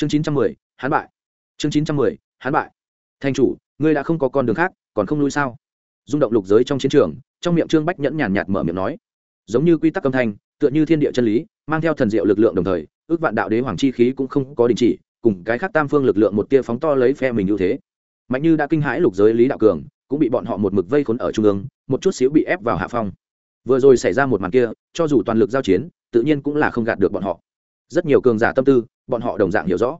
chương chín trăm mười, hắn bại. Chương chín trăm mười, hắn bại. Thành chủ, ngươi đã không có con đường khác, còn không lui sao? Rung động lục giới trong chiến trường, trong miệng trương bách nhẫn nhàn nhạt mở miệng nói. Giống như quy tắc âm thanh, tựa như thiên địa chân lý, mang theo thần diệu lực lượng đồng thời, ước vạn đạo đế hoàng chi khí cũng không có đình chỉ, cùng cái khác tam phương lực lượng một tia phóng to lấy phe mình ưu thế. Mạnh như đã kinh hãi lục giới lý đạo cường, cũng bị bọn họ một mực vây khốn ở trung ương, một chút xíu bị ép vào hạ phong. Vừa rồi xảy ra một màn kia, cho dù toàn lực giao chiến, tự nhiên cũng là không gạt được bọn họ rất nhiều cường giả tâm tư, bọn họ đồng dạng hiểu rõ.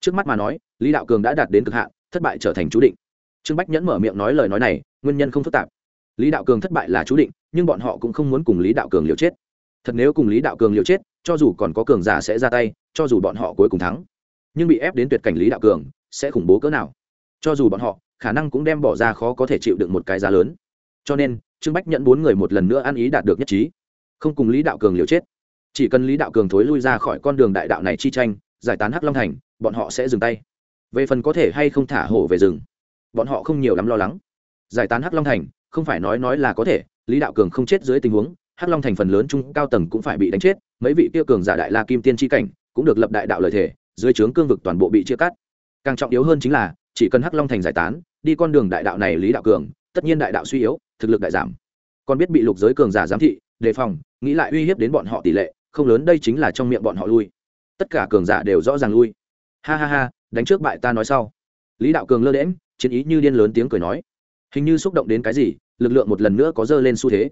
Trước mắt mà nói, lý đạo cường đã đạt đến cực hạn, thất bại trở thành chú định. Trương bách nhẫn mở miệng nói lời nói này, nguyên nhân không phức tạp. Lý đạo cường thất bại là chú định, nhưng bọn họ cũng không muốn cùng lý đạo cường liều chết. Thật nếu cùng lý đạo cường liều chết, cho dù còn có cường giả sẽ ra tay, cho dù bọn họ cuối cùng thắng, nhưng bị ép đến tuyệt cảnh lý đạo cường sẽ khủng bố cỡ nào? Cho dù bọn họ, khả năng cũng đem bỏ ra khó có thể chịu được một cái giá lớn. Cho nên, trương bách nhận bốn người một lần nữa ăn ý đạt được nhất trí. Không cùng lý đạo cường liều chết chỉ cần lý đạo cường thối lui ra khỏi con đường đại đạo này chi tranh, giải tán hắc long thành, bọn họ sẽ dừng tay. Về phần có thể hay không thả hổ về rừng, bọn họ không nhiều lắm lo lắng. Giải tán hắc long thành, không phải nói nói là có thể, lý đạo cường không chết dưới tình huống, hắc long thành phần lớn trung cao tầng cũng phải bị đánh chết, mấy vị tiêu cường giả đại la kim tiên tri cảnh cũng được lập đại đạo lời thể dưới trướng cương vực toàn bộ bị chia cắt. Càng trọng yếu hơn chính là, chỉ cần hắc long thành giải tán, đi con đường đại đạo này lý đạo cường, tất nhiên đại đạo suy yếu, thực lực đại giảm. Còn biết bị lục giới cường giả giám thị, đề phòng, nghĩ lại uy hiếp đến bọn họ tỷ lệ không lớn đây chính là trong miệng bọn họ lui. Tất cả cường giả đều rõ ràng lui. Ha ha ha, đánh trước bại ta nói sau. Lý đạo cường lơ đễm chiến ý như điên lớn tiếng cười nói. Hình như xúc động đến cái gì, lực lượng một lần nữa có dơ lên xu thế.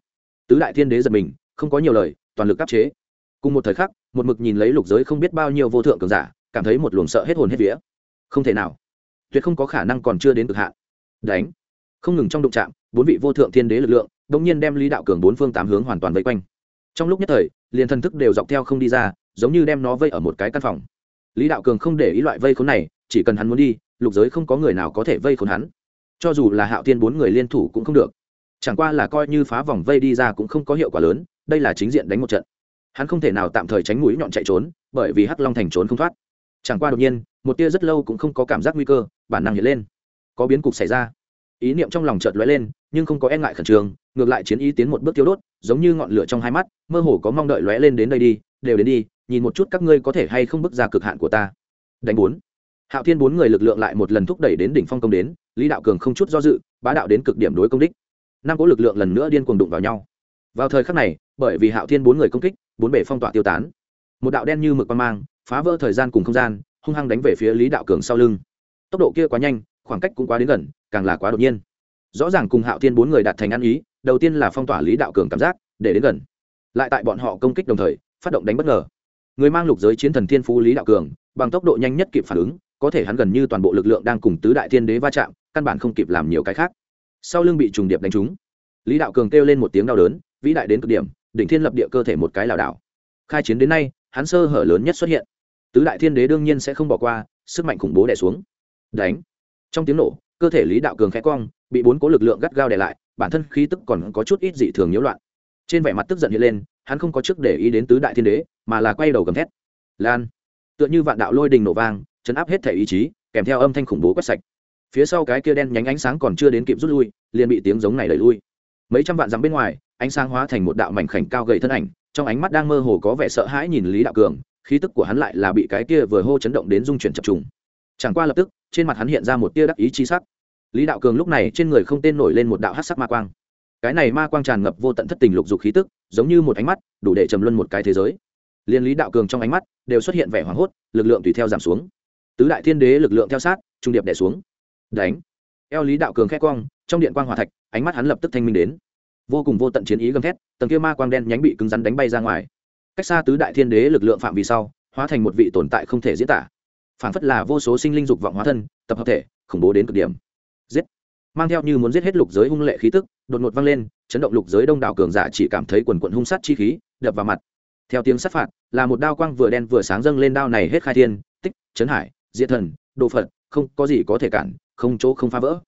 Tứ đại thiên đế giật mình, không có nhiều lời, toàn lực áp chế. Cùng một thời khắc, một mực nhìn lấy lục giới không biết bao nhiêu vô thượng cường giả, cảm thấy một luồng sợ hết hồn hết vía. Không thể nào. Tuyệt không có khả năng còn chưa đến cực hạn. Đánh. Không ngừng trong đụng trạm bốn vị vô thượng thiên đế lực lượng đ ỗ n g nhiên đem lý đạo cường bốn phương tám hướng hoàn toàn vây quanh trong lúc nhất thời, liền thần thức đều dọc theo không đi ra, giống như đem nó vây ở một cái căn phòng. Lý đạo cường không để ý loại vây khốn này, chỉ cần hắn muốn đi, lục giới không có người nào có thể vây khốn hắn. Cho dù là hạo tiên bốn người liên thủ cũng không được. Chẳng qua là coi như phá vòng vây đi ra cũng không có hiệu quả lớn, đây là chính diện đánh một trận. Hắn không thể nào tạm thời tránh mũi nhọn chạy trốn, bởi vì hắc long thành trốn không thoát. Chẳng qua đột nhiên, một tia rất lâu cũng không có cảm giác nguy cơ, bản năng hiện lên. Có biến cục xảy ra ý niệm trong lòng chợt lóe lên, nhưng không có e ngại khẩn trương, ngược lại chiến ý tiến một bước tiêu đốt, giống như ngọn lửa trong hai mắt, mơ hồ có mong đợi lóe lên đến đây đi, đều đến đi, nhìn một chút các ngươi có thể hay không bước ra cực hạn của ta. Đánh bốn. Hạo thiên bốn người lực lượng lại một lần thúc đẩy đến đỉnh phong công đến, lý đạo cường không chút do dự, bá đạo đến cực điểm đối công đích. Năm cỗ lực lượng lần nữa điên cuồng đụng vào nhau. Vào thời khắc này, bởi vì hạo thiên bốn người công kích, bốn bể phong tỏa tiêu tán. Một đạo đen như mực qua mang, phá vỡ thời gian cùng không gian, hung hăng đánh về phía lý đạo cường sau lưng. Tốc độ kia quá nhanh, khoảng cách cũng quá đến gần càng là quá đột nhiên. Rõ ràng cùng hạo thiên bốn người đạt thành ăn ý, đầu tiên là phong tỏa lý đạo cường cảm giác, để đến gần. Lại tại bọn họ công kích đồng thời, phát động đánh bất ngờ. Người mang lục giới chiến thần thiên phú lý đạo cường, bằng tốc độ nhanh nhất kịp phản ứng, có thể hắn gần như toàn bộ lực lượng đang cùng tứ đại thiên đế va chạm, căn bản không kịp làm nhiều cái khác. Sau lưng bị trùng điệp đánh trúng. Lý đạo cường kêu lên một tiếng đau đớn, vĩ đại đến cực điểm, đỉnh thiên lập địa cơ thể một cái lảo đảo. Khai chiến đến nay, hắn sơ hở lớn nhất xuất hiện. Tứ đại thiên đế đương nhiên sẽ không bỏ qua, sức mạnh khủng bố đè xuống. Đánh. Trong tiếng nổ cơ thể lý đạo cường khẽ cong, bị bốn cố lực lượng gắt gao đè lại, bản thân khí tức còn có chút ít dị thường nhiễu loạn. Trên vẻ mặt tức giận hiện lên, hắn không có trước để ý đến tứ đại thiên đế, mà là quay đầu gầm thét. Lan, tựa như vạn đạo lôi đình nổ vang, chấn áp hết thể ý chí, kèm theo âm thanh khủng bố quét sạch. Phía sau cái kia đen nhánh ánh sáng còn chưa đến kịp rút lui, liền bị tiếng giống này đẩy lui. Mấy trăm vạn dặm bên ngoài, ánh sáng hóa thành một đạo mảnh khảnh cao gầy thân ảnh, trong ánh mắt đang mơ hồ có vẻ sợ hãi nhìn lý đạo cường, khí tức của hắn lại là bị cái kia vừa hô chấn động đến dung chuyển chập trùng chẳng qua lập tức, trên mặt hắn hiện ra một tia đắc ý chi sắc. Lý đạo cường lúc này trên người không tên nổi lên một đạo hát sắc ma quang. Cái này ma quang tràn ngập vô tận thất tình lục dục khí tức, giống như một ánh mắt, đủ để trầm luân một cái thế giới. Liên lý đạo cường trong ánh mắt đều xuất hiện vẻ hoảng hốt, lực lượng tùy theo giảm xuống. Tứ đại thiên đế lực lượng theo sát, trung điệp đẻ xuống. Đánh. Eo lý đạo cường khẽ quang trong điện quang hòa thạch, ánh mắt hắn lập tức thanh minh đến. Vô cùng vô tận chiến ý gầm thét, tầng kia ma quang đen nhánh bị cứng rắn đánh bay ra ngoài. Cách xa tứ đại thiên đế lực lượng phạm vi sau, hóa thành một vị tồn tại không thể diễn tả phản phất là vô số sinh linh dục vọng hóa thân, tập hợp thể, khủng bố đến cực điểm. Giết! Mang theo như muốn giết hết lục giới hung lệ khí tức, đột ngột vang lên, chấn động lục giới đông đảo cường giả chỉ cảm thấy quần quận hung sát chi khí, đập vào mặt. Theo tiếng sát phạt, là một đao quang vừa đen vừa sáng dâng lên đao này hết khai thiên, tích, chấn hải, diệt thần, đồ phật, không có gì có thể cản, không chỗ không phá vỡ.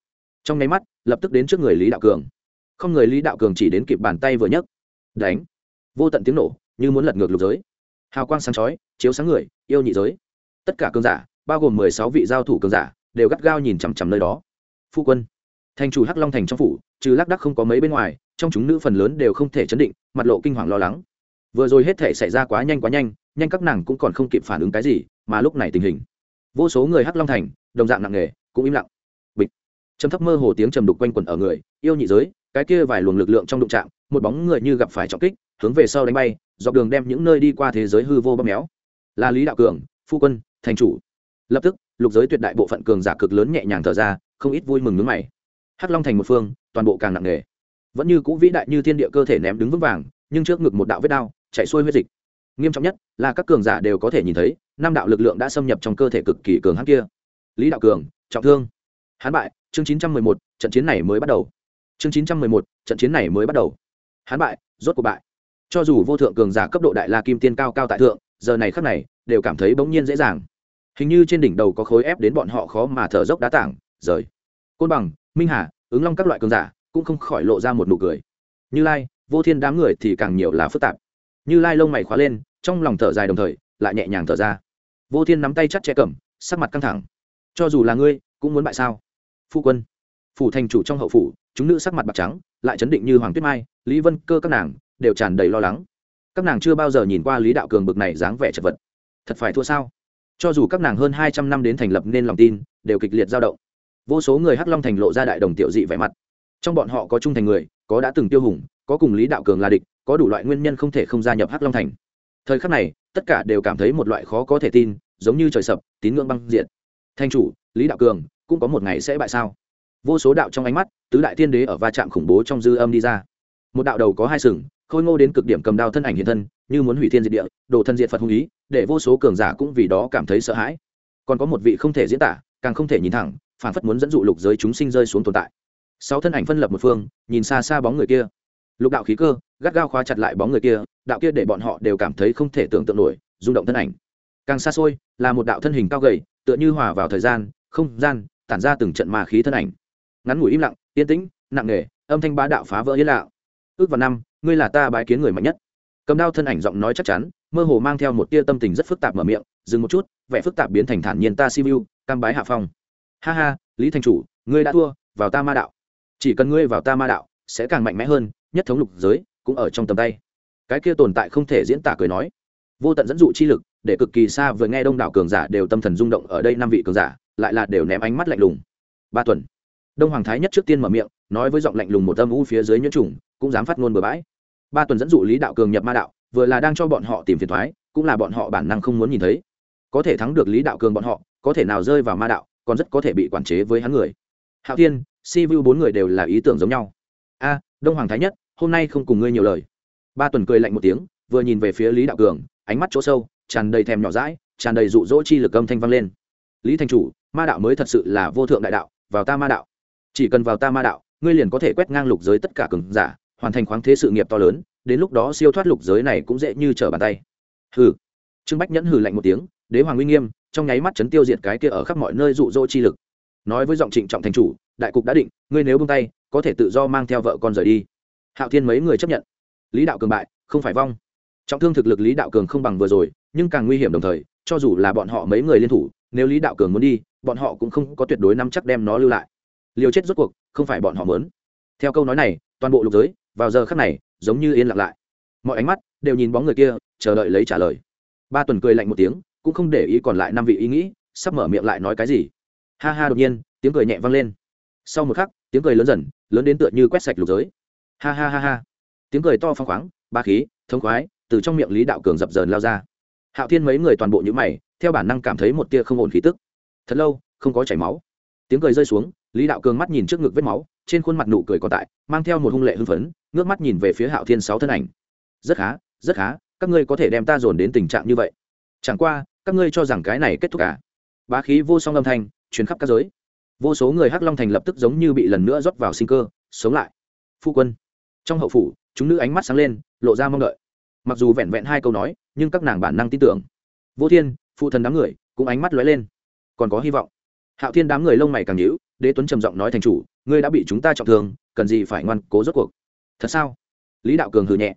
Trong nháy mắt, lập tức đến trước người lý đạo cường. Không người lý đạo cường chỉ đến kịp bàn tay vừa nhấc. Đánh! Vô tận tiếng nổ, như muốn lật ngược lục giới. Hào quang sáng chói, chiếu sáng người, yêu nhị giới tất cả cường giả, bao gồm mười sáu vị giao thủ cường giả, đều gắt gao nhìn chằm chằm nơi đó. Phu quân thành chủ hắc long thành trong phủ, trừ lác đắc không có mấy bên ngoài, trong chúng nữ phần lớn đều không thể chấn định, mặt lộ kinh hoàng lo lắng. Vừa rồi hết thể xảy ra quá nhanh quá nhanh nhanh các nàng cũng còn không kịp phản ứng cái gì, mà lúc này tình hình. Vô số người hắc long thành, đồng dạng nặng nề, cũng im lặng. Bịch. Trầm thấp mơ hồ tiếng trầm đục quanh quẩn ở người, yêu nhị giới, cái kia vài luồng lực lượng trong đụng trạm một bóng người như gặp phải trọng kích, hướng về sau đánh bay, dọc đường đem những nơi đi qua thế giới hư vô bóp méo. Là lý đạo cường, phu quân thành chủ. Lập tức, lục giới tuyệt đại bộ phận cường giả cực lớn nhẹ nhàng thở ra, không ít vui mừng nước mày. Hắc long thành một phương, toàn bộ càng nặng nề. Vẫn như cũ vĩ đại như thiên địa cơ thể ném đứng vững vàng, nhưng trước ngực một đạo vết đao, chạy xuôi huyết dịch. Nghiêm trọng nhất là các cường giả đều có thể nhìn thấy, năm đạo lực lượng đã xâm nhập trong cơ thể cực kỳ cường hắn kia. Lý đạo cường, trọng thương. Hán bại, chương chín trăm mười một, trận chiến này mới bắt đầu. Chương chín trăm mười một, trận chiến này mới bắt đầu. Hán bại, rốt cuộc bại. Cho dù vô thượng cường giả cấp độ đại la kim tiên cao cao tại thượng giờ này khắc này, đều cảm thấy bỗng nhiên dễ dàng. Hình như trên đỉnh đầu có khối ép đến bọn họ khó mà thở dốc đá tảng, rời. Côn bằng, minh hà, ứng long các loại cường giả, cũng không khỏi lộ ra một nụ cười. Như lai, vô thiên đám người thì càng nhiều là phức tạp. Như lai lông mày khóa lên, trong lòng thở dài đồng thời, lại nhẹ nhàng thở ra. Vô thiên nắm tay chắt che cẩm sắc mặt căng thẳng. Cho dù là ngươi, cũng muốn bại sao? Phu quân. Phủ thành chủ trong hậu phủ, chúng nữ sắc mặt bạc trắng, lại chấn định như hoàng tuyết mai, lý vân cơ các nàng, đều tràn đầy lo lắng các nàng chưa bao giờ nhìn qua lý đạo cường bực này dáng vẻ chật vật. Thật phải thua sao? Cho dù các nàng hơn hai trăm năm đến thành lập nên lòng tin, đều kịch liệt dao động. Vô số người hắc long thành lộ ra đại đồng tiểu dị vẻ mặt. Trong bọn họ có trung thành người, có đã từng tiêu hùng, có cùng lý đạo cường là địch, có đủ loại nguyên nhân không thể không gia nhập hắc long thành. Thời khắc này, tất cả đều cảm thấy một loại khó có thể tin, giống như trời sập, tín ngưỡng băng diện thanh chủ, lý đạo cường, cũng có một ngày sẽ bại sao? Vô số đạo trong ánh mắt, tứ đại tiên đế ở va chạm khủng bố trong dư âm đi ra. Một đạo đầu có hai sừng khôi ngô đến cực điểm cầm đao thân ảnh hiện thân, như muốn hủy thiên diệt địa đồ thân diệt phật hung ý, để vô số cường giả cũng vì đó cảm thấy sợ hãi. Còn có một vị không thể diễn tả, càng không thể nhìn thẳng, phản phất muốn dẫn dụ lục giới chúng sinh rơi xuống tồn tại. Sáu thân ảnh phân lập một phương, nhìn xa xa bóng người kia. Lục đạo khí cơ, gắt gao khóa chặt lại bóng người kia, đạo kia để bọn họ đều cảm thấy không thể tưởng tượng nổi, rung động thân ảnh. Càng xa xôi, là một đạo thân hình cao gầy, tựa như hòa vào thời gian, không gian, tản ra từng trận ma khí thân ảnh. Ngắn ngủi im lặng, yên tĩnh, nặng nề, âm thanh bá đạo phá vỡ yên lạo ước vào năm, ngươi là ta bái kiến người mạnh nhất. Cầm đao thân ảnh giọng nói chắc chắn, mơ hồ mang theo một tia tâm tình rất phức tạp mở miệng, dừng một chút, vẻ phức tạp biến thành thản nhiên ta siêu cam bái hạ phong. Ha ha, lý thành chủ, ngươi đã thua, vào ta ma đạo. Chỉ cần ngươi vào ta ma đạo, sẽ càng mạnh mẽ hơn, nhất thống lục giới, cũng ở trong tầm tay. Cái kia tồn tại không thể diễn tả cười nói. Vô tận dẫn dụ chi lực, để cực kỳ xa vừa nghe đông đảo cường giả đều tâm thần rung động ở đây năm vị cường giả, lại là đều ném ánh mắt lạnh lùng. Ba tuần. Đông hoàng thái nhất trước tiên mở miệng nói với giọng lạnh lùng một âm u phía dưới nhuyễn trùng, cũng dám phát ngôn bừa bãi. Ba tuần dẫn dụ lý đạo cường nhập ma đạo, vừa là đang cho bọn họ tìm phiền thoái, cũng là bọn họ bản năng không muốn nhìn thấy. Có thể thắng được lý đạo cường bọn họ, có thể nào rơi vào ma đạo, còn rất có thể bị quản chế với hắn người. Hạo thiên, si vu bốn người đều là ý tưởng giống nhau. A, đông hoàng thái nhất, hôm nay không cùng ngươi nhiều lời. Ba tuần cười lạnh một tiếng, vừa nhìn về phía lý đạo cường, ánh mắt chỗ sâu, tràn đầy thèm nhỏ rãi tràn đầy rụ rỗ chi lực âm thanh vang lên. Lý thành chủ, ma đạo mới thật sự là vô thượng đại đạo, vào ta ma đạo. Chỉ cần vào ta ma đạo ngươi liền có thể quét ngang lục giới tất cả cường giả, hoàn thành khoáng thế sự nghiệp to lớn, đến lúc đó siêu thoát lục giới này cũng dễ như trở bàn tay. Hừ. Trương bách nhẫn hừ lạnh một tiếng, đế hoàng uy nghiêm, trong nháy mắt chấn tiêu diệt cái kia ở khắp mọi nơi rụ rỗ chi lực. Nói với giọng trịnh trọng thành chủ, đại cục đã định, ngươi nếu buông tay, có thể tự do mang theo vợ con rời đi. Hạo thiên mấy người chấp nhận. Lý đạo cường bại, không phải vong. Trọng thương thực lực lý đạo cường không bằng vừa rồi, nhưng càng nguy hiểm đồng thời, cho dù là bọn họ mấy người liên thủ, nếu lý đạo cường muốn đi, bọn họ cũng không có tuyệt đối nắm chắc đem nó lưu lại. Liều chết rốt cuộc không phải bọn họ mớn theo câu nói này, toàn bộ lục giới, vào giờ khắc này, giống như yên lặng lại. Mọi ánh mắt đều nhìn bóng người kia, chờ đợi lấy trả lời. Ba tuần cười lạnh một tiếng, cũng không để ý còn lại năm vị ý nghĩ, sắp mở miệng lại nói cái gì. Ha ha, đột nhiên, tiếng cười nhẹ vang lên. Sau một khắc, tiếng cười lớn dần, lớn đến tựa như quét sạch lục giới. Ha ha ha ha. Tiếng cười to phong khoáng, ba khí thông khoái, từ trong miệng lý đạo cường dập dờn lao ra. Hạo thiên mấy người toàn bộ những mày, theo bản năng cảm thấy một tia không ổn khí tức. Thật lâu, không có chảy máu tiếng cười rơi xuống, lý đạo cường mắt nhìn trước ngực vết máu, trên khuôn mặt nụ cười còn tại, mang theo một hung lệ hưng phấn, ngước mắt nhìn về phía hạo thiên sáu thân ảnh. Rất khá rất khá, các ngươi có thể đem ta dồn đến tình trạng như vậy. Chẳng qua, các ngươi cho rằng cái này kết thúc cả bá khí vô song âm thanh chuyến khắp các giới. Vô số người hắc long thành lập tức giống như bị lần nữa rót vào sinh cơ, sống lại. Phu quân, trong hậu phủ, chúng nữ ánh mắt sáng lên, lộ ra mong đợi. Mặc dù vẹn vẹn hai câu nói, nhưng các nàng bản năng tin tưởng. Vô thiên, phụ thần đám người, cũng ánh mắt lóe lên. Còn có hy vọng hạo thiên đám người lông mày càng nhíu, đế tuấn trầm giọng nói thành chủ, ngươi đã bị chúng ta trọng thương, cần gì phải ngoan cố rốt cuộc? Thật sao? Lý đạo cường hừ nhẹ.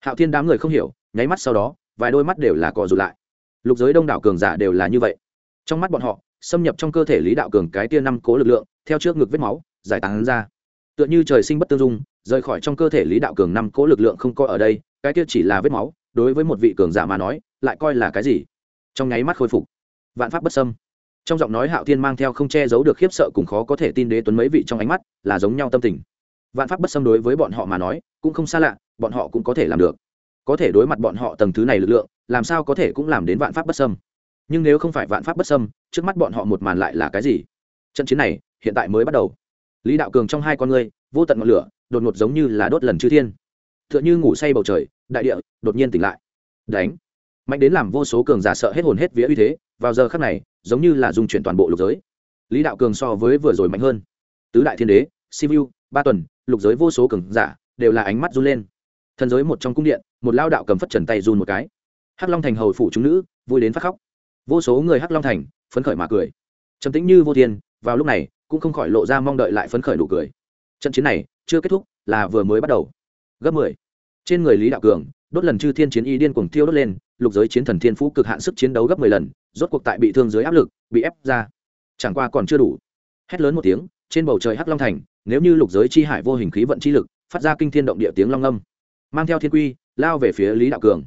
Hạo thiên đám người không hiểu, nháy mắt sau đó, vài đôi mắt đều là cò rụt lại. Lục giới đông đảo cường giả đều là như vậy. Trong mắt bọn họ, xâm nhập trong cơ thể lý đạo cường cái tia năm cố lực lượng, theo trước ngực vết máu, giải tán ra. Tựa như trời sinh bất tương dung, rời khỏi trong cơ thể lý đạo cường năm cố lực lượng không coi ở đây, cái tia chỉ là vết máu, đối với một vị cường giả mà nói, lại coi là cái gì? Trong nháy mắt khôi phục. Vạn pháp bất xâm trong giọng nói hạo thiên mang theo không che giấu được khiếp sợ cùng khó có thể tin đế tuấn mấy vị trong ánh mắt là giống nhau tâm tình. Vạn pháp bất xâm đối với bọn họ mà nói, cũng không xa lạ, bọn họ cũng có thể làm được. Có thể đối mặt bọn họ tầng thứ này lực lượng, làm sao có thể cũng làm đến vạn pháp bất xâm? Nhưng nếu không phải vạn pháp bất xâm, trước mắt bọn họ một màn lại là cái gì? Trận chiến này, hiện tại mới bắt đầu. Lý đạo cường trong hai con ngươi, vô tận ngọn lửa, đột ngột giống như là đốt lần chư thiên. T h ư ợ n h ư ngủ say bầu trời, đại địa đột nhiên tỉnh lại. Đánh. Mạnh đến làm vô số cường giả sợ hết hồn hết vía uy thế, vào giờ khắc này giống như là dung chuyển toàn bộ lục giới. Lý đạo cường so với vừa rồi mạnh hơn. Tứ đại thiên đế sivu ba tuần, lục giới vô số cường giả đều là ánh mắt run lên. Thần giới một trong cung điện, một lao đạo cầm phất trần tay run một cái. Hắc long thành hầu phủ chúng nữ, vui đến phát khóc. Vô số người hắc long thành phấn khởi mà cười. Trầm tĩnh như vô thiên, vào lúc này cũng không khỏi lộ ra mong đợi lại phấn khởi đủ cười. Trận chiến này chưa kết thúc, là vừa mới bắt đầu. Gấp mười. Trên người lý đạo cường, đốt lần chư thiên chiến y điên cuồng thiêu đốt lên, lục giới chiến thần thiên phú cực hạn sức chiến đấu gấp mười lần rốt cuộc tại bị thương dưới áp lực, bị ép ra. Chẳng qua còn chưa đủ. Hét lớn một tiếng, trên bầu trời hắc long thành, nếu như lục giới chi hải vô hình khí vận chi lực, phát ra kinh thiên động địa tiếng long âm. Mang theo thiên quy, lao về phía lý đạo cường.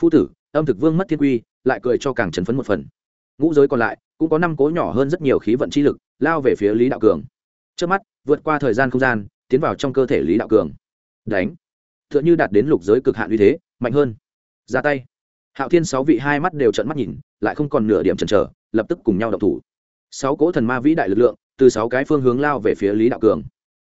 Phu tử, âm thực vương mất thiên quy, lại cười cho càng chấn phấn một phần. Ngũ giới còn lại, cũng có năm cố nhỏ hơn rất nhiều khí vận chi lực, lao về phía lý đạo cường. Trước mắt, vượt qua thời gian không gian, tiến vào trong cơ thể lý đạo cường. Đánh. T h ư ợ n h ư đạt đến lục giới cực hạn uy thế, mạnh hơn. Ra tay hạo thiên sáu vị hai mắt đều trận mắt nhìn, lại không còn nửa điểm chần chờ, lập tức cùng nhau động thủ. Sáu cỗ thần ma vĩ đại lực lượng, từ sáu cái phương hướng lao về phía lý đạo cường.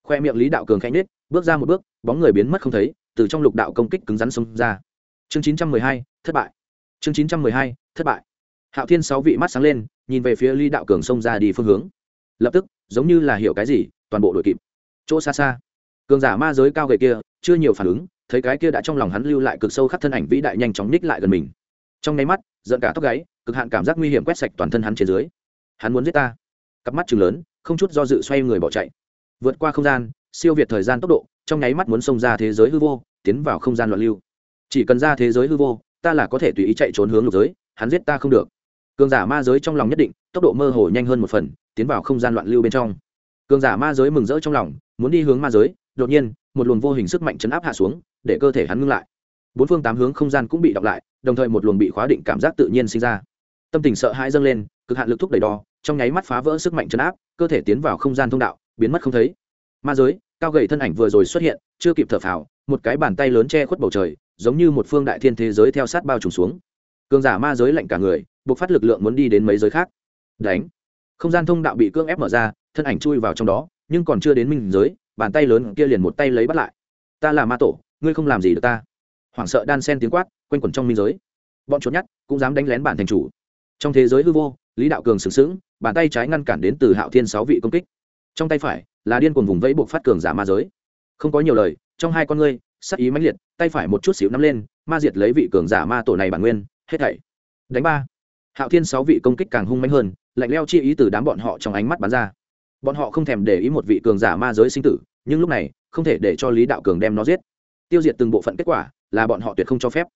Khoe miệng lý đạo cường khanh nết bước ra một bước, bóng người biến mất không thấy, từ trong lục đạo công kích cứng rắn xông ra. Chương chín trăm mười hai, thất bại. Chương chín trăm mười hai, thất bại. Hạo thiên sáu vị mắt sáng lên, nhìn về phía lý đạo cường xông ra đi phương hướng. Lập tức, giống như là hiểu cái gì, toàn bộ đội kịp. Chỗ xa xa, cường giả ma giới cao gầy kia, chưa nhiều phản ứng thấy cái kia đã trong lòng hắn lưu lại cực sâu khắc thân ảnh vĩ đại nhanh chóng ních lại gần mình. Trong nháy mắt, giận cả tóc gáy, cực hạn cảm giác nguy hiểm quét sạch toàn thân hắn trên dưới. Hắn muốn giết ta. Cặp mắt chừng lớn, không chút do dự xoay người bỏ chạy. Vượt qua không gian, siêu việt thời gian tốc độ, trong nháy mắt muốn xông ra thế giới hư vô, tiến vào không gian loạn lưu. Chỉ cần ra thế giới hư vô, ta là có thể tùy ý chạy trốn hướng lục giới, hắn giết ta không được. Cường giả ma giới trong lòng nhất định, tốc độ mơ hồ nhanh hơn một phần, tiến vào không gian loạn lưu bên trong. Cường giả ma giới mừng rỡ trong lòng, muốn đi hướng ma giới, đột nhiên, một luồng vô hình sức mạnh chấn áp hạ xuống để cơ thể hắn ngưng lại. Bốn phương tám hướng không gian cũng bị đọc lại, đồng thời một luồng bị khóa định cảm giác tự nhiên sinh ra. Tâm tình sợ hãi dâng lên, cực hạn lực thúc đẩy đo, trong nháy mắt phá vỡ sức mạnh chấn áp, cơ thể tiến vào không gian thông đạo, biến mất không thấy. Ma giới, cao gầy thân ảnh vừa rồi xuất hiện, chưa kịp thở phào, một cái bàn tay lớn che khuất bầu trời, giống như một phương đại thiên thế giới theo sát bao trùm xuống. Cường giả ma giới lạnh cả người, buộc phát lực lượng muốn đi đến mấy giới khác. Đánh. Không gian thông đạo bị cưỡng ép mở ra, thân ảnh chui vào trong đó, nhưng còn chưa đến minh giới, bàn tay lớn kia liền một tay lấy bắt lại. Ta là ma tổ ngươi không làm gì được ta. Hoảng sợ đan sen tiếng quát, quanh quẩn trong minh giới. Bọn trốn nhát cũng dám đánh lén bản thành chủ. Trong thế giới hư vô, lý đạo cường sừng sững, bàn tay trái ngăn cản đến từ hạo thiên sáu vị công kích. Trong tay phải là điên cuồng vùng vẫy buộc phát cường giả ma giới. Không có nhiều lời, trong hai con ngươi sắc ý mãnh liệt, tay phải một chút xíu nắm lên, ma diệt lấy vị cường giả ma tổ này bản nguyên, hết thảy. Đánh ba. Hạo thiên sáu vị công kích càng hung mãnh hơn, lạnh leo chi ý từ đám bọn họ trong ánh mắt bắn ra. Bọn họ không thèm để ý một vị cường giả ma giới sinh tử, nhưng lúc này, không thể để cho lý đạo cường đem nó giết tiêu diệt từng bộ phận kết quả, là bọn họ tuyệt không cho phép.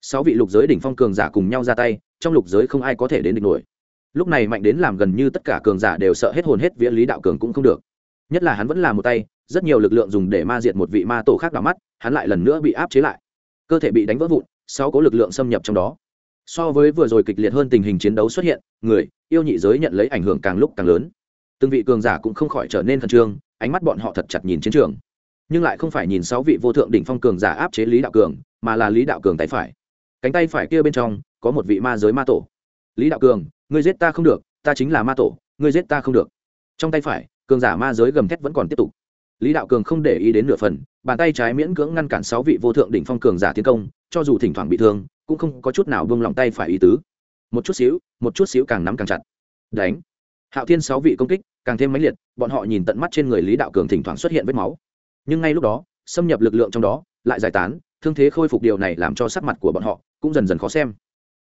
Sáu vị lục giới đỉnh phong cường giả cùng nhau ra tay, trong lục giới không ai có thể đến địch nổi. Lúc này mạnh đến làm gần như tất cả cường giả đều sợ hết hồn hết vía lý đạo cường cũng không được. Nhất là hắn vẫn là một tay, rất nhiều lực lượng dùng để ma diệt một vị ma tổ khác đỏ mắt, hắn lại lần nữa bị áp chế lại. Cơ thể bị đánh vỡ vụn, sáu có lực lượng xâm nhập trong đó. So với vừa rồi kịch liệt hơn tình hình chiến đấu xuất hiện, người, yêu nhị giới nhận lấy ảnh hưởng càng lúc càng lớn. Từng vị cường giả cũng không khỏi trở nên khẩn trương, ánh mắt bọn họ thật chặt nhìn chiến trường nhưng lại không phải nhìn sáu vị vô thượng đỉnh phong cường giả áp chế lý đạo cường, mà là lý đạo cường tay phải. Cánh tay phải kia bên trong, có một vị ma giới ma tổ. Lý đạo cường, ngươi giết ta không được, ta chính là ma tổ, ngươi giết ta không được. Trong tay phải, cường giả ma giới gầm thét vẫn còn tiếp tục. Lý đạo cường không để ý đến nửa phần, bàn tay trái miễn cưỡng ngăn cản sáu vị vô thượng đỉnh phong cường giả tiến công, cho dù thỉnh thoảng bị thương, cũng không có chút nào buông lòng tay phải ý tứ. Một chút xíu, một chút xíu càng nắm càng chặt. Đánh. Hạo thiên sáu vị công kích, càng thêm mãnh liệt, bọn họ nhìn tận mắt trên người lý đạo cường thỉnh thoảng xuất hiện vết máu nhưng ngay lúc đó, xâm nhập lực lượng trong đó, lại giải tán, thương thế khôi phục điều này làm cho sắc mặt của bọn họ cũng dần dần khó xem.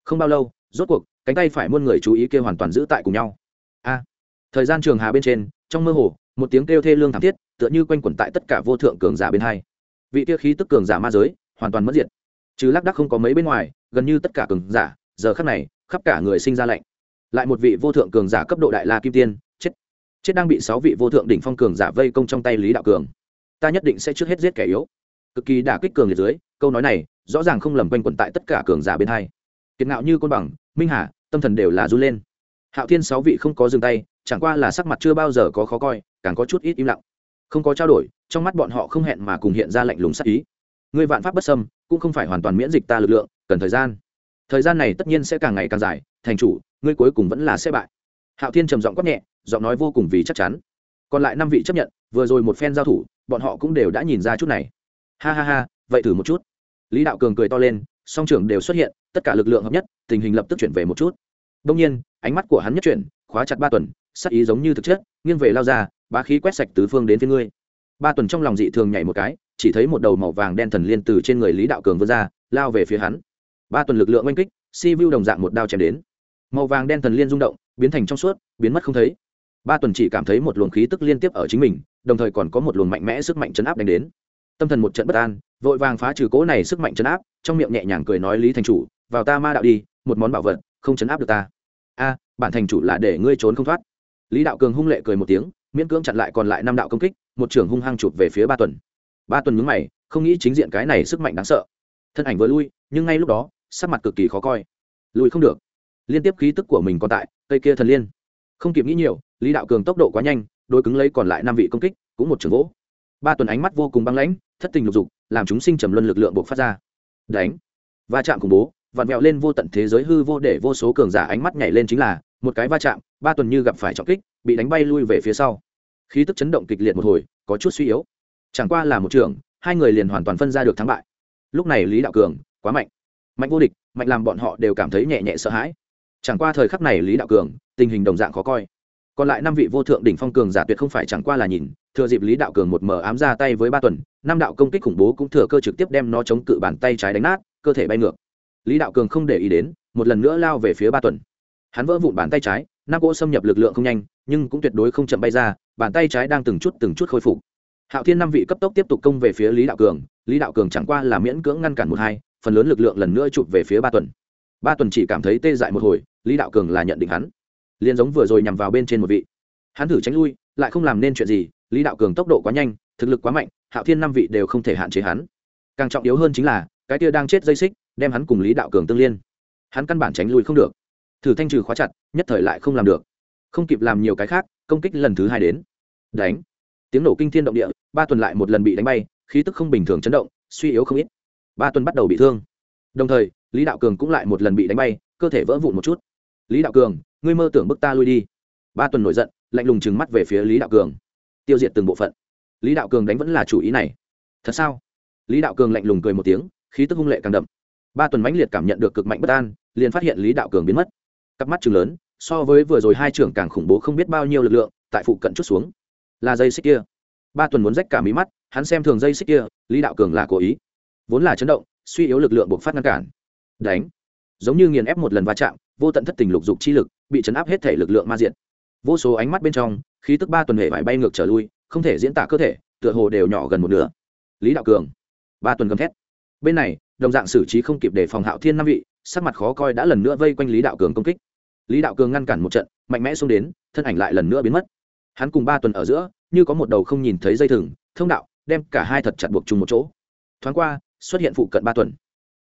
Không bao lâu, rốt cuộc, cánh tay phải muôn người chú ý kêu hoàn toàn giữ tại cùng nhau. A! Thời gian trường hà bên trên, trong mơ hồ, một tiếng kêu thê lương thảm thiết, tựa như quanh quẩn tại tất cả vô thượng cường giả bên hai. Vị kia khí tức cường giả ma giới, hoàn toàn mất diệt. Chứ lác đắc không có mấy bên ngoài, gần như tất cả cường giả, giờ khắc này, khắp cả người sinh ra lạnh. Lại một vị vô thượng cường giả cấp độ đại la kim tiên, chết. Chết đang bị sáu vị vô thượng đỉnh phong cường giả vây công trong tay lý đạo cường ta nhất định sẽ trước hết giết kẻ yếu. Cực kỳ đả kích cường liệt dưới câu nói này rõ ràng không lầm quanh quẩn tại tất cả cường giả bên hai. Kiệt ngạo như côn bằng minh hà tâm thần đều là run lên. Hạo thiên sáu vị không có dừng tay chẳng qua là sắc mặt chưa bao giờ có khó coi càng có chút ít im lặng. Không có trao đổi trong mắt bọn họ không hẹn mà cùng hiện ra lạnh lùng sắc ý. Người vạn pháp bất sâm, cũng không phải hoàn toàn miễn dịch ta lực lượng cần thời gian. Thời gian này tất nhiên sẽ càng ngày càng dài thành chủ ngươi cuối cùng vẫn là sẽ bại. Hạo thiên trầm giọng quát nhẹ giọng nói vô cùng vì chắc chắn. Còn lại năm vị chấp nhận vừa rồi một phen giao thủ bọn họ cũng đều đã nhìn ra chút này. Ha ha ha, vậy thử một chút. Lý đạo cường cười to lên, song trưởng đều xuất hiện, tất cả lực lượng hợp nhất, tình hình lập tức chuyển về một chút. Đông nhiên, ánh mắt của hắn nhất chuyển, khóa chặt ba tuần, sắc ý giống như thực chất, nghiêng về lao ra, bá khí quét sạch tứ phương đến phía ngươi. Ba tuần trong lòng dị thường nhảy một cái, chỉ thấy một đầu màu vàng đen thần liên từ trên người lý đạo cường vươn ra, lao về phía hắn. Ba tuần lực lượng oanh kích, si vu đồng dạng một đao chém đến. Màu vàng đen thần liên rung động, biến thành trong suốt, biến mất không thấy. Ba tuần chỉ cảm thấy một luồng khí tức liên tiếp ở chính mình đồng thời còn có một luồng mạnh mẽ sức mạnh chấn áp đánh đến. Tâm thần một trận bất an, vội vàng phá trừ cố này sức mạnh chấn áp, trong miệng nhẹ nhàng cười nói, lý thành chủ, vào ta ma đạo đi, một món bảo vật, không chấn áp được ta. A, bản thành chủ là để ngươi trốn không thoát. Lý đạo cường hung lệ cười một tiếng, miễn cưỡng chặn lại còn lại năm đạo công kích, một trưởng hung hăng chụp về phía ba tuần. Ba tuần nhướng mày, không nghĩ chính diện cái này sức mạnh đáng sợ. Thân ảnh vừa lui, nhưng ngay lúc đó, sắc mặt cực kỳ khó coi. Lùi không được. Liên tiếp khí tức của mình còn tại, cây kia thần liên. Không kịp nghĩ nhiều, lý đạo cường tốc độ quá nhanh đôi cứng lấy còn lại năm vị công kích, cũng một trường gỗ ba tuần ánh mắt vô cùng băng lãnh, thất tình lục dục, làm chúng sinh trầm luân lực lượng buộc phát ra. Đánh. Va chạm khủng bố, vặn vẹo lên vô tận thế giới hư vô để vô số cường giả ánh mắt nhảy lên chính là, một cái va chạm, ba tuần như gặp phải trọng kích, bị đánh bay lui về phía sau. Khí tức chấn động kịch liệt một hồi, có chút suy yếu. Chẳng qua là một trường, hai người liền hoàn toàn phân ra được thắng bại. Lúc này lý đạo cường, quá mạnh. Mạnh vô địch, mạnh làm bọn họ đều cảm thấy nhẹ nhẹ sợ hãi. Chẳng qua thời khắc này lý đạo cường, tình hình đồng dạng khó coi còn lại năm vị vô thượng đỉnh phong cường giả tuyệt không phải chẳng qua là nhìn, thừa dịp lý đạo cường một mờ ám ra tay với ba tuần, năm đạo công kích khủng bố cũng thừa cơ trực tiếp đem nó chống cự bàn tay trái đánh nát, cơ thể bay ngược. Lý đạo cường không để ý đến, một lần nữa lao về phía ba tuần. Hắn vỡ vụn bàn tay trái, năm cỗ xâm nhập lực lượng không nhanh, nhưng cũng tuyệt đối không chậm bay ra, bàn tay trái đang từng chút từng chút khôi phục. Hạo thiên năm vị cấp tốc tiếp tục công về phía lý đạo cường, lý đạo cường chẳng qua là miễn cưỡng ngăn cản một hai, phần lớn lực lượng lần nữa chụp về phía ba tuần. Ba tuần chỉ cảm thấy tê dại một hồi, lý đạo cường là nhận định hắn liền giống vừa rồi nhằm vào bên trên một vị. Hắn thử tránh lui, lại không làm nên chuyện gì, lý đạo cường tốc độ quá nhanh, thực lực quá mạnh, hạo thiên năm vị đều không thể hạn chế hắn. Càng trọng yếu hơn chính là, cái tia đang chết dây xích, đem hắn cùng lý đạo cường tương liên. Hắn căn bản tránh lui không được. Thử thanh trừ khóa chặt, nhất thời lại không làm được. Không kịp làm nhiều cái khác, công kích lần thứ hai đến. Đánh. Tiếng nổ kinh thiên động địa, ba tuần lại một lần bị đánh bay, khí tức không bình thường chấn động, suy yếu không ít. Ba tuần bắt đầu bị thương. Đồng thời, lý đạo cường cũng lại một lần bị đánh bay, cơ thể vỡ vụn một chút. Lý đạo cường ngươi mơ tưởng bức ta lui đi. Ba tuần nổi giận, lạnh lùng trừng mắt về phía lý đạo cường. Tiêu diệt từng bộ phận. Lý đạo cường đánh vẫn là chủ ý này. Thật sao? Lý đạo cường lạnh lùng cười một tiếng, khí tức hung lệ càng đậm. Ba tuần mãnh liệt cảm nhận được cực mạnh bất an, liền phát hiện lý đạo cường biến mất. Cặp mắt chừng lớn, so với vừa rồi hai trưởng càng khủng bố không biết bao nhiêu lực lượng, tại phụ cận chút xuống. Là dây xích kia. Ba tuần muốn rách cả mí mắt, hắn xem thường dây xích kia, lý đạo cường là cố ý. Vốn là chấn động, suy yếu lực lượng buộc phát ngăn cản. Đánh giống như nghiền ép một lần va chạm, vô tận thất tình lục dục chi lực, bị chấn áp hết thể lực lượng ma diện vô số ánh mắt bên trong, khí tức ba tuần hệ phải bay ngược trở lui, không thể diễn tả cơ thể, tựa hồ đều nhỏ gần một nửa. Lý đạo cường, ba tuần gầm thét. Bên này, đồng dạng xử trí không kịp để phòng hạo thiên năm vị, sắc mặt khó coi đã lần nữa vây quanh lý đạo cường công kích. Lý đạo cường ngăn cản một trận, mạnh mẽ xuống đến, thân ảnh lại lần nữa biến mất. Hắn cùng ba tuần ở giữa, như có một đầu không nhìn thấy dây thừng, thông đạo, đem cả hai thật chặt buộc chung một chỗ. Thoáng qua, xuất hiện phụ cận ba tuần.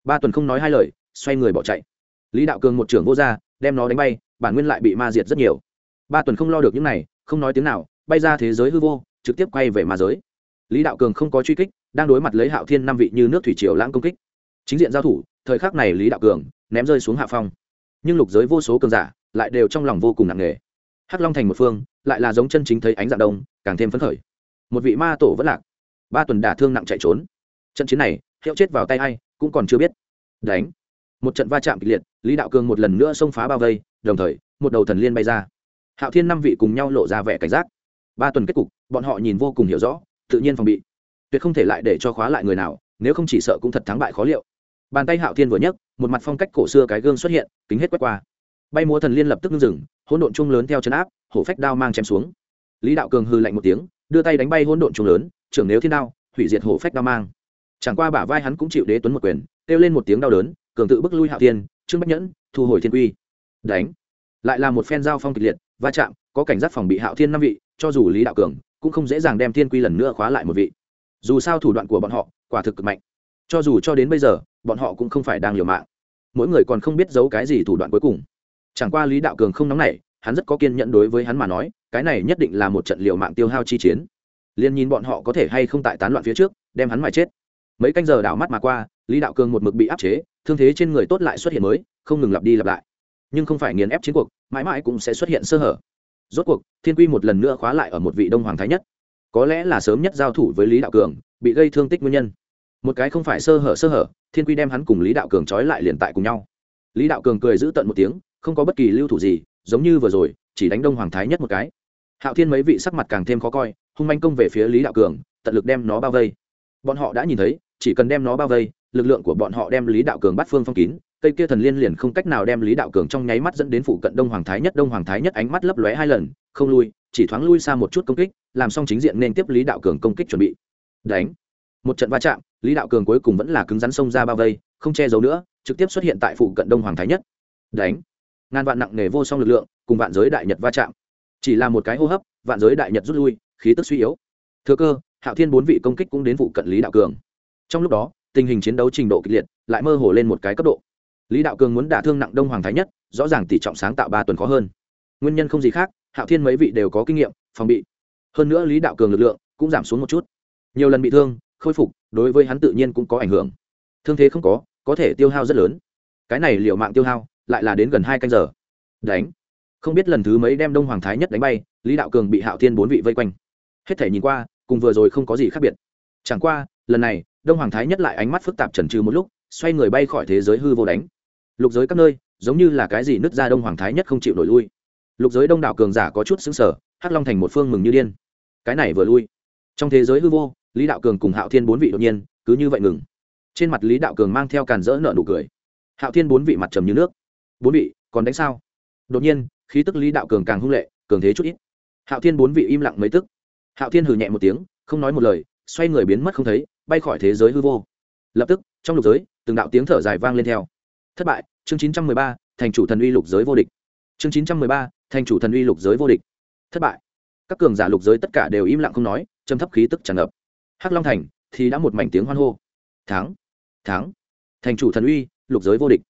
Ba tuần không nói hai lời xoay người bỏ chạy. Lý đạo cường một trưởng vô r đem nó đánh bay, bản nguyên lại bị ma diệt rất nhiều. Ba tuần không lo được những này, không nói tiếng nào, bay ra thế giới hư vô, trực tiếp quay về ma giới. Lý đạo cường không có truy kích, đang đối mặt lấy hạo thiên năm vị như nước thủy triều lãng công kích. Chính diện giao thủ, thời khắc này lý đạo cường ném rơi xuống hạ phong. Nhưng lục giới vô số cường giả lại đều trong lòng vô cùng nặng nề. Hắc long thành một phương, lại là giống chân chính thấy ánh dạng đông, càng thêm phấn khởi. Một vị ma tổ vẫn lạc. Ba tuần đả thương nặng chạy trốn. Trận chiến này, hiệu chết vào tay a i cũng còn chưa biết. Đánh một trận va chạm kịch liệt, lý đạo cường một lần nữa xông phá bao vây, đồng thời, một đầu thần liên bay ra. Hạo thiên năm vị cùng nhau lộ ra vẻ cảnh giác. Ba tuần kết cục, bọn họ nhìn vô cùng hiểu rõ, tự nhiên phòng bị. Tuyệt không thể lại để cho khóa lại người nào, nếu không chỉ sợ cũng thật thắng bại khó liệu. Bàn tay hạo thiên vừa nhấc, một mặt phong cách cổ xưa cái gương xuất hiện, kính hết quét qua. Bay múa thần liên lập tức ngưng dừng hỗn độn chung lớn theo chân áp, hổ phách đao mang chém xuống. Lý đạo cường hư lạnh một tiếng, đưa tay đánh bay hỗn độn chung lớn, trưởng nếu thiên đao, hủy diệt hổ phách đao mang. Chẳng qua bả vai hắn cũng chịu đế tuấn một quyền, kêu lên một tiếng đau đớn cường tự bức lui hạo thiên, trương bách nhẫn, thu hồi thiên quy. Đánh. Lại là một phen giao phong kịch liệt, va chạm, có cảnh giác phòng bị hạo thiên năm vị, cho dù lý đạo cường cũng không dễ dàng đem thiên quy lần nữa khóa lại một vị. Dù sao thủ đoạn của bọn họ, quả thực cực mạnh. Cho dù cho đến bây giờ, bọn họ cũng không phải đang liều mạng. Mỗi người còn không biết giấu cái gì thủ đoạn cuối cùng. Chẳng qua lý đạo cường không nóng nảy, hắn rất có kiên nhẫn đối với hắn mà nói, cái này nhất định là một trận liều mạng tiêu hao chi chiến. Liền nhìn bọn họ có thể hay không tại tán loạn phía trước, đem hắn mà chết mấy canh giờ đảo mắt mà qua, lý đạo cường một mực bị áp chế, thương thế trên người tốt lại xuất hiện mới, không ngừng lặp đi lặp lại. Nhưng không phải nghiền ép chiến cuộc, mãi mãi cũng sẽ xuất hiện sơ hở. Rốt cuộc, thiên quy một lần nữa khóa lại ở một vị đông hoàng thái nhất. Có lẽ là sớm nhất giao thủ với lý đạo cường, bị gây thương tích nguyên nhân. Một cái không phải sơ hở sơ hở, thiên quy đem hắn cùng lý đạo cường trói lại liền tại cùng nhau. Lý đạo cường cười giữ tận một tiếng, không có bất kỳ lưu thủ gì, giống như vừa rồi, chỉ đánh đông hoàng thái nhất một cái. Hạo thiên mấy vị sắc mặt càng thêm khó coi, hung manh công về phía lý đạo cường, tận lực đem nó bao vây. Bọn họ đã nhìn thấy chỉ cần đem nó bao vây, lực lượng của bọn họ đem lý đạo cường bắt phương phong kín, cây kia thần liên liền không cách nào đem lý đạo cường trong nháy mắt dẫn đến phụ cận đông hoàng thái nhất. Đông hoàng thái nhất ánh mắt lấp lóe hai lần, không lui, chỉ thoáng lui xa một chút công kích, làm xong chính diện nên tiếp lý đạo cường công kích chuẩn bị. Đánh. Một trận va chạm, lý đạo cường cuối cùng vẫn là cứng rắn xông ra bao vây, không che giấu nữa, trực tiếp xuất hiện tại phụ cận đông hoàng thái nhất. Đánh. Ngàn vạn nặng nề vô song lực lượng, cùng vạn giới đại nhật va chạm. Chỉ là một cái hô hấp, vạn giới đại nhật rút lui, khí tức suy yếu. Thừa cơ, hạo thiên bốn vị công kích cũng đến vụ cận lý đạo cường trong lúc đó, tình hình chiến đấu trình độ kịch liệt lại mơ hồ lên một cái cấp độ. Lý đạo cường muốn đả thương nặng đông hoàng thái nhất, rõ ràng tỷ trọng sáng tạo ba tuần khó hơn. Nguyên nhân không gì khác, hạo thiên mấy vị đều có kinh nghiệm, phòng bị. Hơn nữa lý đạo cường lực lượng cũng giảm xuống một chút. Nhiều lần bị thương, khôi phục, đối với hắn tự nhiên cũng có ảnh hưởng. Thương thế không có có thể tiêu hao rất lớn. Cái này liệu mạng tiêu hao, lại là đến gần hai canh giờ. Đánh. Không biết lần thứ mấy đem đông hoàng thái nhất đánh bay, lý đạo cường bị hạo thiên bốn vị vây quanh. Hết thể nhìn qua, cùng vừa rồi không có gì khác biệt. Chẳng qua, lần này đông hoàng thái nhất lại ánh mắt phức tạp trần trừ một lúc, xoay người bay khỏi thế giới hư vô đánh. Lục giới các nơi, giống như là cái gì nứt ra đông hoàng thái nhất không chịu nổi lui. Lục giới đông đảo cường giả có chút xứng sở hắc long thành một phương mừng như điên. Cái này vừa lui. Trong thế giới hư vô, lý đạo cường cùng hạo thiên bốn vị đột nhiên, cứ như vậy ngừng. Trên mặt lý đạo cường mang theo càn rỡ nợ nụ cười. Hạo thiên bốn vị mặt trầm như nước. Bốn vị, còn đánh sao? Đột nhiên, khí tức lý đạo cường càng hung lệ, cường thế chút ít. Hạo thiên bốn vị im lặng mấy tức. Hạo thiên hừ nhẹ một tiếng, không nói một lời, xoay người biến mất không thấy bay khỏi thế giới hư vô. Lập tức, trong lục giới, từng đạo tiếng thở dài vang lên theo. Thất bại, chương chín trăm mười ba, thành chủ thần uy lục giới vô địch. Chương chín trăm mười ba, thành chủ thần uy lục giới vô địch. Thất bại. Các cường giả lục giới tất cả đều im lặng không nói châm thấp khí tức tràn ngập. Hắc long thành thì đã một mảnh tiếng hoan hô. Tháng tháng thành chủ thần uy, lục giới vô địch.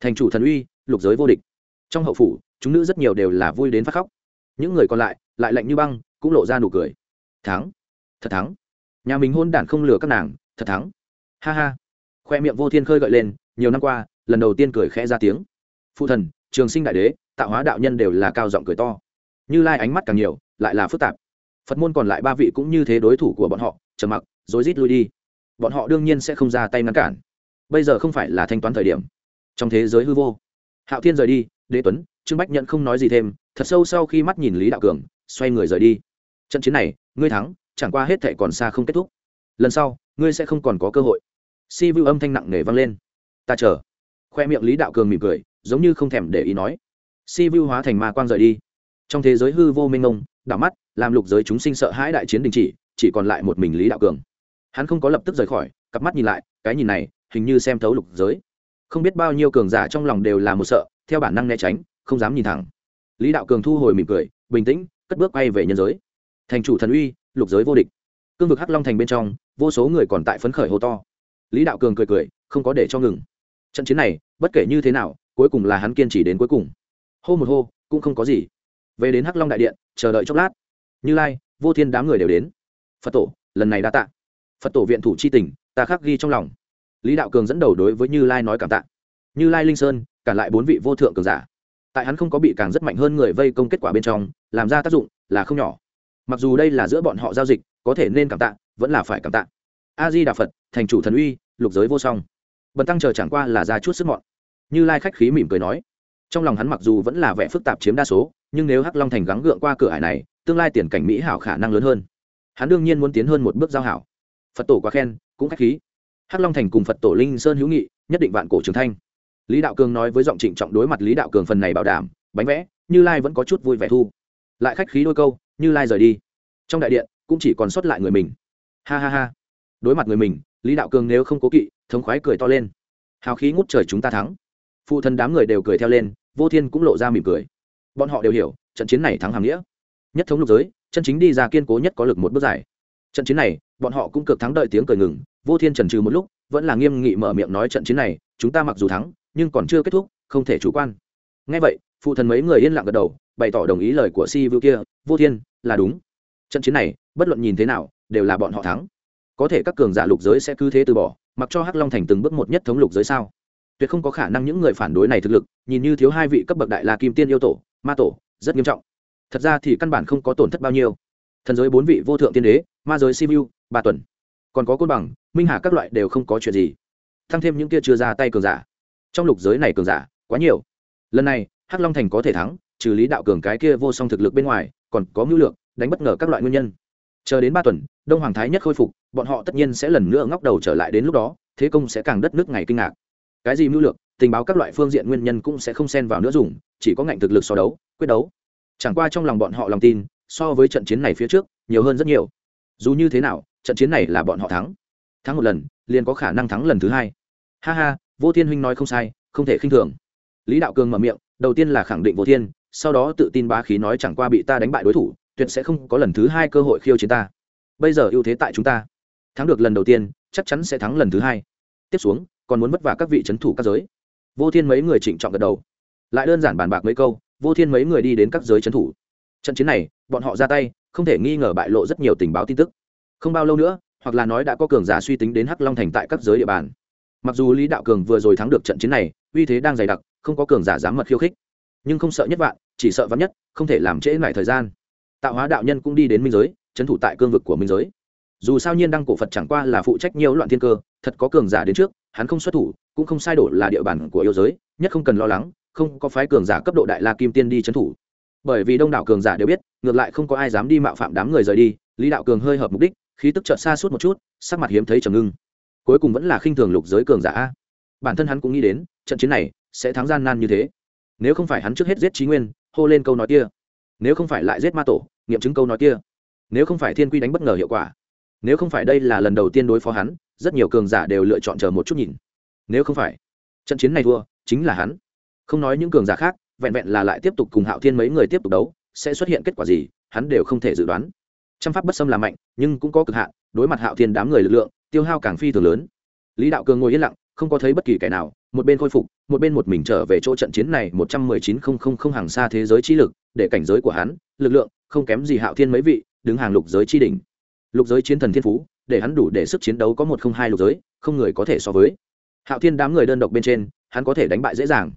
Thành chủ thần uy, lục giới vô địch. Trong hậu phủ, chúng nữ rất nhiều đều là vui đến phát khóc. Những người còn lại lại lạnh như băng, cũng lộ ra nụ cười. Thắng, thật thắng nhà mình hôn đản không lừa các nàng, thật thắng. Ha ha. Khoe miệng vô thiên khơi gợi lên, nhiều năm qua, lần đầu tiên cười khẽ ra tiếng. Phụ thần, trường sinh đại đế, tạo hóa đạo nhân đều là cao giọng cười to. Như lai ánh mắt càng nhiều, lại là phức tạp. Phật môn còn lại ba vị cũng như thế đối thủ của bọn họ, trầm mặc, rối rít lui đi. Bọn họ đương nhiên sẽ không ra tay ngăn cản. Bây giờ không phải là thanh toán thời điểm. Trong thế giới hư vô. Hạo thiên rời đi, đế tuấn, trương bách nhận không nói gì thêm, thật sâu sau khi mắt nhìn lý đạo cường, xoay người rời đi. Trận chiến này, ngươi thắng chẳng qua hết thệ còn xa không kết thúc. Lần sau ngươi sẽ không còn có cơ hội. Si vu âm thanh nặng nề vang lên. Ta chờ. Khoe miệng lý đạo cường mỉm cười giống như không thèm để ý nói. Si vu hóa thành ma quang rời đi. Trong thế giới hư vô minh mông, đảo mắt làm lục giới chúng sinh sợ hãi đại chiến đình chỉ chỉ còn lại một mình lý đạo cường. Hắn không có lập tức rời khỏi cặp mắt nhìn lại cái nhìn này hình như xem thấu lục giới. Không biết bao nhiêu cường giả trong lòng đều là một sợ theo bản năng né tránh không dám nhìn thẳng. Lý đạo cường thu hồi mỉm cười bình tĩnh cất bước quay về nhân giới. Thành chủ thần uy lục giới vô địch. Cương vực hắc long thành bên trong, vô số người còn tại phấn khởi hô to. Lý đạo cường cười cười, không có để cho ngừng. Trận chiến này, bất kể như thế nào, cuối cùng là hắn kiên trì đến cuối cùng. Hô một hô, cũng không có gì. Về đến hắc long đại điện, chờ đợi chốc lát. Như lai, vô thiên đám người đều đến. Phật tổ, lần này đã tạ. Phật tổ viện thủ c h i tình, ta khắc ghi trong lòng. Lý đạo cường dẫn đầu đối với như lai nói cảm tạ. Như lai linh sơn, cả lại bốn vị vô thượng cường giả. Tại hắn không có bị càng rất mạnh hơn người vây công kết quả bên trong, làm ra tác dụng là không nhỏ mặc dù đây là giữa bọn họ giao dịch, có thể nên cảm tạ, vẫn là phải cảm tạ. A di đà phật thành chủ thần uy, lục giới vô song. Bần tăng chờ chẳng qua là ra chút sức mọn. Như lai khách khí mỉm cười nói. Trong lòng hắn mặc dù vẫn là vẻ phức tạp chiếm đa số, nhưng nếu hắc long thành gắng gượng qua cửa hải này, tương lai tiền cảnh mỹ hảo khả năng lớn hơn. Hắn đương nhiên muốn tiến hơn một bước giao hảo. Phật tổ quá khen, cũng khách khí. Hắc long thành cùng phật tổ linh sơn hữu nghị, nhất định vạn cổ trường thanh. Lý đạo cường nói với giọng trịnh trọng đối mặt lý đạo cường phần này bảo đảm, bánh vẽ, như lai vẫn có chút vui vẻ thu. Lại khách khí đôi câu như lai rời đi. Trong đại điện, cũng chỉ còn sót lại người mình. Ha ha ha. Đối mặt người mình, lý đạo cường nếu không cố kỵ, thống khoái cười to lên. Hào khí ngút trời chúng ta thắng. Phụ thân đám người đều cười theo lên, vô thiên cũng lộ ra mỉm cười. Bọn họ đều hiểu, trận chiến này thắng hàm nghĩa. Nhất thống lục giới, chân chính đi ra kiên cố nhất có lực một bước dài. Trận chiến này, bọn họ cũng cực thắng đợi tiếng cười ngừng, vô thiên trần trừ một lúc, vẫn là nghiêm nghị mở miệng nói trận chiến này, chúng ta mặc dù thắng, nhưng còn chưa kết thúc, không thể chủ quan. Ngay vậy, phụ thần mấy người yên lặng gật đầu bày tỏ đồng ý lời của si vu kia, vô thiên, là đúng. Trận chiến này, bất luận nhìn thế nào, đều là bọn họ thắng. Có thể các cường giả lục giới sẽ cứ thế từ bỏ, mặc cho hắc long thành từng bước một nhất thống lục giới sao? Tuyệt không có khả năng những người phản đối này thực lực, nhìn như thiếu hai vị cấp bậc đại la kim tiên yêu tổ, ma tổ, rất nghiêm trọng. Thật ra thì căn bản không có tổn thất bao nhiêu. Thần giới bốn vị vô thượng tiên đế, ma giới simu ba tuần. Còn có côn bằng, minh hà các loại đều không có chuyện gì. Thăng thêm những kia chưa ra tay cường giả. Trong lục giới này cường giả, quá nhiều. Lần này, hắc long thành có thể thắng trừ lý đạo cường cái kia vô song thực lực bên ngoài, còn có mưu lược, đánh bất ngờ các loại nguyên nhân. Chờ đến ba tuần, đông hoàng thái nhất khôi phục, bọn họ tất nhiên sẽ lần nữa ngóc đầu trở lại đến lúc đó, thế công sẽ càng đất nước ngày kinh ngạc. Cái gì mưu lược, tình báo các loại phương diện nguyên nhân cũng sẽ không xen vào nữa dùng, chỉ có ngạnh thực lực so đấu, quyết đấu. Chẳng qua trong lòng bọn họ lòng tin, so với trận chiến này phía trước, nhiều hơn rất nhiều. Dù như thế nào, trận chiến này là bọn họ thắng. Thắng một lần, liền có khả năng thắng lần thứ hai. Ha ha, vô thiên huynh nói không sai, không thể khinh thường. Lý đạo cường mở miệng, đầu tiên là khẳng định vô thiên sau đó tự tin bá khí nói chẳng qua bị ta đánh bại đối thủ, tuyệt sẽ không có lần thứ hai cơ hội khiêu chiến ta. Bây giờ ưu thế tại chúng ta. Thắng được lần đầu tiên, chắc chắn sẽ thắng lần thứ hai. Tiếp xuống, còn muốn vất vả các vị c h ấ n thủ các giới. Vô thiên mấy người trịnh trọng gật đầu. Lại đơn giản bàn bạc mấy câu, vô thiên mấy người đi đến các giới c h ấ n thủ. Trận chiến này, bọn họ ra tay, không thể nghi ngờ bại lộ rất nhiều tình báo tin tức. Không bao lâu nữa, hoặc là nói đã có cường giả suy tính đến hắc long thành tại các giới địa bàn. Mặc dù lý đạo cường vừa rồi thắng được trận chiến này, uy thế đang dày đặc, không có cường giả dám mật khiêu khích nhưng không sợ nhất vạn, chỉ sợ vắn nhất, không thể làm trễ lại thời gian. Tạo hóa đạo nhân cũng đi đến minh giới trấn thủ tại cương vực của minh giới. Dù sao nhiên đăng cổ phật chẳng qua là phụ trách nhiều loạn thiên cơ, thật có cường giả đến trước, hắn không xuất thủ, cũng không sai đổ là địa bàn của yêu giới, nhất không cần lo lắng, không có phái cường giả cấp độ đại la kim tiên đi trấn thủ. Bởi vì đông đảo cường giả đều biết, ngược lại không có ai dám đi mạo phạm đám người rời đi, lý đạo cường hơi hợp mục đích, khí tức chợt xa suốt một chút, sắc mặt hiếm thấy trầm ngưng. Cuối cùng vẫn là khinh thường lục giới cường giả. Bản thân hắn cũng nghĩ đến, trận chiến này sẽ thắng gian nan như thế nếu không phải hắn trước hết giết trí nguyên, hô lên câu nói kia. Nếu không phải lại giết ma tổ, nghiệm chứng câu nói kia. Nếu không phải thiên quy đánh bất ngờ hiệu quả. Nếu không phải đây là lần đầu tiên đối phó hắn, rất nhiều cường giả đều lựa chọn chờ một chút nhìn. Nếu không phải, trận chiến này thua, chính là hắn. Không nói những cường giả khác, vẹn vẹn là lại tiếp tục cùng hạo thiên mấy người tiếp tục đấu, sẽ xuất hiện kết quả gì, hắn đều không thể dự đoán. Trăm pháp bất xâm là mạnh, nhưng cũng có cực hạn, đối mặt hạo thiên đám người lực lượng, tiêu hao càng phi thường lớn. Lý đạo cường ngồi yên lặng không có thấy bất kỳ kẻ nào, một bên khôi phục, một bên một mình trở về chỗ trận chiến này một trăm mười chín không không không hàng xa thế giới chi lực, để cảnh giới của hắn, lực lượng, không kém gì hạo thiên mấy vị, đứng hàng lục giới chi đỉnh. Lục giới chiến thần thiên phú, để hắn đủ để sức chiến đấu có một không hai lục giới, không người có thể so với. Hạo thiên đám người đơn độc bên trên, hắn có thể đánh bại dễ dàng.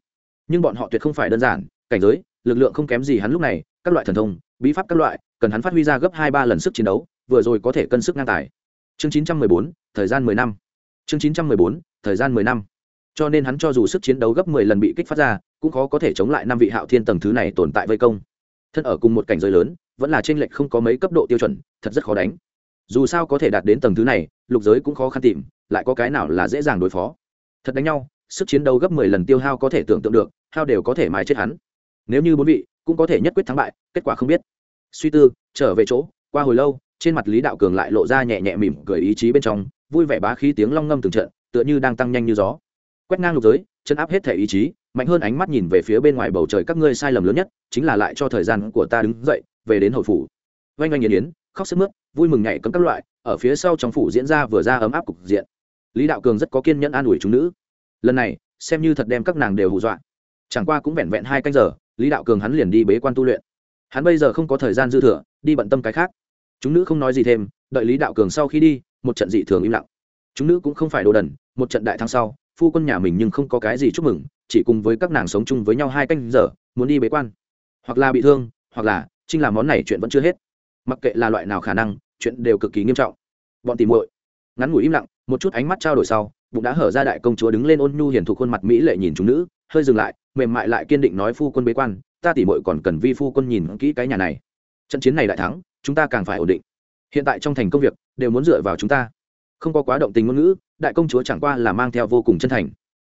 Nhưng bọn họ tuyệt không phải đơn giản, cảnh giới, lực lượng không kém gì hắn lúc này, các loại thần thông, bí pháp các loại, cần hắn phát huy ra gấp hai ba lần sức chiến đấu, vừa rồi có thể cân sức ngang tài. Chương chín trăm mười bốn, thời gian mười năm. Chương chín trăm mười bốn thời gian mười năm. Cho nên hắn cho dù sức chiến đấu gấp mười lần bị kích phát ra, cũng khó có thể chống lại năm vị hạo thiên tầng thứ này tồn tại vây công. Thân ở cùng một cảnh giới lớn, vẫn là t r ê n lệch không có mấy cấp độ tiêu chuẩn, thật rất khó đánh. Dù sao có thể đạt đến tầng thứ này, lục giới cũng khó khăn tìm, lại có cái nào là dễ dàng đối phó. Thật đánh nhau, sức chiến đấu gấp mười lần tiêu hao có thể tưởng tượng được, hao đều có thể mài chết hắn. Nếu như bốn vị, cũng có thể nhất quyết thắng bại, kết quả không biết. Suy tư, trở về chỗ, qua hồi lâu, trên mặt lý đạo cường lại lộ ra nhẹ nhẹ mỉm cười ý chí bên trong, vui vẻ bá khí tiếng long ngâm từng trận tựa như đang tăng nhanh như gió. Quét ngang lục giới chân áp hết thể ý chí, mạnh hơn ánh mắt nhìn về phía bên ngoài bầu trời các ngươi sai lầm lớn nhất, chính là lại cho thời gian của ta đứng dậy, về đến hồi phủ. Oanh oanh nghiền yến, khóc sức mướt, vui mừng nhảy cấm các loại, ở phía sau trong phủ diễn ra vừa ra ấm áp cục diện. Lý đạo cường rất có kiên nhẫn an ủi chúng nữ. Lần này, xem như thật đem các nàng đều hù dọa. Chẳng qua cũng vẹn vẹn hai canh giờ, lý đạo cường hắn liền đi bế quan tu luyện. Hắn bây giờ không có thời gian dư thừa, đi bận tâm cái khác. Chúng nữ không nói gì thêm, đợi lý đạo cường sau khi đi, một trận dị thường im lặng chúng nữ cũng không phải đồ đần, một trận đại thắng sau, phu quân nhà mình nhưng không có cái gì chúc mừng, chỉ cùng với các nàng sống chung với nhau hai canh giờ, muốn đi bế quan. Hoặc là bị thương, hoặc là trinh làm món này chuyện vẫn chưa hết. Mặc kệ là loại nào khả năng, chuyện đều cực kỳ nghiêm trọng. Bọn tìm muội, ngắn ngủi im lặng, một chút ánh mắt trao đổi sau, bụng đã hở ra đại công chúa đứng lên ôn nhu hiền thục khuôn mặt mỹ lệ nhìn chúng nữ, hơi dừng lại, mềm mại lại kiên định nói phu quân bế quan, ta tỉ muội còn cần vi phu quân nhìn kỹ cái nhà này. Trận chiến này đại thắng, chúng ta càng phải ổn định. Hiện tại trong thành công việc, đều muốn dựa vào chúng ta không có quá động tình ngôn ngữ, đại công chúa chẳng qua là mang theo vô cùng chân thành.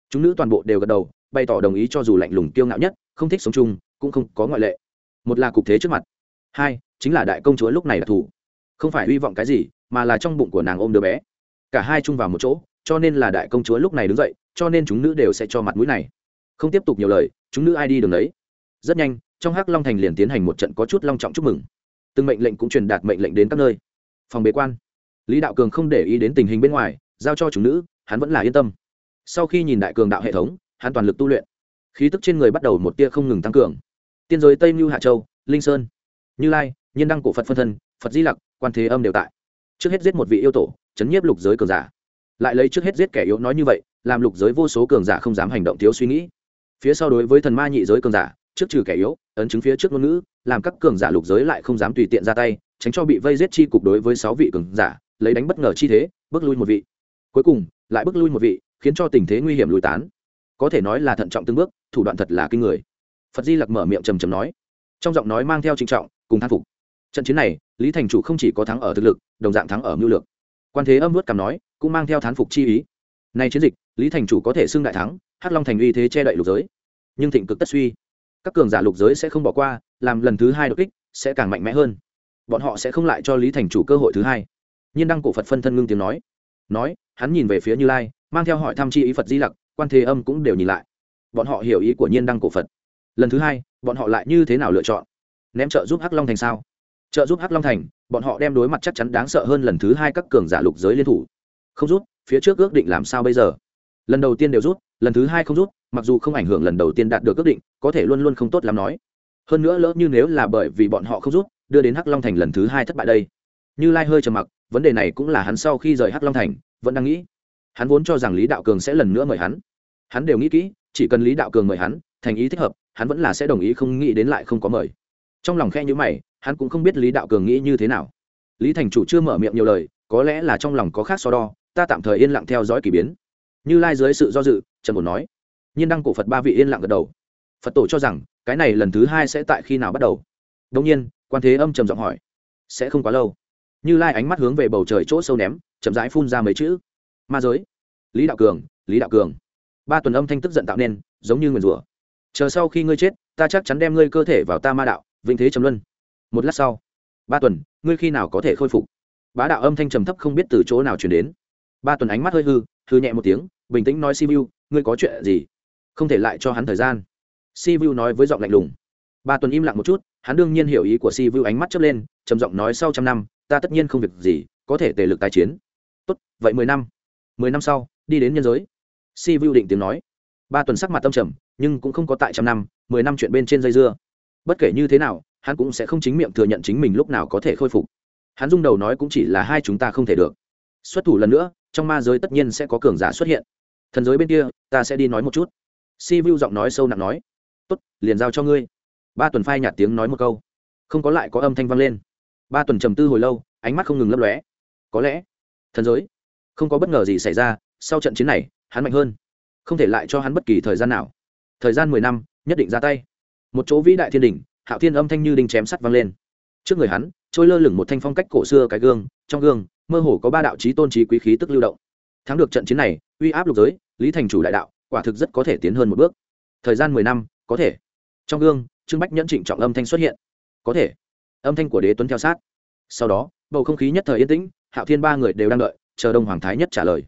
Chúng nữ toàn bộ đều gật đầu, bày tỏ đồng ý cho dù lạnh lùng kiêu ngạo nhất, không thích sống chung, cũng không có ngoại lệ. Một là cục thế trước mặt, hai, chính là đại công chúa lúc này đặc thù không phải hy vọng cái gì, mà là trong bụng của nàng ôm đứa bé. Cả hai chung vào một chỗ, cho nên là đại công chúa lúc này đứng dậy, cho nên chúng nữ đều sẽ cho mặt mũi này. Không tiếp tục nhiều lời, chúng nữ ai đi đường đấy rất nhanh, trong hắc long thành liền tiến hành một trận có chút long trọng chúc mừng. Từng mệnh lệnh cũng truyền đạt mệnh lệnh đến các nơi. Phòng bế quan lý đạo cường không để ý đến tình hình bên ngoài, giao cho chúng nữ, hắn vẫn là yên tâm. Sau khi nhìn đại cường đạo hệ thống, hắn toàn lực tu luyện. Khí tức trên người bắt đầu một tia không ngừng tăng cường. Tiên giới tây mưu hạ châu, linh sơn, như lai, nhiên đăng cổ phật phân thân, phật di lặc, quan thế âm đều tại. Trước hết giết một vị yêu tổ, chấn nhiếp lục giới cường giả. Lại lấy trước hết giết kẻ yếu nói như vậy, làm lục giới vô số cường giả không dám hành động thiếu suy nghĩ. Phía sau đối với thần ma nhị giới cường giả, trước trừ kẻ yếu, ấn chứng phía trước ngôn ngữ, làm các cường giả lục giới lại không dám tùy tiện ra tay, tránh cho bị vây giết chi cục đối với sáu vị cường giả lấy đánh bất ngờ chi thế, bước lui một vị. Cuối cùng, lại bước lui một vị, khiến cho tình thế nguy hiểm lùi tán. Có thể nói là thận trọng từng bước, thủ đoạn thật là kinh người. Phật di lặc mở miệng trầm trầm nói, trong giọng nói mang theo trinh trọng, cùng thán phục. Trận chiến này, lý thành chủ không chỉ có thắng ở thực lực, đồng dạng thắng ở mưu lược. Quan thế âm vớt cảm nói, cũng mang theo thán phục chi ý. Nay chiến dịch, lý thành chủ có thể xưng đại thắng, hắc long thành uy thế che đậy lục giới. Nhưng thịnh cực tất suy. Các cường giả lục giới sẽ không bỏ qua, làm lần thứ hai đột kích, sẽ càng mạnh mẽ hơn. Bọn họ sẽ không lại cho lý thành chủ cơ hội thứ hai nhiên đăng cổ phật phân thân ngưng tiếng nói nói hắn nhìn về phía như lai mang theo hỏi thăm chi ý phật di lặc quan thế âm cũng đều nhìn lại bọn họ hiểu ý của nhiên đăng cổ phật lần thứ hai bọn họ lại như thế nào lựa chọn ném trợ giúp hắc long thành sao trợ giúp hắc long thành bọn họ đem đối mặt chắc chắn đáng sợ hơn lần thứ hai các cường giả lục giới liên thủ không rút phía trước ước định làm sao bây giờ lần đầu tiên đều rút lần thứ hai không rút mặc dù không ảnh hưởng lần đầu tiên đạt được ước định có thể luôn luôn không tốt lắm nói hơn nữa lỡ như nếu là bởi vì bọn họ không rút đưa đến hắc long thành lần thứ hai thất bại đây như lai hơi trầm mặc vấn đề này cũng là hắn sau khi rời hắc long thành, vẫn đang nghĩ. Hắn vốn cho rằng lý đạo cường sẽ lần nữa mời hắn. Hắn đều nghĩ kỹ, chỉ cần lý đạo cường mời hắn, thành ý thích hợp, hắn vẫn là sẽ đồng ý không nghĩ đến lại không có mời. Trong lòng khe nhữ mày, hắn cũng không biết lý đạo cường nghĩ như thế nào. Lý thành chủ chưa mở miệng nhiều lời, có lẽ là trong lòng có khác so đo, ta tạm thời yên lặng theo dõi k ỳ biến. Như lai dưới sự do dự, trần bồn nói. Nhiên đăng cổ phật ba vị yên lặng gật đầu. Phật tổ cho rằng, cái này lần thứ hai sẽ tại khi nào bắt đầu? Đông nhiên, quan thế âm trầm giọng hỏi. Sẽ không quá lâu như lai ánh mắt hướng về bầu trời chỗ sâu ném, chậm rãi phun ra mấy chữ. Ma giới. Lý đạo cường, lý đạo cường. Ba tuần âm thanh tức giận tạo nên, giống như nguyền rủa. Chờ sau khi ngươi chết, ta chắc chắn đem ngươi cơ thể vào ta ma đạo, vĩnh thế trầm luân. Một lát sau, ba tuần, ngươi khi nào có thể khôi phục? Bá đạo âm thanh trầm thấp không biết từ chỗ nào chuyển đến. Ba tuần ánh mắt hơi hư hư nhẹ một tiếng, bình tĩnh nói si vu ngươi có chuyện gì? Không thể lại cho hắn thời gian. Si vu nói với giọng lạnh lùng. Ba tuần im lặng một chút, hắn đương nhiên hiểu ý của si vu ánh mắt chớp lên, trầm giọng nói sau trăm năm ta tất nhiên không việc gì, có thể tề lực tài chiến. Tốt, vậy mười năm. Mười năm sau, đi đến nhân giới. Si vu định tiếng nói. Ba tuần sắc mặt tâm trầm, nhưng cũng không có tại trăm năm, mười năm chuyện bên trên dây dưa. Bất kể như thế nào, hắn cũng sẽ không chính miệng thừa nhận chính mình lúc nào có thể khôi phục. Hắn rung đầu nói cũng chỉ là hai chúng ta không thể được. Xuất thủ lần nữa, trong ma giới tất nhiên sẽ có cường giả xuất hiện. Thần giới bên kia, ta sẽ đi nói một chút. Si vu giọng nói sâu nặng nói. Tốt, liền giao cho ngươi. Ba tuần phai nhạt tiếng nói một câu. Không có lại có âm thanh vang lên ba tuần trầm tư hồi lâu, ánh mắt không ngừng lấp lóe. Có lẽ, thần giới, không có bất ngờ gì xảy ra, sau trận chiến này, hắn mạnh hơn. Không thể lại cho hắn bất kỳ thời gian nào. Thời gian mười năm, nhất định ra tay. Một chỗ vĩ đại thiên đình hạo thiên âm thanh như đinh chém sắt vang lên. Trước người hắn, trôi lơ lửng một thanh phong cách cổ xưa cái gương, trong gương, mơ hồ có ba đạo trí tôn trí quý khí tức lưu động. Thắng được trận chiến này, uy áp lục giới, lý thành chủ đại đạo, quả thực rất có thể tiến hơn một bước. Thời gian mười năm, có thể. Trong gương, trương bách nhẫn trịnh trọng âm thanh xuất hiện. Có thể âm thanh của đế tuấn theo sát. Sau đó, bầu không khí nhất thời yên tĩnh, hạo thiên ba người đều đang đợi, chờ đông hoàng thái nhất trả lời.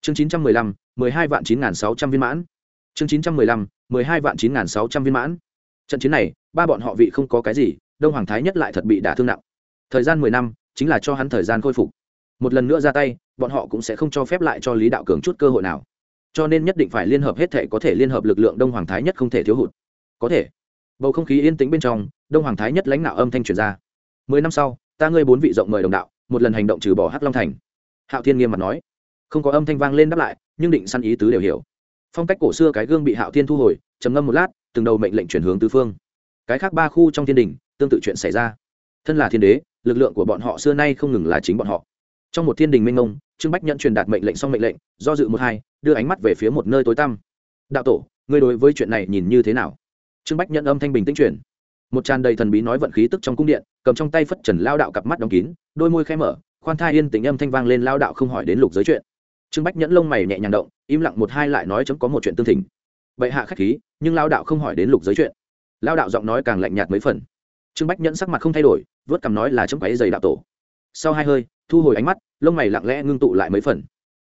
Chương chín trăm mười lăm, mười hai vạn chín n g h n sáu trăm viên mãn. Chương chín trăm mười lăm, mười hai vạn chín n g h n sáu trăm viên mãn. Trận chiến này, ba bọn họ vị không có cái gì, đông hoàng thái nhất lại thật bị đả thương nặng. Thời gian mười năm, chính là cho hắn thời gian khôi phục. Một lần nữa ra tay, bọn họ cũng sẽ không cho phép lại cho lý đạo cường chút cơ hội nào. Cho nên nhất định phải liên hợp hết thể có thể liên hợp lực lượng đông hoàng thái nhất không thể thiếu hụt. Có thể bầu không khí yên tĩnh bên trong, đông hoàng thái nhất lãnh đạo âm thanh truyền ra. Mười năm sau, ta ngươi bốn vị rộng mời đồng đạo, một lần hành động trừ bỏ hắc long thành. Hạo thiên nghiêm mặt nói. Không có âm thanh vang lên đáp lại, nhưng định săn ý tứ đều hiểu. Phong cách cổ xưa cái gương bị hạo thiên thu hồi, trầm ngâm một lát, từng đầu mệnh lệnh chuyển hướng tứ phương. Cái khác ba khu trong thiên đình, tương tự chuyện xảy ra. Thân là thiên đế, lực lượng của bọn họ xưa nay không ngừng là chính bọn họ. Trong một thiên đình minh ông trương bách nhận truyền đạt mệnh lệnh xong mệnh lệnh, do dự một hai, đưa ánh mắt về phía một nơi tối tăm. Đạo tổ, ngươi đối với chuyện này nhìn như thế nào? Trương bách nhận âm thanh bình tĩnh truyền. Một tràn đầy thần bí nói vận khí tức trong cung điện, cầm trong tay phất trần lao đạo cặp mắt đóng kín, đôi môi khẽ mở, khoan thai yên tình âm thanh vang lên lao đạo không hỏi đến lục giới chuyện. Trương bách nhẫn lông mày nhẹ nhàng động, im lặng một hai lại nói chấm có một chuyện tương thỉnh. Bệ hạ khách khí, nhưng lao đạo không hỏi đến lục giới chuyện. Lao đạo giọng nói càng lạnh nhạt mấy phần. Trương bách nhẫn sắc mặt không thay đổi, vớt cằm nói là chấm quáy dày đạo tổ. Sau hai hơi, thu hồi ánh mắt, lông mày lặng lẽ ngưng tụ lại mấy phần.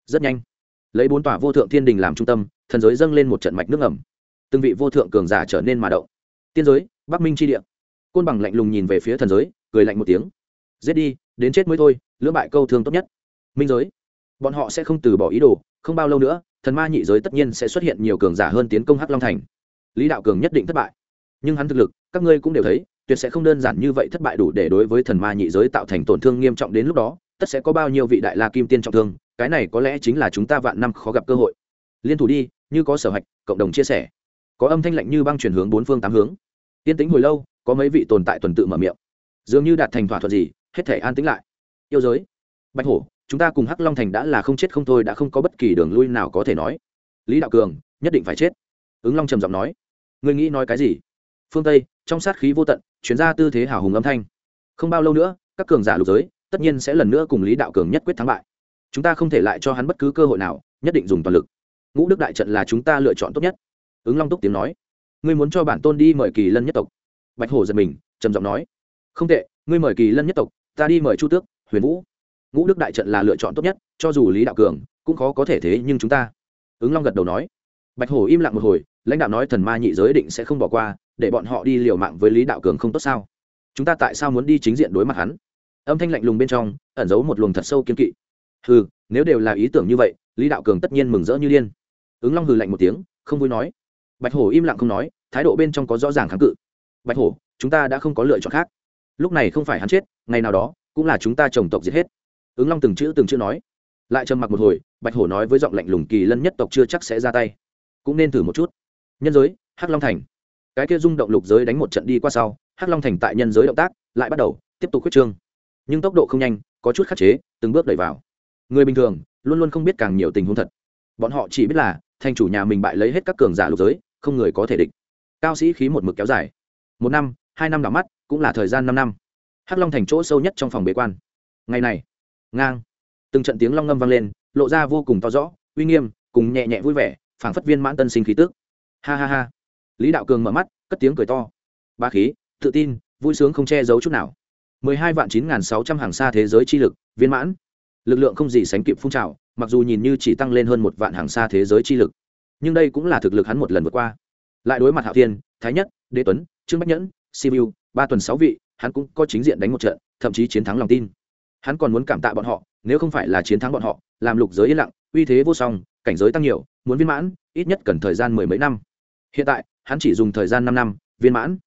Rất nhanh, lấy bốn tòa vô thượng thiên đình làm trung tâm, thần giới dâng lên một trận mạch nước ẩm từng vị vô thượng cường giả trở nên mà động. Tiên giới, bắc minh tri địa. Côn bằng lạnh lùng nhìn về phía thần giới, cười lạnh một tiếng. Giết đi, đến chết mới thôi, lưỡng bại câu thương tốt nhất. Minh giới. Bọn họ sẽ không từ bỏ ý đồ, không bao lâu nữa, thần ma nhị giới tất nhiên sẽ xuất hiện nhiều cường giả hơn tiến công hắc long thành. Lý đạo cường nhất định thất bại. Nhưng hắn thực lực, các ngươi cũng đều thấy, tuyệt sẽ không đơn giản như vậy thất bại đủ để đối với thần ma nhị giới tạo thành tổn thương nghiêm trọng đến lúc đó, tất sẽ có bao nhiêu vị đại la kim tiên trọng thương, cái này có lẽ chính là chúng ta vạn năm khó gặp cơ hội. Liên thủ đi, như có sở hạch cộng đồng chia sẻ có âm thanh lạnh như băng chuyển hướng bốn phương tám hướng. Tiên tĩnh hồi lâu, có mấy vị tồn tại tuần tự mở miệng. Dường như đạt thành thỏa thuận gì, hết thể an tĩnh lại. Yêu giới. Bạch hổ, chúng ta cùng hắc long thành đã là không chết không thôi, đã không có bất kỳ đường lui nào có thể nói. Lý đạo cường, nhất định phải chết. Ứng long trầm giọng nói. Người nghĩ nói cái gì? Phương tây, trong sát khí vô tận, chuyển ra tư thế hào hùng âm thanh. Không bao lâu nữa, các cường giả lục giới, tất nhiên sẽ lần nữa cùng lý đạo cường nhất quyết thắng bại. Chúng ta không thể lại cho hắn bất cứ cơ hội nào, nhất định dùng toàn lực. Ngũ đức đại trận là chúng ta lựa chọn tốt nhất ứng long túc tiếng nói, ngươi muốn cho bản tôn đi mời kỳ lân nhất tộc. Bạch hổ giật mình, trầm giọng nói, không tệ, ngươi mời kỳ lân nhất tộc, ta đi mời chu tước, huyền vũ. Ngũ đức đại trận là lựa chọn tốt nhất, cho dù lý đạo cường cũng khó có thể thế nhưng chúng ta. Ứng long gật đầu nói. Bạch hổ im lặng một hồi, lãnh đạo nói, thần ma nhị giới định sẽ không bỏ qua, để bọn họ đi liều mạng với lý đạo cường không tốt sao? Chúng ta tại sao muốn đi chính diện đối mặt hắn? Âm thanh lạnh lùng bên trong, ẩn giấu một luồng thật sâu kiên kỵ. Hừ, nếu đều là ý tưởng như vậy, lý đạo cường tất nhiên mừng rỡ như điên. Ứng long hừ lạnh một tiếng, không vui nói bạch hổ im lặng không nói, thái độ bên trong có rõ ràng kháng cự. Bạch hổ, chúng ta đã không có lựa chọn khác. Lúc này không phải hắn chết, ngày nào đó, cũng là chúng ta trồng tộc giết hết. Ứng long từng chữ từng chữ nói. Lại trầm mặc một hồi, bạch hổ nói với giọng lạnh lùng kỳ lân nhất tộc chưa chắc sẽ ra tay. Cũng nên thử một chút. Nhân giới, hắc long thành. Cái kia rung động lục giới đánh một trận đi qua sau, hắc long thành tại nhân giới động tác lại bắt đầu tiếp tục khuyết trương. Nhưng tốc độ không nhanh, có chút khắc chế, từng bước đẩy vào. Người bình thường, luôn luôn không biết càng nhiều tình huống thật. Bọn họ chỉ biết là, thành chủ nhà mình bại lấy hết các cường giả lục giới không người có thể địch. Cao sĩ khí một mực kéo dài. Một năm, hai năm đảo mắt, cũng là thời gian năm năm. Hắc long thành chỗ sâu nhất trong phòng bế quan. Ngày này, ngang. Từng trận tiếng long ngâm vang lên, lộ ra vô cùng to rõ, uy nghiêm, cùng nhẹ nhẹ vui vẻ, phảng phất viên mãn tân sinh khí tức. Ha ha ha. Lý đạo cường mở mắt, cất tiếng cười to. Ba khí, tự tin, vui sướng không che giấu chút nào. Mười hai vạn chín nghìn sáu trăm hàng xa thế giới chi lực, viên mãn. Lực lượng không gì sánh kịp phun trào, mặc dù nhìn như chỉ tăng lên hơn một vạn hàng xa thế giới chi lực nhưng đây cũng là thực lực hắn một lần vượt qua. Lại đối mặt hạo thiên, thái nhất, đế tuấn, trương bách nhẫn, siêu ba tuần sáu vị, hắn cũng có chính diện đánh một trận, thậm chí chiến thắng lòng tin. Hắn còn muốn cảm tạ bọn họ, nếu không phải là chiến thắng bọn họ, làm lục giới yên lặng, uy thế vô song, cảnh giới tăng nhiều, muốn viên mãn, ít nhất cần thời gian mười mấy năm. Hiện tại, hắn chỉ dùng thời gian năm năm, viên mãn.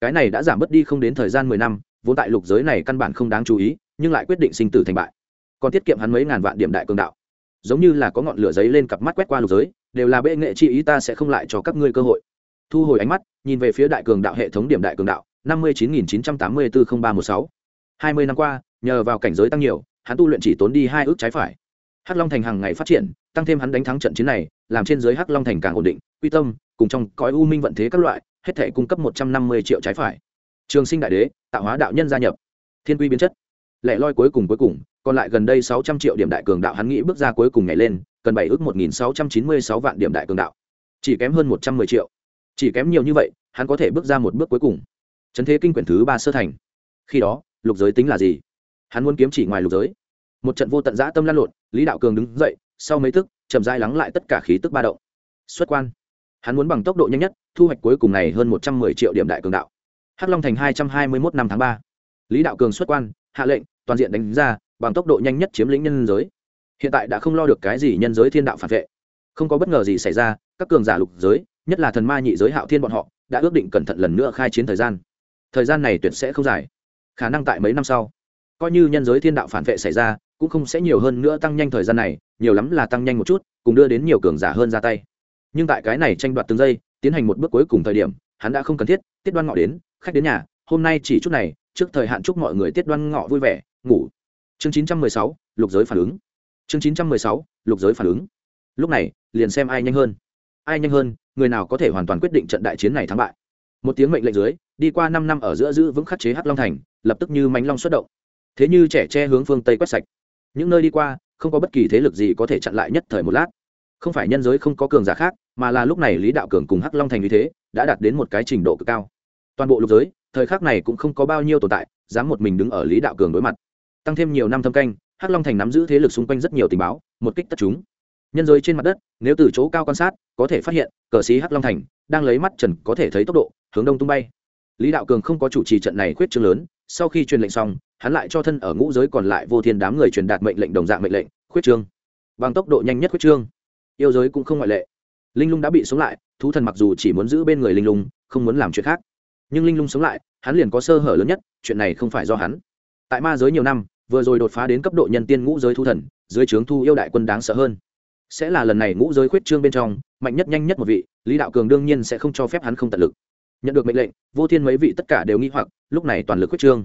Cái này đã giảm bớt đi không đến thời gian mười năm, vốn tại lục giới này căn bản không đáng chú ý, nhưng lại quyết định sinh tử thành bại. Còn tiết kiệm hắn mấy ngàn vạn điểm đại cường đạo. Giống như là có ngọn lửa giấy lên cặp mắt quét qua lục giới đều là bệ nghệ chi ý ta sẽ không lại cho các ngươi cơ hội. Thu hồi ánh mắt, nhìn về phía đại cường đạo hệ thống điểm đại cường đạo, năm mươi chín nghìn chín trăm tám mươi bốn ba một sáu. Hai mươi năm qua, nhờ vào cảnh giới tăng nhiều, hắn tu luyện chỉ tốn đi hai ước trái phải. Hắc long thành hàng ngày phát triển, tăng thêm hắn đánh thắng trận chiến này, làm trên giới hắc long thành càng ổn định, quy tâm, cùng trong cõi u minh vận thế các loại, hết thể cung cấp một trăm năm mươi triệu trái phải. Trường sinh đại đế, tạo hóa đạo nhân gia nhập. Thiên quy biến chất. Lẻ loi cuối cùng cuối cùng, còn lại gần đây sáu trăm triệu điểm đại cường đạo hắn nghĩ bước ra cuối cùng nhảy lên cần bảy ước một nghìn sáu trăm chín mươi sáu vạn điểm đại cường đạo. Chỉ kém hơn một trăm mười triệu. Chỉ kém nhiều như vậy, hắn có thể bước ra một bước cuối cùng. Trấn thế kinh quyển thứ ba sơ thành. Khi đó, lục giới tính là gì? Hắn muốn kiếm chỉ ngoài lục giới. Một trận vô tận giã tâm lan lộn, lý đạo cường đứng dậy, sau mấy tức chậm dai lắng lại tất cả khí tức ba động. Xuất quan. Hắn muốn bằng tốc độ nhanh nhất, thu hoạch cuối cùng này hơn một trăm mười triệu điểm đại cường đạo. Hắc long thành hai trăm hai mươi mốt năm tháng ba. Lý đạo cường xuất quan, hạ lệnh, toàn diện đánh ra, bằng tốc độ nhanh nhất chiếm lĩnh nhân giới hiện tại đã không lo được cái gì nhân giới thiên đạo phản vệ. Không có bất ngờ gì xảy ra các cường giả lục giới nhất là thần ma nhị giới hạo thiên bọn họ đã ước định cẩn thận lần nữa khai chiến thời gian. Thời gian này tuyệt sẽ không dài. Khả năng tại mấy năm sau coi như nhân giới thiên đạo phản vệ xảy ra cũng không sẽ nhiều hơn nữa tăng nhanh thời gian này nhiều lắm là tăng nhanh một chút cùng đưa đến nhiều cường giả hơn ra tay. Nhưng tại cái này tranh đoạt từng giây tiến hành một bước cuối cùng thời điểm hắn đã không cần thiết tiết đoan ngọ đến khách đến nhà hôm nay chỉ chút này trước thời hạn chúc mọi người tiết đoan ngọ vui vẻ ngủ. Chương 916, lục giới phản ứng chương 916, lục giới phản ứng. Lúc này liền xem ai nhanh hơn. Ai nhanh hơn người nào có thể hoàn toàn quyết định trận đại chiến này thắng bại. Một tiếng mệnh lệnh dưới đi qua năm năm ở giữa giữ vững khắc chế hắc long thành lập tức như mánh long xuất động. Thế như trẻ che hướng phương tây quét sạch. Những nơi đi qua không có bất kỳ thế lực gì có thể chặn lại nhất thời một lát. Không phải nhân giới không có cường giả khác mà là lúc này lý đạo cường cùng hắc long thành như thế đã đạt đến một cái trình độ cực cao. Toàn bộ lục giới thời khắc này cũng không có bao nhiêu tồn tại dám một mình đứng ở lý đạo cường đối mặt. Tăng thêm nhiều năm thâm canh hắc long thành nắm giữ thế lực xung quanh rất nhiều tình báo, một kích tất chúng. Nhân giới trên mặt đất, nếu từ chỗ cao quan sát, có thể phát hiện, cờ sĩ hắc long thành đang lấy mắt trần có thể thấy tốc độ, hướng đông tung bay. Lý đạo cường không có chủ trì trận này khuyết trương lớn, sau khi truyền lệnh xong, hắn lại cho thân ở ngũ giới còn lại vô thiên đám người truyền đạt mệnh lệnh đồng dạng mệnh lệnh, khuyết trương. Bằng tốc độ nhanh nhất khuyết trương. Yêu giới cũng không ngoại lệ. Linh lung đã bị sống lại, thú thần mặc dù chỉ muốn giữ bên người linh lung, không muốn làm chuyện khác. Nhưng linh lung sống lại, hắn liền có sơ hở lớn nhất, chuyện này không phải do hắn. Tại ma giới nhiều năm vừa rồi đột phá đến cấp độ nhân tiên ngũ giới thu thần, dưới trướng thu yêu đại quân đáng sợ hơn. Sẽ là lần này ngũ giới khuyết trương bên trong, mạnh nhất nhanh nhất một vị, lý đạo cường đương nhiên sẽ không cho phép hắn không tận lực. Nhận được mệnh lệnh, vô thiên mấy vị tất cả đều nghi hoặc, lúc này toàn lực khuyết trương.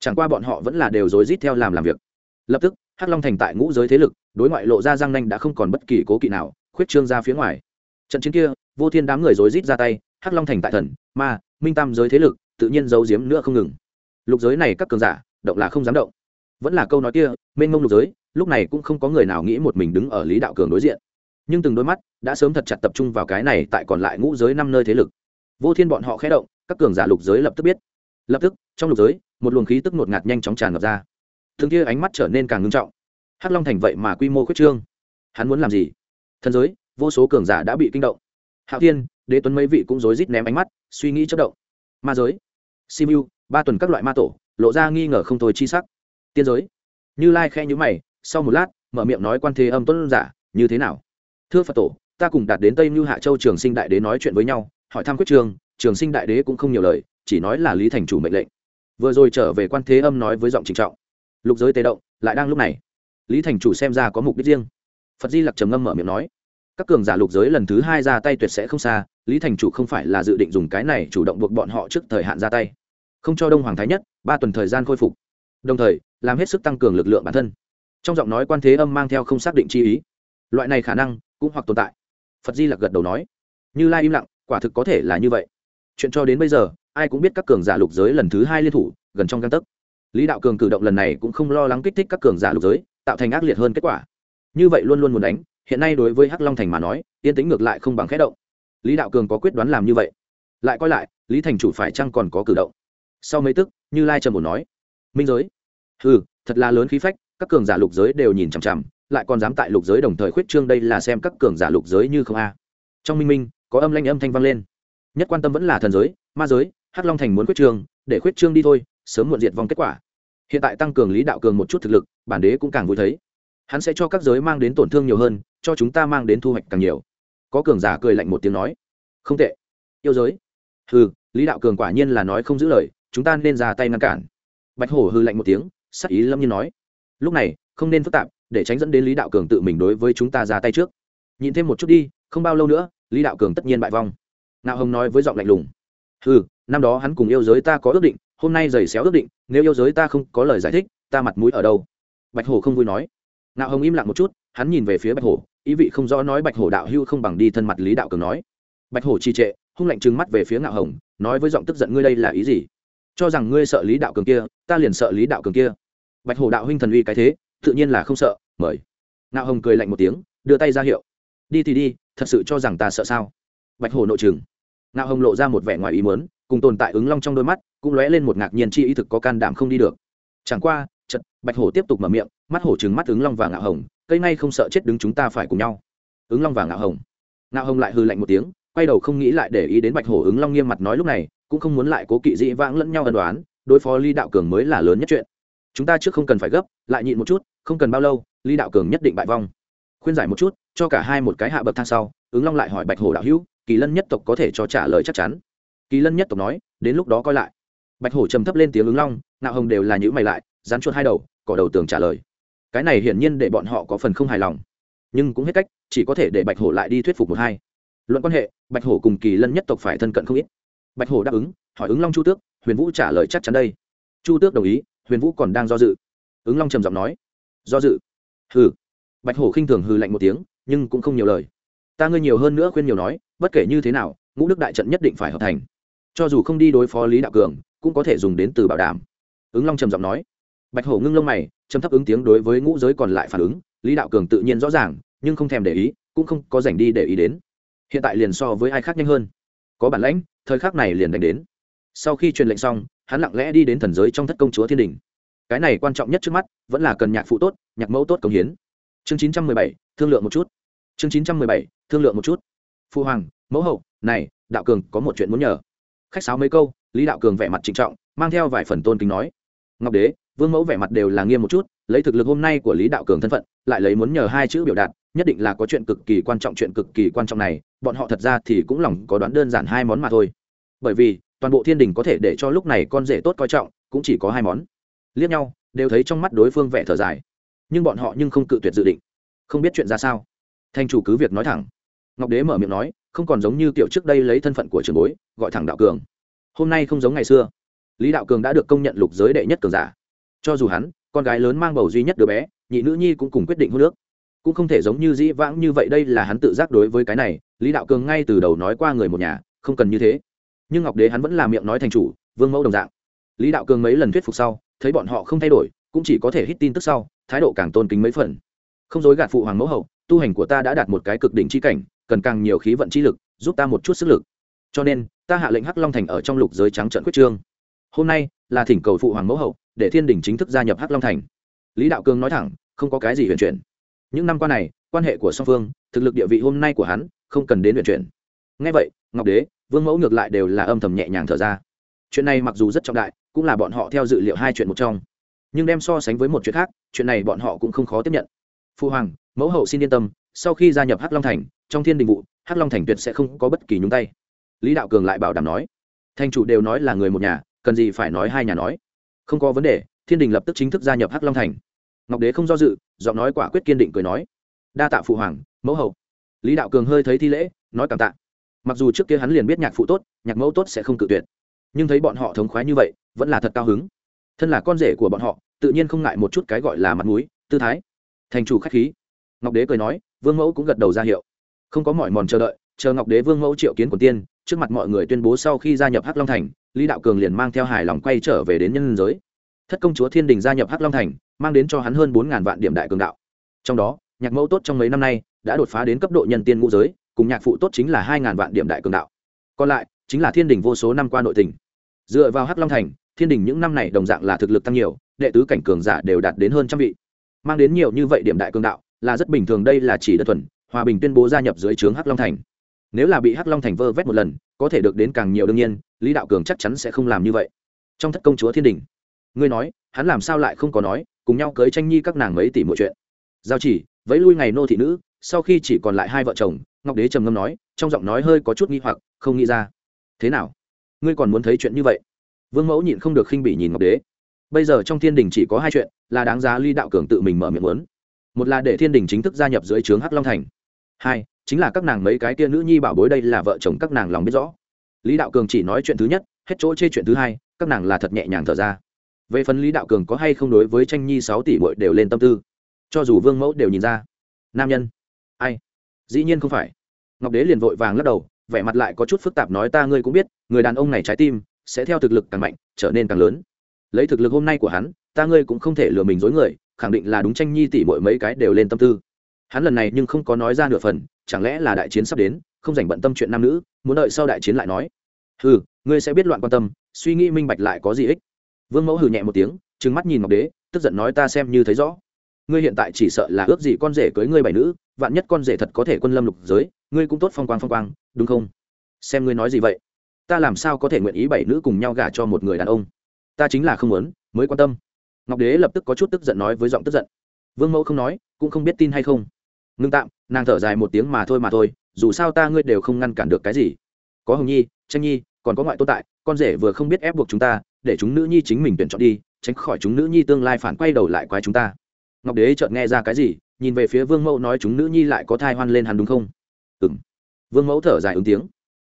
Chẳng qua bọn họ vẫn là đều rối rít theo làm làm việc. Lập tức, hắc long thành tại ngũ giới thế lực, đối ngoại lộ ra giang nanh đã không còn bất kỳ cố kỵ nào, khuyết trương ra phía ngoài. Trận chiến kia, vô thiên đám người rối rít ra tay, hắc long thành tại thần, ma, minh tam giới thế lực, tự nhiên giấu giếm nữa không ngừng. Lục giới này các cường giả, động là không dám động vẫn là câu nói kia, mênh mông lục giới, lúc này cũng không có người nào nghĩ một mình đứng ở lý đạo cường đối diện. Nhưng từng đôi mắt đã sớm thật chặt tập trung vào cái này tại còn lại ngũ giới năm nơi thế lực. Vô thiên bọn họ khé động, các cường giả lục giới lập tức biết. Lập tức, trong lục giới, một luồng khí tức ngột ngạt nhanh chóng tràn ngập ra. Thường kia ánh mắt trở nên càng ngưng trọng. Hắc long thành vậy mà quy mô khuyết trương. Hắn muốn làm gì? Thần giới, vô số cường giả đã bị kinh động. Hạo thiên, đế tuấn mấy vị cũng rối rít ném ánh mắt, suy nghĩ chất động. Ma giới, simu, ba tuần các loại ma tổ, lộ ra nghi ngờ không thôi chi sắc tiên giới. Như lai khe nhữ mày, sau một lát, mở miệng nói quan thế âm tuấn giả, như thế nào? Thưa phật tổ, ta cùng đạt đến tây như hạ châu trường sinh đại đế nói chuyện với nhau, hỏi thăm quyết trường trường sinh đại đế cũng không nhiều lời, chỉ nói là lý thành chủ mệnh lệnh. Vừa rồi trở về quan thế âm nói với giọng trịnh trọng. Lục giới tế động, lại đang lúc này. Lý thành chủ xem ra có mục đích riêng. Phật di lặc trầm ngâm mở miệng nói, các cường giả lục giới lần thứ hai ra tay tuyệt sẽ không xa, lý thành chủ không phải là dự định dùng cái này chủ động buộc bọn họ trước thời hạn ra tay. Không cho đông hoàng thái nhất, ba tuần thời gian khôi phục đồng thời, làm hết sức tăng cường lực lượng bản thân. Trong giọng nói quan thế âm mang theo không xác định chi ý. Loại này khả năng cũng hoặc tồn tại. Phật di lặc gật đầu nói. Như lai im lặng, quả thực có thể là như vậy. Chuyện cho đến bây giờ, ai cũng biết các cường giả lục giới lần thứ hai liên thủ, gần trong găng tấc. Lý đạo cường cử động lần này cũng không lo lắng kích thích các cường giả lục giới, tạo thành ác liệt hơn kết quả. Như vậy luôn luôn muốn đánh, hiện nay đối với hắc long thành mà nói, yên tính ngược lại không bằng khẽ động. Lý đạo cường có quyết đoán làm như vậy. Lại coi lại, lý thành chủ phải chăng còn có cử động? Sau mấy tức, như lai trầm bổ nói. Minh giới ừ thật là lớn khí phách, các cường giả lục giới đều nhìn chằm chằm, lại còn dám tại lục giới đồng thời khuyết trương đây là xem các cường giả lục giới như không a. Trong minh minh, có âm lanh âm thanh vang lên. Nhất quan tâm vẫn là thần giới, ma giới, hắc long thành muốn khuyết trương, để khuyết trương đi thôi, sớm muộn diệt vong kết quả. Hiện tại tăng cường lý đạo cường một chút thực lực, bản đế cũng càng vui thấy. Hắn sẽ cho các giới mang đến tổn thương nhiều hơn, cho chúng ta mang đến thu hoạch càng nhiều. Có cường giả cười lạnh một tiếng nói. Không tệ. Yêu giới. Hừ, lý đạo cường quả nhiên là nói không giữ lời, chúng ta nên ra tay ngăn cản. Bạch hổ hư lạnh một tiếng sắc ý lâm nhiên nói, lúc này, không nên phức tạp, để tránh dẫn đến lý đạo cường tự mình đối với chúng ta ra tay trước. Nhìn thêm một chút đi, không bao lâu nữa, lý đạo cường tất nhiên bại vong. Nạo hồng nói với giọng lạnh lùng ừ năm đó hắn cùng yêu giới ta có ước định, hôm nay giày xéo ước định, nếu yêu giới ta không có lời giải thích, ta mặt mũi ở đâu? Bạch hổ không vui nói. Nạo hồng im lặng một chút, hắn nhìn về phía bạch hổ, ý vị không rõ nói bạch hổ đạo hưu không bằng đi thân mặt lý đạo cường nói. Bạch hổ trì trệ, hung lạnh trừng mắt về phía ngạo hồng, nói với giọng tức giận, ngươi đây là ý gì? Cho rằng ngươi sợ lý đạo cường kia, ta liền sợ lý đạo cường kia bạch hổ đạo huynh thần uy cái thế, tự nhiên là không sợ, mời. Ngạo hồng cười lạnh một tiếng, đưa tay ra hiệu. Đi thì đi, thật sự cho rằng ta sợ sao? Bạch hổ nội trường ngạo hồng lộ ra một vẻ ngoài ý mớn cùng tồn tại ứng long trong đôi mắt, cũng lóe lên một ngạc nhiên chi ý thực có can đảm không đi được. Chẳng qua chật bạch hổ tiếp tục mở miệng, mắt hổ trừng mắt ứng long và ngạo hồng, cây ngay không sợ chết đứng chúng ta phải cùng nhau. Ứng long và ngạo hồng. Ngạo hồng lại hư lạnh một tiếng, quay đầu không nghĩ lại để ý đến bạch hổ ứng long nghiêm mặt nói lúc này, cũng không muốn lại cố kỵ dĩ vãng lẫn nhau ân đoán đối phó ly đạo cường mới là lớn nhất chuyện chúng ta trước không cần phải gấp, lại nhịn một chút, không cần bao lâu ly đạo cường nhất định bại vong. Khuyên giải một chút, cho cả hai một cái hạ bậc thang sau, ứng long lại hỏi bạch hổ đạo hữu, kỳ lân nhất tộc có thể cho trả lời chắc chắn. Kỳ lân nhất tộc nói, đến lúc đó coi lại. Bạch hổ trầm thấp lên tiếng ứng long nạo hồng đều là nhữ mày lại dán chuột hai đầu, cỏ đầu tường trả lời. Cái này hiển nhiên để bọn họ có phần không hài lòng. Nhưng cũng hết cách, chỉ có thể để bạch hổ lại đi thuyết phục một hai. Luận quan hệ, bạch hổ cùng kỳ lân nhất tộc phải thân cận không ít. Bạch hổ đáp ứng, hỏi ứng long chu tước, huyền vũ trả lời chắc chắn đây. Chu tước đồng ý huyền vũ còn đang do dự. Ứng long trầm giọng nói, do dự? Hừ. Bạch hổ khinh thường hừ lạnh một tiếng, nhưng cũng không nhiều lời. Ta ngươi nhiều hơn nữa khuyên nhiều nói, bất kể như thế nào, ngũ đức đại trận nhất định phải hợp thành. Cho dù không đi đối phó lý đạo cường, cũng có thể dùng đến từ bảo đảm. Ứng long trầm giọng nói. Bạch hổ ngưng lông mày, trầm thấp ứng tiếng đối với ngũ giới còn lại phản ứng. Lý đạo cường tự nhiên rõ ràng, nhưng không thèm để ý, cũng không có dành đi để ý đến. Hiện tại liền so với ai khác nhanh hơn. Có bản lãnh, thời khắc này liền đánh đến sau khi truyền lệnh xong, hắn lặng lẽ đi đến thần giới trong thất công chúa thiên đình. Cái này quan trọng nhất trước mắt, vẫn là cần nhạc phụ tốt, nhạc mẫu tốt công hiến. Chương chín trăm mười bảy, thương lượng một chút. Chương chín trăm mười bảy, thương lượng một chút. Phu hoàng, mẫu hậu, này, đạo cường có một chuyện muốn nhờ. Khách sáo mấy câu, lý đạo cường vẻ mặt trịnh trọng, mang theo vài phần tôn kính nói. Ngọc đế, vương mẫu vẻ mặt đều là nghiêm một chút, lấy thực lực hôm nay của lý đạo cường thân phận, lại lấy muốn nhờ hai chữ biểu đạt, nhất định là có chuyện cực kỳ quan trọng, chuyện cực kỳ quan trọng này, bọn họ thật ra thì cũng lòng có đoán đơn giản hai món mà thôi. Bởi vì toàn bộ thiên đình có thể để cho lúc này con rể tốt coi trọng, cũng chỉ có hai món. Liếc nhau, đều thấy trong mắt đối phương vẻ thở dài. Nhưng bọn họ nhưng không cự tuyệt dự định. Không biết chuyện ra sao. Thanh chủ cứ việc nói thẳng. Ngọc đế mở miệng nói, không còn giống như kiểu trước đây lấy thân phận của trường bối, gọi thẳng đạo cường. Hôm nay không giống ngày xưa. Lý đạo cường đã được công nhận lục giới đệ nhất cường giả. Cho dù hắn, con gái lớn mang bầu duy nhất đứa bé, nhị nữ nhi cũng cùng quyết định hô nước cũng không thể giống như dĩ vãng như vậy đây là hắn tự giác đối với cái này. Lý đạo cường ngay từ đầu nói qua người một nhà, không cần như thế nhưng ngọc đế hắn vẫn là miệng nói thành chủ, vương mẫu đồng dạng. Lý đạo cường mấy lần thuyết phục sau, thấy bọn họ không thay đổi, cũng chỉ có thể hít tin tức sau, thái độ càng tôn kính mấy phần. Không dối gạt phụ hoàng mẫu hậu, tu hành của ta đã đạt một cái cực đỉnh chi cảnh, cần càng nhiều khí vận chi lực, giúp ta một chút sức lực. Cho nên, ta hạ lệnh hắc long thành ở trong lục giới trắng trận quyết trương. Hôm nay là thỉnh cầu phụ hoàng mẫu hậu để thiên đình chính thức gia nhập hắc long thành. Lý đạo cường nói thẳng, không có cái gì huyền chuyển. Những năm qua này, quan hệ của song phương, thực lực địa vị hôm nay của hắn, không cần đến huyền chuyển. Ngay vậy, ngọc đế vương mẫu ngược lại đều là âm thầm nhẹ nhàng thở ra. Chuyện này mặc dù rất trọng đại, cũng là bọn họ theo dự liệu hai chuyện một trong. Nhưng đem so sánh với một chuyện khác, chuyện này bọn họ cũng không khó tiếp nhận. Phu hoàng, mẫu hậu xin yên tâm, sau khi gia nhập hắc long thành, trong thiên đình vụ, hắc long thành tuyệt sẽ không có bất kỳ nhúng tay. Lý đạo cường lại bảo đảm nói, thành chủ đều nói là người một nhà, cần gì phải nói hai nhà nói. Không có vấn đề, thiên đình lập tức chính thức gia nhập hắc long thành. Ngọc đế không do dự, giọng nói quả quyết kiên định cười nói, đa tạ phụ hoàng, mẫu hậu. Lý đạo cường hơi thấy thi lễ, nói cảm tạ mặc dù trước kia hắn liền biết nhạc phụ tốt, nhạc mẫu tốt sẽ không cự tuyệt. Nhưng thấy bọn họ thống khoái như vậy, vẫn là thật cao hứng. Thân là con rể của bọn họ, tự nhiên không ngại một chút cái gọi là mặt mũi, tư thái. Thành chủ khách khí. Ngọc đế cười nói, vương mẫu cũng gật đầu ra hiệu. Không có mỏi mòn chờ đợi, chờ ngọc đế vương mẫu triệu kiến của tiên, trước mặt mọi người tuyên bố sau khi gia nhập hắc long thành, lý đạo cường liền mang theo hài lòng quay trở về đến nhân giới. Thất công chúa thiên đình gia nhập hắc long thành, mang đến cho hắn hơn bốn ngàn vạn điểm đại cường đạo. Trong đó, nhạc mẫu tốt trong mấy năm nay, đã đột phá đến cấp độ nhân tiên ngũ giới cùng nhạc phụ tốt chính là hai ngàn vạn điểm đại cường đạo. Còn lại, chính là thiên đình vô số năm qua nội tình. Dựa vào hắc long thành, thiên đình những năm này đồng dạng là thực lực tăng nhiều, đệ tứ cảnh cường giả đều đạt đến hơn trăm vị. Mang đến nhiều như vậy điểm đại cường đạo, là rất bình thường đây là chỉ đơn thuần hòa bình tuyên bố gia nhập dưới trướng hắc long thành. Nếu là bị hắc long thành vơ vét một lần, có thể được đến càng nhiều đương nhiên, lý đạo cường chắc chắn sẽ không làm như vậy. Trong thất công chúa thiên đình, ngươi nói, hắn làm sao lại không có nói, cùng nhau cưới tranh nhi các nàng mấy tỷ mọi chuyện. Giao chỉ, vẫy lui ngày nô thị nữ, sau khi chỉ còn lại hai vợ chồng ngọc đế trầm ngâm nói, trong giọng nói hơi có chút nghi hoặc, không nghĩ ra. Thế nào? Ngươi còn muốn thấy chuyện như vậy? Vương mẫu nhịn không được khinh bỉ nhìn ngọc đế. Bây giờ trong thiên đình chỉ có hai chuyện, là đáng giá ly đạo cường tự mình mở miệng muốn một là để thiên đình chính thức gia nhập dưới trướng hắc long thành. Hai, chính là các nàng mấy cái tia nữ nhi bảo bối đây là vợ chồng các nàng lòng biết rõ. Lý đạo cường chỉ nói chuyện thứ nhất, hết chỗ chê chuyện thứ hai, các nàng là thật nhẹ nhàng thở ra. Về phần lý đạo cường có hay không đối với tranh nhi sáu tỷ bội đều lên tâm tư, cho dù vương mẫu đều nhìn ra. Nam nhân, ai? Dĩ nhiên không phải. Ngọc đế liền vội vàng lắc đầu, vẻ mặt lại có chút phức tạp nói ta ngươi cũng biết, người đàn ông này trái tim sẽ theo thực lực càng mạnh, trở nên càng lớn. Lấy thực lực hôm nay của hắn, ta ngươi cũng không thể lừa mình dối người, khẳng định là đúng tranh nhi tỷ mỗi mấy cái đều lên tâm tư. Hắn lần này nhưng không có nói ra nửa phần, chẳng lẽ là đại chiến sắp đến, không dành bận tâm chuyện nam nữ, muốn đợi sau đại chiến lại nói. Hừ, ngươi sẽ biết loạn quan tâm, suy nghĩ minh bạch lại có gì ích. Vương mẫu hừ nhẹ một tiếng, trừng mắt nhìn ngọc đế, tức giận nói ta xem như thấy rõ. Ngươi hiện tại chỉ sợ là ước gì con rể cưới ngươi bảy nữ vạn nhất con rể thật có thể quân lâm lục giới, ngươi cũng tốt phong quang phong quang, đúng không? Xem ngươi nói gì vậy. Ta làm sao có thể nguyện ý bảy nữ cùng nhau gả cho một người đàn ông? Ta chính là không muốn, mới quan tâm. Ngọc đế lập tức có chút tức giận nói với giọng tức giận. Vương mẫu không nói, cũng không biết tin hay không. Ngưng tạm, nàng thở dài một tiếng mà thôi mà thôi, dù sao ta ngươi đều không ngăn cản được cái gì. Có hồng nhi, tranh nhi, còn có ngoại tồn tại, con rể vừa không biết ép buộc chúng ta, để chúng nữ nhi chính mình tuyển chọn đi, tránh khỏi chúng nữ nhi tương lai phản quay đầu lại quái chúng ta. Ngọc đế chợt nghe ra cái gì nhìn về phía vương mẫu nói chúng nữ nhi lại có thai hoan lên hắn đúng không? Ừ m vương mẫu thở dài ứng tiếng.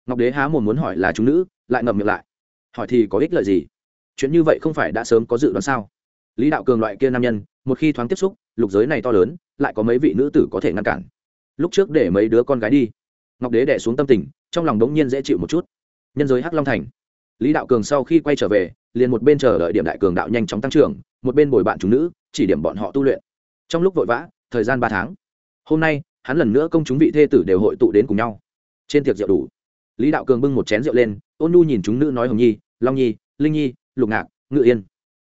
Ngọc đế há mồm muốn hỏi là chúng nữ, lại ngậm miệng lại. Hỏi thì có ích lợi gì? Chuyện như vậy không phải đã sớm có dự đoán sao? Lý đạo cường loại kia nam nhân, một khi thoáng tiếp xúc, lục giới này to lớn, lại có mấy vị nữ tử có thể ngăn cản. Lúc trước để mấy đứa con gái đi. Ngọc đế đẻ xuống tâm tình, trong lòng đống nhiên dễ chịu một chút. Nhân giới hắc long thành. Lý đạo cường sau khi quay trở về, liền một bên chờ đợi điểm đại cường đạo nhanh chóng tăng trưởng, một bên bồi bạn chúng nữ, chỉ điểm bọn họ tu luyện. Trong lúc vội vã thời gian ba tháng. Hôm nay, hắn lần nữa công chúng vị thê tử đều hội tụ đến cùng nhau. Trên tiệc rượu đủ. Lý đạo cường bưng một chén rượu lên, ôn nhu nhìn chúng nữ nói hồng nhi, long nhi, linh nhi, lục ngạc, ngự yên.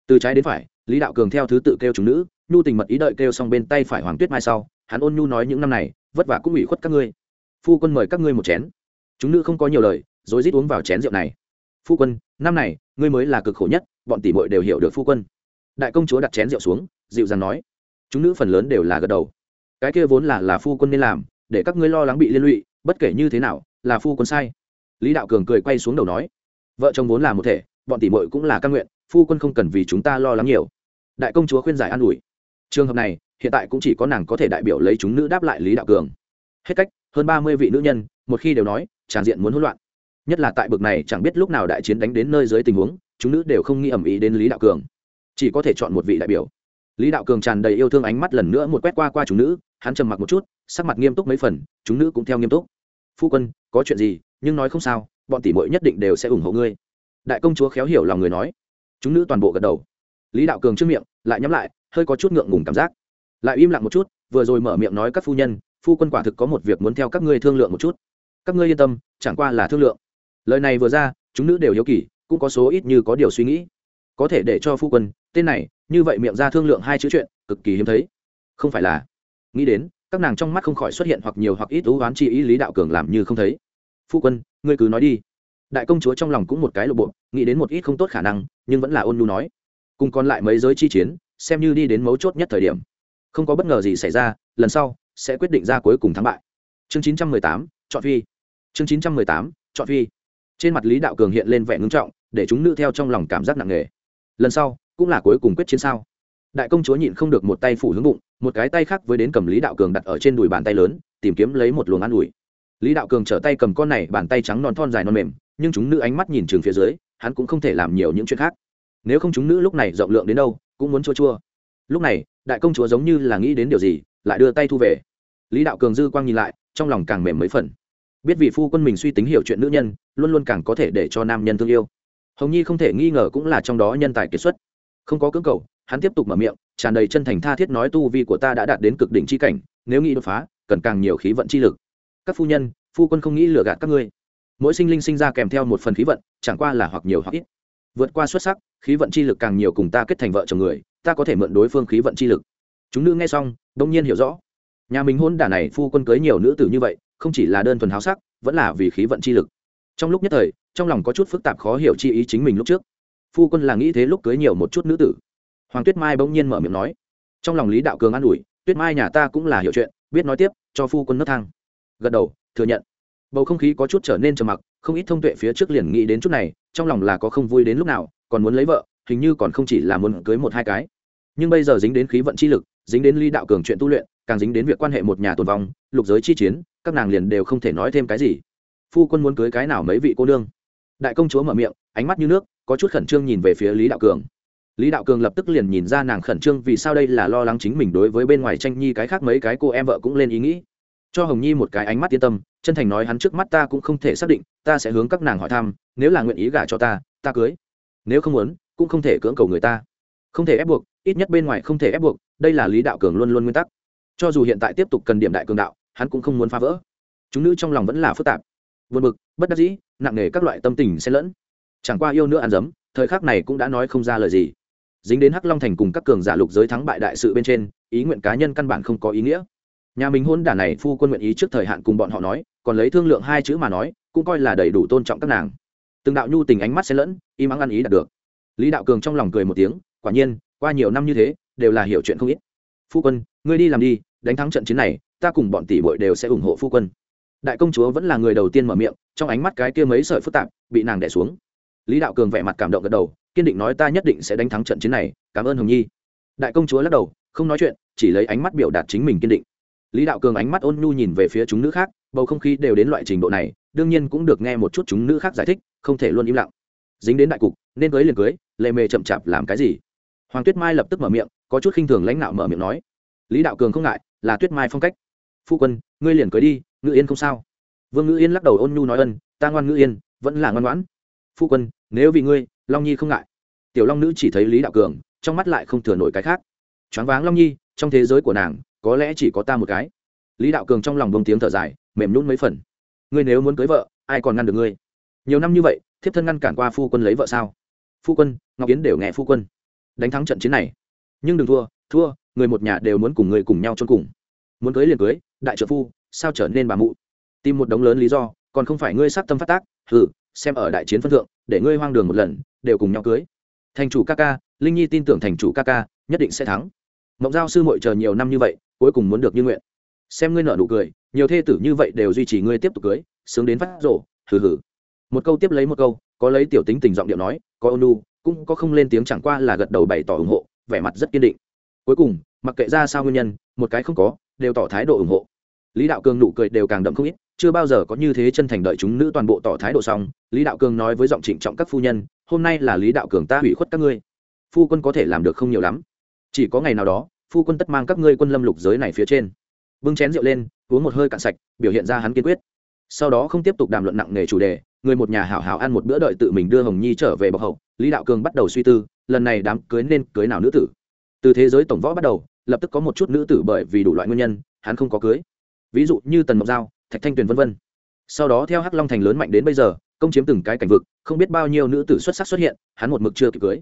Từ trái đến phải, lý đạo cường theo thứ tự kêu chúng nữ, nhu tình mật ý đợi kêu xong bên tay phải hoàng tuyết mai sau, hắn ôn nhu nói những năm này, vất vả cũng ủy khuất các ngươi. Phu quân mời các ngươi một chén. Chúng nữ không có nhiều lời, rồi rít uống vào chén rượu này. Phu quân, năm này, ngươi mới là cực khổ nhất, bọn tỷ muội đều hiểu được phu quân. Đại công chúa đặt chén rượu xuống, dịu dàng nói chúng nữ phần lớn đều là gật đầu. Cái kia vốn là là phu quân nên làm, để các ngươi lo lắng bị liên lụy, bất kể như thế nào, là phu quân sai. Lý đạo cường cười quay xuống đầu nói, vợ chồng vốn là một thể, bọn tỷ muội cũng là căn nguyện, phu quân không cần vì chúng ta lo lắng nhiều. Đại công chúa khuyên giải an ủi. Trường hợp này, hiện tại cũng chỉ có nàng có thể đại biểu lấy chúng nữ đáp lại lý đạo cường. Hết cách, hơn ba mươi vị nữ nhân, một khi đều nói, tràn diện muốn hỗn loạn. Nhất là tại bực này, chẳng biết lúc nào đại chiến đánh đến nơi dưới tình huống, chúng nữ đều không nghĩ ẩm ý đến lý đạo cường. Chỉ có thể chọn một vị đại biểu lý đạo cường tràn đầy yêu thương ánh mắt lần nữa một quét qua qua chúng nữ, hắn trầm mặc một chút, sắc mặt nghiêm túc mấy phần, chúng nữ cũng theo nghiêm túc. Phu quân, có chuyện gì? Nhưng nói không sao, bọn tỷ muội nhất định đều sẽ ủng hộ ngươi. Đại công chúa khéo hiểu lòng người nói. Chúng nữ toàn bộ gật đầu. Lý đạo cường trước miệng, lại nhắm lại, hơi có chút ngượng ngùng cảm giác. Lại im lặng một chút, vừa rồi mở miệng nói các phu nhân, phu quân quả thực có một việc muốn theo các ngươi thương lượng một chút. Các ngươi yên tâm, chẳng qua là thương lượng. Lời này vừa ra, chúng nữ đều hiếu kỳ, cũng có số ít như có điều suy nghĩ. Có thể để cho phu quân, tên này như vậy miệng ra thương lượng hai chữ chuyện cực kỳ hiếm thấy. Không phải là nghĩ đến các nàng trong mắt không khỏi xuất hiện hoặc nhiều hoặc ít ưu oán chi ý lý đạo cường làm như không thấy. Phu quân ngươi cứ nói đi. Đại công chúa trong lòng cũng một cái lộ bộ nghĩ đến một ít không tốt khả năng nhưng vẫn là ôn nhu nói. Cùng còn lại mấy giới chi chiến xem như đi đến mấu chốt nhất thời điểm. Không có bất ngờ gì xảy ra lần sau sẽ quyết định ra cuối cùng thắng bại. Chương 918, chọn phi. Chương 918, chọn phi. Trên mặt lý đạo cường hiện lên vẻ ngưng trọng để chúng nữ theo trong lòng cảm giác nặng nề. Lần sau cũng là cuối cùng quyết chiến sao? Đại công chúa nhịn không được một tay phủ hướng bụng, một cái tay khác với đến cầm lý đạo cường đặt ở trên đùi bàn tay lớn, tìm kiếm lấy một luồng an ủi. Lý đạo cường trở tay cầm con này, bàn tay trắng non thon dài non mềm, nhưng chúng nữ ánh mắt nhìn trường phía dưới, hắn cũng không thể làm nhiều những chuyện khác. Nếu không chúng nữ lúc này rộng lượng đến đâu, cũng muốn chua chua. Lúc này, đại công chúa giống như là nghĩ đến điều gì, lại đưa tay thu về. Lý đạo cường dư quang nhìn lại, trong lòng càng mềm mấy phần. Biết vị phu quân mình suy tính hiểu chuyện nữ nhân, luôn luôn càng có thể để cho nam nhân thương yêu. Hồng nhi không thể nghi ngờ cũng là trong đó nhân tài kiệt xuất không có cưỡng cầu, hắn tiếp tục mở miệng, tràn đầy chân thành tha thiết nói tu vi của ta đã đạt đến cực đỉnh chi cảnh, nếu nghĩ đột phá, cần càng nhiều khí vận chi lực. Các phu nhân, phu quân không nghĩ lừa gạt các ngươi. Mỗi sinh linh sinh ra kèm theo một phần khí vận, chẳng qua là hoặc nhiều hoặc ít. Vượt qua xuất sắc, khí vận chi lực càng nhiều cùng ta kết thành vợ chồng người, ta có thể mượn đối phương khí vận chi lực. Chúng nữ nghe xong, đông nhiên hiểu rõ. Nhà mình hôn đả này, phu quân cưới nhiều nữ tử như vậy, không chỉ là đơn thuần háo sắc, vẫn là vì khí vận chi lực. Trong lúc nhất thời, trong lòng có chút phức tạp khó hiểu chi ý chính mình lúc trước phu quân là nghĩ thế lúc cưới nhiều một chút nữ tử. Hoàng tuyết mai bỗng nhiên mở miệng nói. Trong lòng lý đạo cường an ủi, tuyết mai nhà ta cũng là hiểu chuyện, biết nói tiếp, cho phu quân nấc thang. Gật đầu, thừa nhận. Bầu không khí có chút trở nên trầm mặc, không ít thông tuệ phía trước liền nghĩ đến chút này, trong lòng là có không vui đến lúc nào, còn muốn lấy vợ, hình như còn không chỉ là muốn cưới một hai cái. Nhưng bây giờ dính đến khí vận chi lực, dính đến lý đạo cường chuyện tu luyện, càng dính đến việc quan hệ một nhà tồn vong, lục giới chi chiến, các nàng liền đều không thể nói thêm cái gì. Phu quân muốn cưới cái nào mấy vị cô nương? Đại công chúa mở miệng, ánh mắt như nước, có chút khẩn trương nhìn về phía lý đạo cường. Lý đạo cường lập tức liền nhìn ra nàng khẩn trương vì sao đây là lo lắng chính mình đối với bên ngoài tranh nhi cái khác mấy cái cô em vợ cũng lên ý nghĩ. Cho hồng nhi một cái ánh mắt yên tâm, chân thành nói hắn trước mắt ta cũng không thể xác định, ta sẽ hướng các nàng hỏi thăm, nếu là nguyện ý gả cho ta ta cưới. Nếu không muốn, cũng không thể cưỡng cầu người ta. Không thể ép buộc, ít nhất bên ngoài không thể ép buộc, đây là lý đạo cường luôn luôn nguyên tắc. Cho dù hiện tại tiếp tục cần điểm đại cường đạo, hắn cũng không muốn phá vỡ. Chúng nữ trong lòng vẫn là phức tạp vượt bực, bất đắc dĩ, nặng nề các loại tâm tình xen lẫn. Chẳng qua yêu nữa ăn dấm, thời khắc này cũng đã nói không ra lời gì. Dính đến hắc long thành cùng các cường giả lục giới thắng bại đại sự bên trên, ý nguyện cá nhân căn bản không có ý nghĩa. Nhà mình hôn đả này phu quân nguyện ý trước thời hạn cùng bọn họ nói, còn lấy thương lượng hai chữ mà nói, cũng coi là đầy đủ tôn trọng các nàng. Từng đạo nhu tình ánh mắt xen lẫn, im ắng ăn ý đạt được. Lý đạo cường trong lòng cười một tiếng, quả nhiên, qua nhiều năm như thế, đều là hiểu chuyện không ít. Phu quân, ngươi đi làm đi, đánh thắng trận chiến này, ta cùng bọn tỷ bội đều sẽ ủng hộ phu quân đại công chúa vẫn là người đầu tiên mở miệng, trong ánh mắt cái kia mấy sợi phức tạp bị nàng đẻ xuống. Lý đạo cường vẻ mặt cảm động gật đầu, kiên định nói ta nhất định sẽ đánh thắng trận chiến này, cảm ơn hồng nhi. Đại công chúa lắc đầu, không nói chuyện, chỉ lấy ánh mắt biểu đạt chính mình kiên định. Lý đạo cường ánh mắt ôn nhu nhìn về phía chúng nữ khác, bầu không khí đều đến loại trình độ này, đương nhiên cũng được nghe một chút chúng nữ khác giải thích, không thể luôn im lặng. Dính đến đại cục, nên cưới liền cưới, lệ mề chậm chạp làm cái gì? Hoàng tuyết mai lập tức mở miệng, có chút khinh thường lãnh đạo mở miệng nói. Lý đạo cường không ngại, là tuyết mai phong cách. Phu quân, ngươi liền cưới đi ngự yên không sao. Vương ngự yên lắc đầu ôn nhu nói ân, ta ngoan ngự yên, vẫn là ngoan ngoãn. Phu quân, nếu vì ngươi, long nhi không ngại. Tiểu long nữ chỉ thấy lý đạo cường, trong mắt lại không thừa nổi cái khác. Choáng váng long nhi, trong thế giới của nàng, có lẽ chỉ có ta một cái. Lý đạo cường trong lòng bông tiếng thở dài, mềm nhún mấy phần. Ngươi nếu muốn cưới vợ, ai còn ngăn được ngươi? Nhiều năm như vậy, thiếp thân ngăn cản qua phu quân lấy vợ sao? Phu quân, ngọc yến đều nghe phu quân. Đánh thắng trận chiến này. Nhưng đừng thua thua, người một nhà đều muốn cùng người cùng nhau chôn cùng. Muốn cưới liền cưới, đại trợ phu sao trở nên bà mụ? Tìm một đống lớn lý do, còn không phải ngươi sát tâm phát tác, hừ, xem ở đại chiến phân thượng, để ngươi hoang đường một lần, đều cùng nhau cưới. Thành chủ ca ca, linh nhi tin tưởng thành chủ ca ca, nhất định sẽ thắng. Mộng giao sư mội chờ nhiều năm như vậy, cuối cùng muốn được như nguyện. Xem ngươi nợ nụ cười, nhiều thê tử như vậy đều duy trì ngươi tiếp tục cưới, sướng đến phát rổ hừ hừ. Một câu tiếp lấy một câu, có lấy tiểu tính tình giọng điệu nói, có ônu cũng có không lên tiếng chẳng qua là gật đầu bày tỏ ủng hộ, vẻ mặt rất kiên định. Cuối cùng, mặc kệ ra sao nguyên nhân, một cái không có, đều tỏ thái độ ủng hộ lý đạo cường nụ cười đều càng đậm không ít, chưa bao giờ có như thế chân thành đợi chúng nữ toàn bộ tỏ thái độ xong. Lý đạo cường nói với giọng trịnh trọng các phu nhân, hôm nay là lý đạo cường ta hủy khuất các ngươi. Phu quân có thể làm được không nhiều lắm. Chỉ có ngày nào đó, phu quân tất mang các ngươi quân lâm lục giới này phía trên. Bưng chén rượu lên, uống một hơi cạn sạch, biểu hiện ra hắn kiên quyết. Sau đó không tiếp tục đàm luận nặng nề chủ đề, người một nhà hảo hảo ăn một bữa đợi tự mình đưa hồng nhi trở về bọc hậu, lý đạo cường bắt đầu suy tư, lần này đám cưới nên cưới nào nữ tử. Từ thế giới tổng võ bắt đầu, lập tức có một chút nữ tử bởi vì đủ loại nguyên nhân, hắn không có cưới ví dụ như tần mộc giao, thạch thanh tuyền v v sau đó theo hắc long thành lớn mạnh đến bây giờ, công chiếm từng cái cảnh vực, không biết bao nhiêu nữ tử xuất sắc xuất hiện, hắn một mực chưa kịp cưới.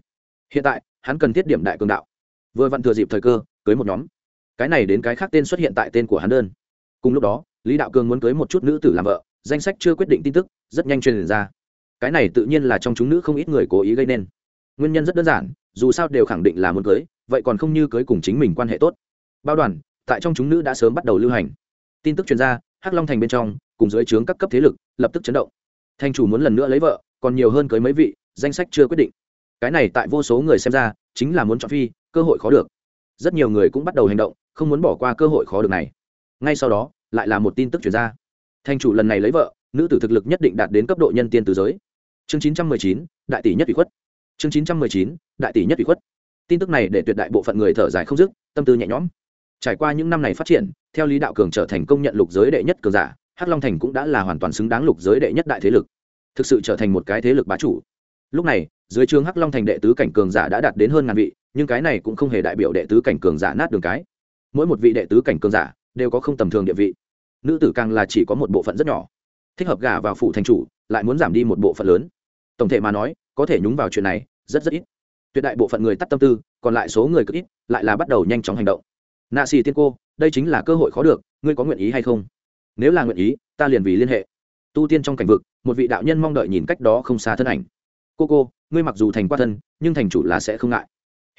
Hiện tại, hắn cần thiết điểm đại cường đạo. Vừa vặn thừa dịp thời cơ, cưới một nhóm. Cái này đến cái khác tên xuất hiện tại tên của hắn đơn. Cùng lúc đó, lý đạo cường muốn cưới một chút nữ tử làm vợ, danh sách chưa quyết định tin tức, rất nhanh truyền ra. Cái này tự nhiên là trong chúng nữ không ít người cố ý gây nên. Nguyên nhân rất đơn giản, dù sao đều khẳng định là muốn cưới, vậy còn không như cưới cùng chính mình quan hệ tốt. Bao đoàn, tại trong chúng nữ đã sớm bắt đầu lưu hành tin tức chuyên gia hắc long thành bên trong cùng dưới trướng các cấp thế lực lập tức chấn động. Thành chủ muốn lần nữa lấy vợ còn nhiều hơn cưới mấy vị danh sách chưa quyết định. Cái này tại vô số người xem ra chính là muốn chọn phi cơ hội khó được. Rất nhiều người cũng bắt đầu hành động không muốn bỏ qua cơ hội khó được này. Ngay sau đó lại là một tin tức chuyển ra thành chủ lần này lấy vợ nữ tử thực lực nhất định đạt đến cấp độ nhân tiên từ giới. Chương 919, đại tỷ nhất ủy khuất. Chương 919, đại tỷ nhất ủy khuất. Tin tức này để tuyệt đại bộ phận người thở dài không dứt tâm tư nhẹ nhõm trải qua những năm này phát triển, theo lý đạo cường trở thành công nhận lục giới đệ nhất cường giả, hắc long thành cũng đã là hoàn toàn xứng đáng lục giới đệ nhất đại thế lực, thực sự trở thành một cái thế lực bá chủ. Lúc này, dưới trường hắc long thành đệ tứ cảnh cường giả đã đạt đến hơn ngàn vị, nhưng cái này cũng không hề đại biểu đệ tứ cảnh cường giả nát đường cái. Mỗi một vị đệ tứ cảnh cường giả đều có không tầm thường địa vị. Nữ tử càng là chỉ có một bộ phận rất nhỏ. Thích hợp gả vào phủ thành chủ, lại muốn giảm đi một bộ phận lớn. Tổng thể mà nói, có thể nhúng vào chuyện này, rất rất ít. Tuyệt đại bộ phận người tắt tâm tư, còn lại số người cực ít, lại là bắt đầu nhanh chóng hành động nạ xì tiên cô, đây chính là cơ hội khó được, ngươi có nguyện ý hay không? Nếu là nguyện ý, ta liền vì liên hệ. Tu tiên trong cảnh vực, một vị đạo nhân mong đợi nhìn cách đó không xa thân ảnh. Cô cô, ngươi mặc dù thành qua thân, nhưng thành chủ là sẽ không ngại.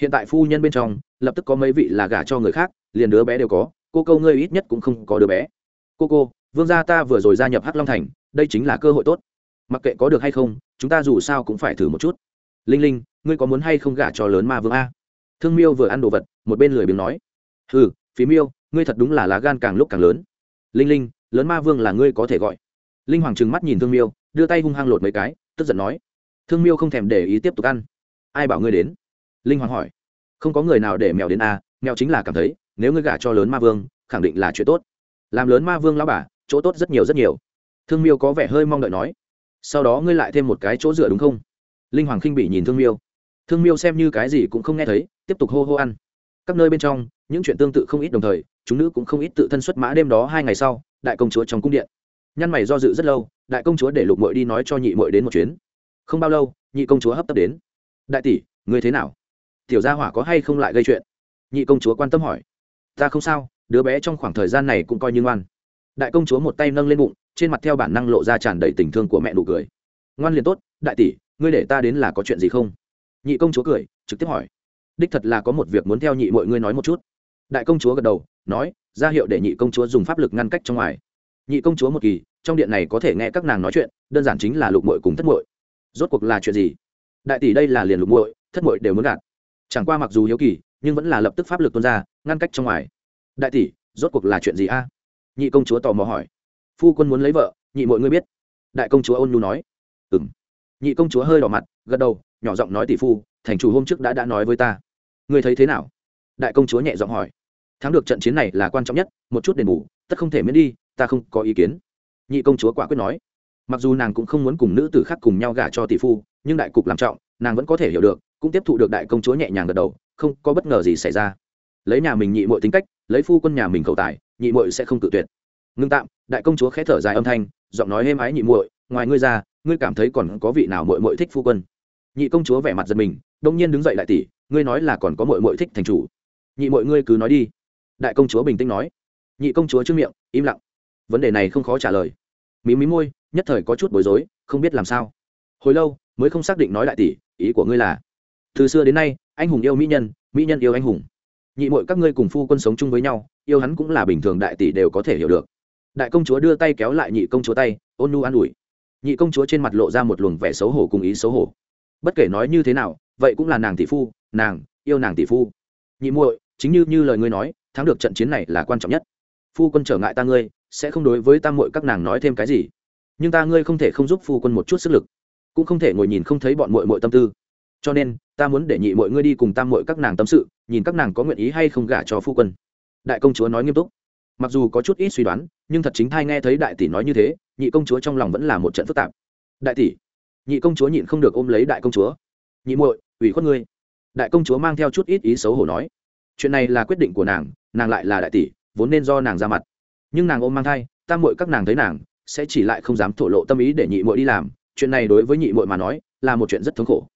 Hiện tại phu nhân bên trong, lập tức có mấy vị là gả cho người khác, liền đứa bé đều có, cô câu ngươi ít nhất cũng không có đứa bé. Cô cô, vương gia ta vừa rồi gia nhập hắc long thành, đây chính là cơ hội tốt. Mặc kệ có được hay không, chúng ta dù sao cũng phải thử một chút. Linh linh, ngươi có muốn hay không gả cho lớn ma vương a? Thương miêu vừa ăn đồ vật, một bên lười biếng nói ừ phí miêu, ngươi thật đúng là lá gan càng lúc càng lớn. Linh linh, lớn ma vương là ngươi có thể gọi. Linh hoàng trừng mắt nhìn thương miêu, đưa tay hung hăng lột mấy cái, tức giận nói. Thương miêu không thèm để ý tiếp tục ăn. Ai bảo ngươi đến? Linh hoàng hỏi. Không có người nào để mèo đến a mèo chính là cảm thấy, nếu ngươi gả cho lớn ma vương, khẳng định là chuyện tốt. Làm lớn ma vương lao bà, chỗ tốt rất nhiều rất nhiều. Thương miêu có vẻ hơi mong đợi nói. Sau đó ngươi lại thêm một cái chỗ dựa đúng không? Linh hoàng khinh bị nhìn thương miêu. Thương miêu xem như cái gì cũng không nghe thấy, tiếp tục hô hô ăn. Các nơi bên trong những chuyện tương tự không ít đồng thời, chúng nữ cũng không ít tự thân xuất mã đêm đó hai ngày sau, đại công chúa trong cung điện. Nhăn mày do dự rất lâu, đại công chúa để lục mội đi nói cho nhị mội đến một chuyến. Không bao lâu, nhị công chúa hấp tấp đến. Đại tỷ người thế nào? Tiểu gia hỏa có hay không lại gây chuyện? Nhị công chúa quan tâm hỏi. Ta không sao, đứa bé trong khoảng thời gian này cũng coi như ngoan. Đại công chúa một tay nâng lên bụng, trên mặt theo bản năng lộ ra tràn đầy tình thương của mẹ nụ cười. Ngoan liền tốt, đại tỷ, ngươi để ta đến là có chuyện gì không? Nhị công chúa cười, trực tiếp hỏi. Đích thật là có một việc muốn theo nhị mọi ngươi nói một chút đại công chúa gật đầu, nói, ra hiệu để nhị công chúa dùng pháp lực ngăn cách trong ngoài. Nhị công chúa một kỳ, trong điện này có thể nghe các nàng nói chuyện, đơn giản chính là lục mội cùng thất mội rốt cuộc là chuyện gì? Đại tỷ đây là liền lục mội thất mội đều muốn gạt. Chẳng qua mặc dù hiếu kỳ, nhưng vẫn là lập tức pháp lực tuôn ra, ngăn cách trong ngoài. Đại tỷ, rốt cuộc là chuyện gì a? Nhị công chúa tò mò hỏi. Phu quân muốn lấy vợ, nhị mọi ngươi biết. Đại công chúa ôn nhu nói. Ừ m nhị công chúa hơi đỏ mặt, gật đầu, nhỏ giọng nói tỷ phu, thành chủ hôm trước đã đã nói với ta. Ngươi thấy thế nào? Đại công chúa nhẹ giọng hỏi thắng được trận chiến này là quan trọng nhất, một chút đền bù, tất không thể miễn đi, ta không có ý kiến. Nhị công chúa quả quyết nói. Mặc dù nàng cũng không muốn cùng nữ tử khác cùng nhau gả cho tỷ phu, nhưng đại cục làm trọng, nàng vẫn có thể hiểu được, cũng tiếp thụ được đại công chúa nhẹ nhàng gật đầu, không có bất ngờ gì xảy ra. Lấy nhà mình nhị mội tính cách, lấy phu quân nhà mình cầu tài, nhị mội sẽ không tự tuyệt. Ngưng tạm, đại công chúa khẽ thở dài âm thanh, giọng nói êm ái nhị muội, ngoài ngươi ra, ngươi cảm thấy còn có vị nào muội muội thích phu quân? Nhị công chúa vẻ mặt giật mình, đông nhiên đứng dậy lại tỷ ngươi nói là còn có muội muội thích thành chủ. Nhị muội ngươi cứ nói đi đại công chúa bình tĩnh nói. Nhị công chúa trước miệng, im lặng. Vấn đề này không khó trả lời. Mí mí môi, nhất thời có chút bối rối, không biết làm sao. Hồi lâu, mới không xác định nói đại tỷ ý của ngươi là, từ xưa đến nay, anh hùng yêu mỹ nhân mỹ nhân yêu anh hùng. Nhị mội các ngươi cùng phu quân sống chung với nhau, yêu hắn cũng là bình thường đại tỷ đều có thể hiểu được. Đại công chúa đưa tay kéo lại nhị công chúa tay, ôn nu an ủi. Nhị công chúa trên mặt lộ ra một luồng vẻ xấu hổ cùng ý xấu hổ. Bất kể nói như thế nào, vậy cũng là nàng tỷ phu, nàng, yêu nàng tỷ phu. Nhị muội, chính như như lời ngươi nói thắng được trận chiến này là quan trọng nhất. Phu quân trở ngại ta ngươi, sẽ không đối với ta muội các nàng nói thêm cái gì. Nhưng ta ngươi không thể không giúp phu quân một chút sức lực, cũng không thể ngồi nhìn không thấy bọn muội muội tâm tư. Cho nên, ta muốn để nhị muội ngươi đi cùng tam muội các nàng tâm sự, nhìn các nàng có nguyện ý hay không gả cho phu quân. Đại công chúa nói nghiêm túc. Mặc dù có chút ít suy đoán, nhưng thật chính thai nghe thấy đại tỷ nói như thế, nhị công chúa trong lòng vẫn là một trận phức tạp. Đại tỷ. Nhị công chúa nhịn không được ôm lấy đại công chúa. Nhị muội, ủy khuất ngươi. Đại công chúa mang theo chút ít ý xấu hổ nói chuyện này là quyết định của nàng nàng lại là đại tỷ, vốn nên do nàng ra mặt. Nhưng nàng ôm mang thai, tam muội các nàng thấy nàng, sẽ chỉ lại không dám thổ lộ tâm ý để nhị muội đi làm. Chuyện này đối với nhị muội mà nói, là một chuyện rất thống khổ.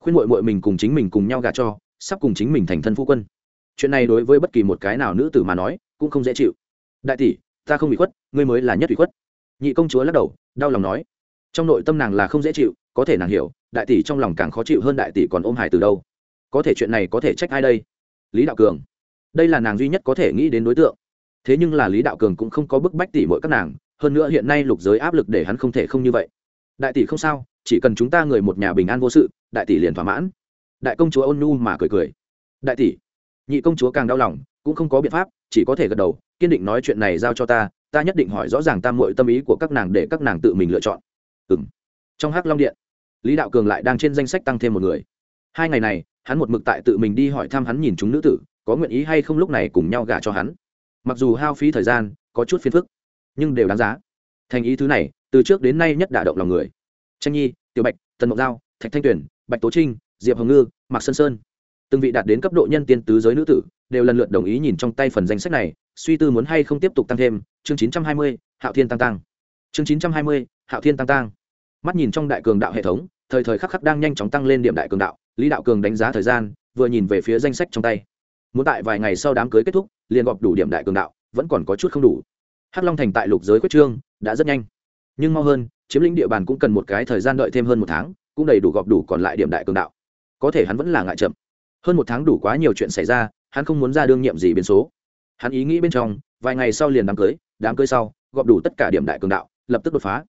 Khuyên muội muội mình cùng chính mình cùng nhau gả cho, sắp cùng chính mình thành thân phu quân. Chuyện này đối với bất kỳ một cái nào nữ tử mà nói, cũng không dễ chịu. Đại tỷ, ta không bị khuất, ngươi mới là nhất bị khuất. Nhị công chúa lắc đầu, đau lòng nói. Trong nội tâm nàng là không dễ chịu, có thể nàng hiểu, đại tỷ trong lòng càng khó chịu hơn đại tỷ còn ôm hải từ đâu. Có thể chuyện này có thể trách ai đây? Lý đạo cường. Đây là nàng duy nhất có thể nghĩ đến đối tượng. Thế nhưng là lý đạo cường cũng không có bức bách tỷ mỗi các nàng, hơn nữa hiện nay lục giới áp lực để hắn không thể không như vậy. Đại tỷ không sao, chỉ cần chúng ta người một nhà bình an vô sự, đại tỷ liền thỏa mãn. Đại công chúa ôn nu mà cười cười. Đại tỷ, nhị công chúa càng đau lòng, cũng không có biện pháp, chỉ có thể gật đầu, kiên định nói chuyện này giao cho ta ta nhất định hỏi rõ ràng tam mội tâm ý của các nàng để các nàng tự mình lựa chọn. Ừ m trong hắc long điện, lý đạo cường lại đang trên danh sách tăng thêm một người. Hai ngày này hắn một mực tại tự mình đi hỏi thăm hắn nhìn chúng nữ tử, có nguyện ý hay không lúc này cùng nhau gả cho hắn. Mặc dù hao phí thời gian, có chút phiền phức, nhưng đều đáng giá. Thành ý thứ này, từ trước đến nay nhất đả động lòng người. Tranh nhi, tiểu bạch, tần mộc giao, thạch thanh tuyền bạch tố trinh, diệp hồng ngư, mạc sơn sơn. Từng vị đạt đến cấp độ nhân tiên tứ giới nữ tử, đều lần lượt đồng ý nhìn trong tay phần danh sách này, suy tư muốn hay không tiếp tục tăng thêm. Chương chín trăm hai mươi, hạo thiên tăng tăng. Chương chín trăm hai mươi, hạo thiên tăng tăng. Mắt nhìn trong đại cường đạo hệ thống, thời thời khắc khắc đang nhanh chóng tăng lên điểm đại cường đạo lý đạo cường đánh giá thời gian, vừa nhìn về phía danh sách trong tay. Muốn tại vài ngày sau đám cưới kết thúc, liền gọp đủ điểm đại cường đạo, vẫn còn có chút không đủ. Hắc long thành tại lục giới quyết trương, đã rất nhanh. Nhưng mau hơn, chiếm lĩnh địa bàn cũng cần một cái thời gian đợi thêm hơn một tháng, cũng đầy đủ gọp đủ còn lại điểm đại cường đạo. Có thể hắn vẫn là ngại chậm. Hơn một tháng đủ quá nhiều chuyện xảy ra, hắn không muốn ra đương nhiệm gì biến số. Hắn ý nghĩ bên trong, vài ngày sau liền đám cưới đám cưới sau, gọp đủ tất cả điểm đại cường đạo, lập tức đột phá.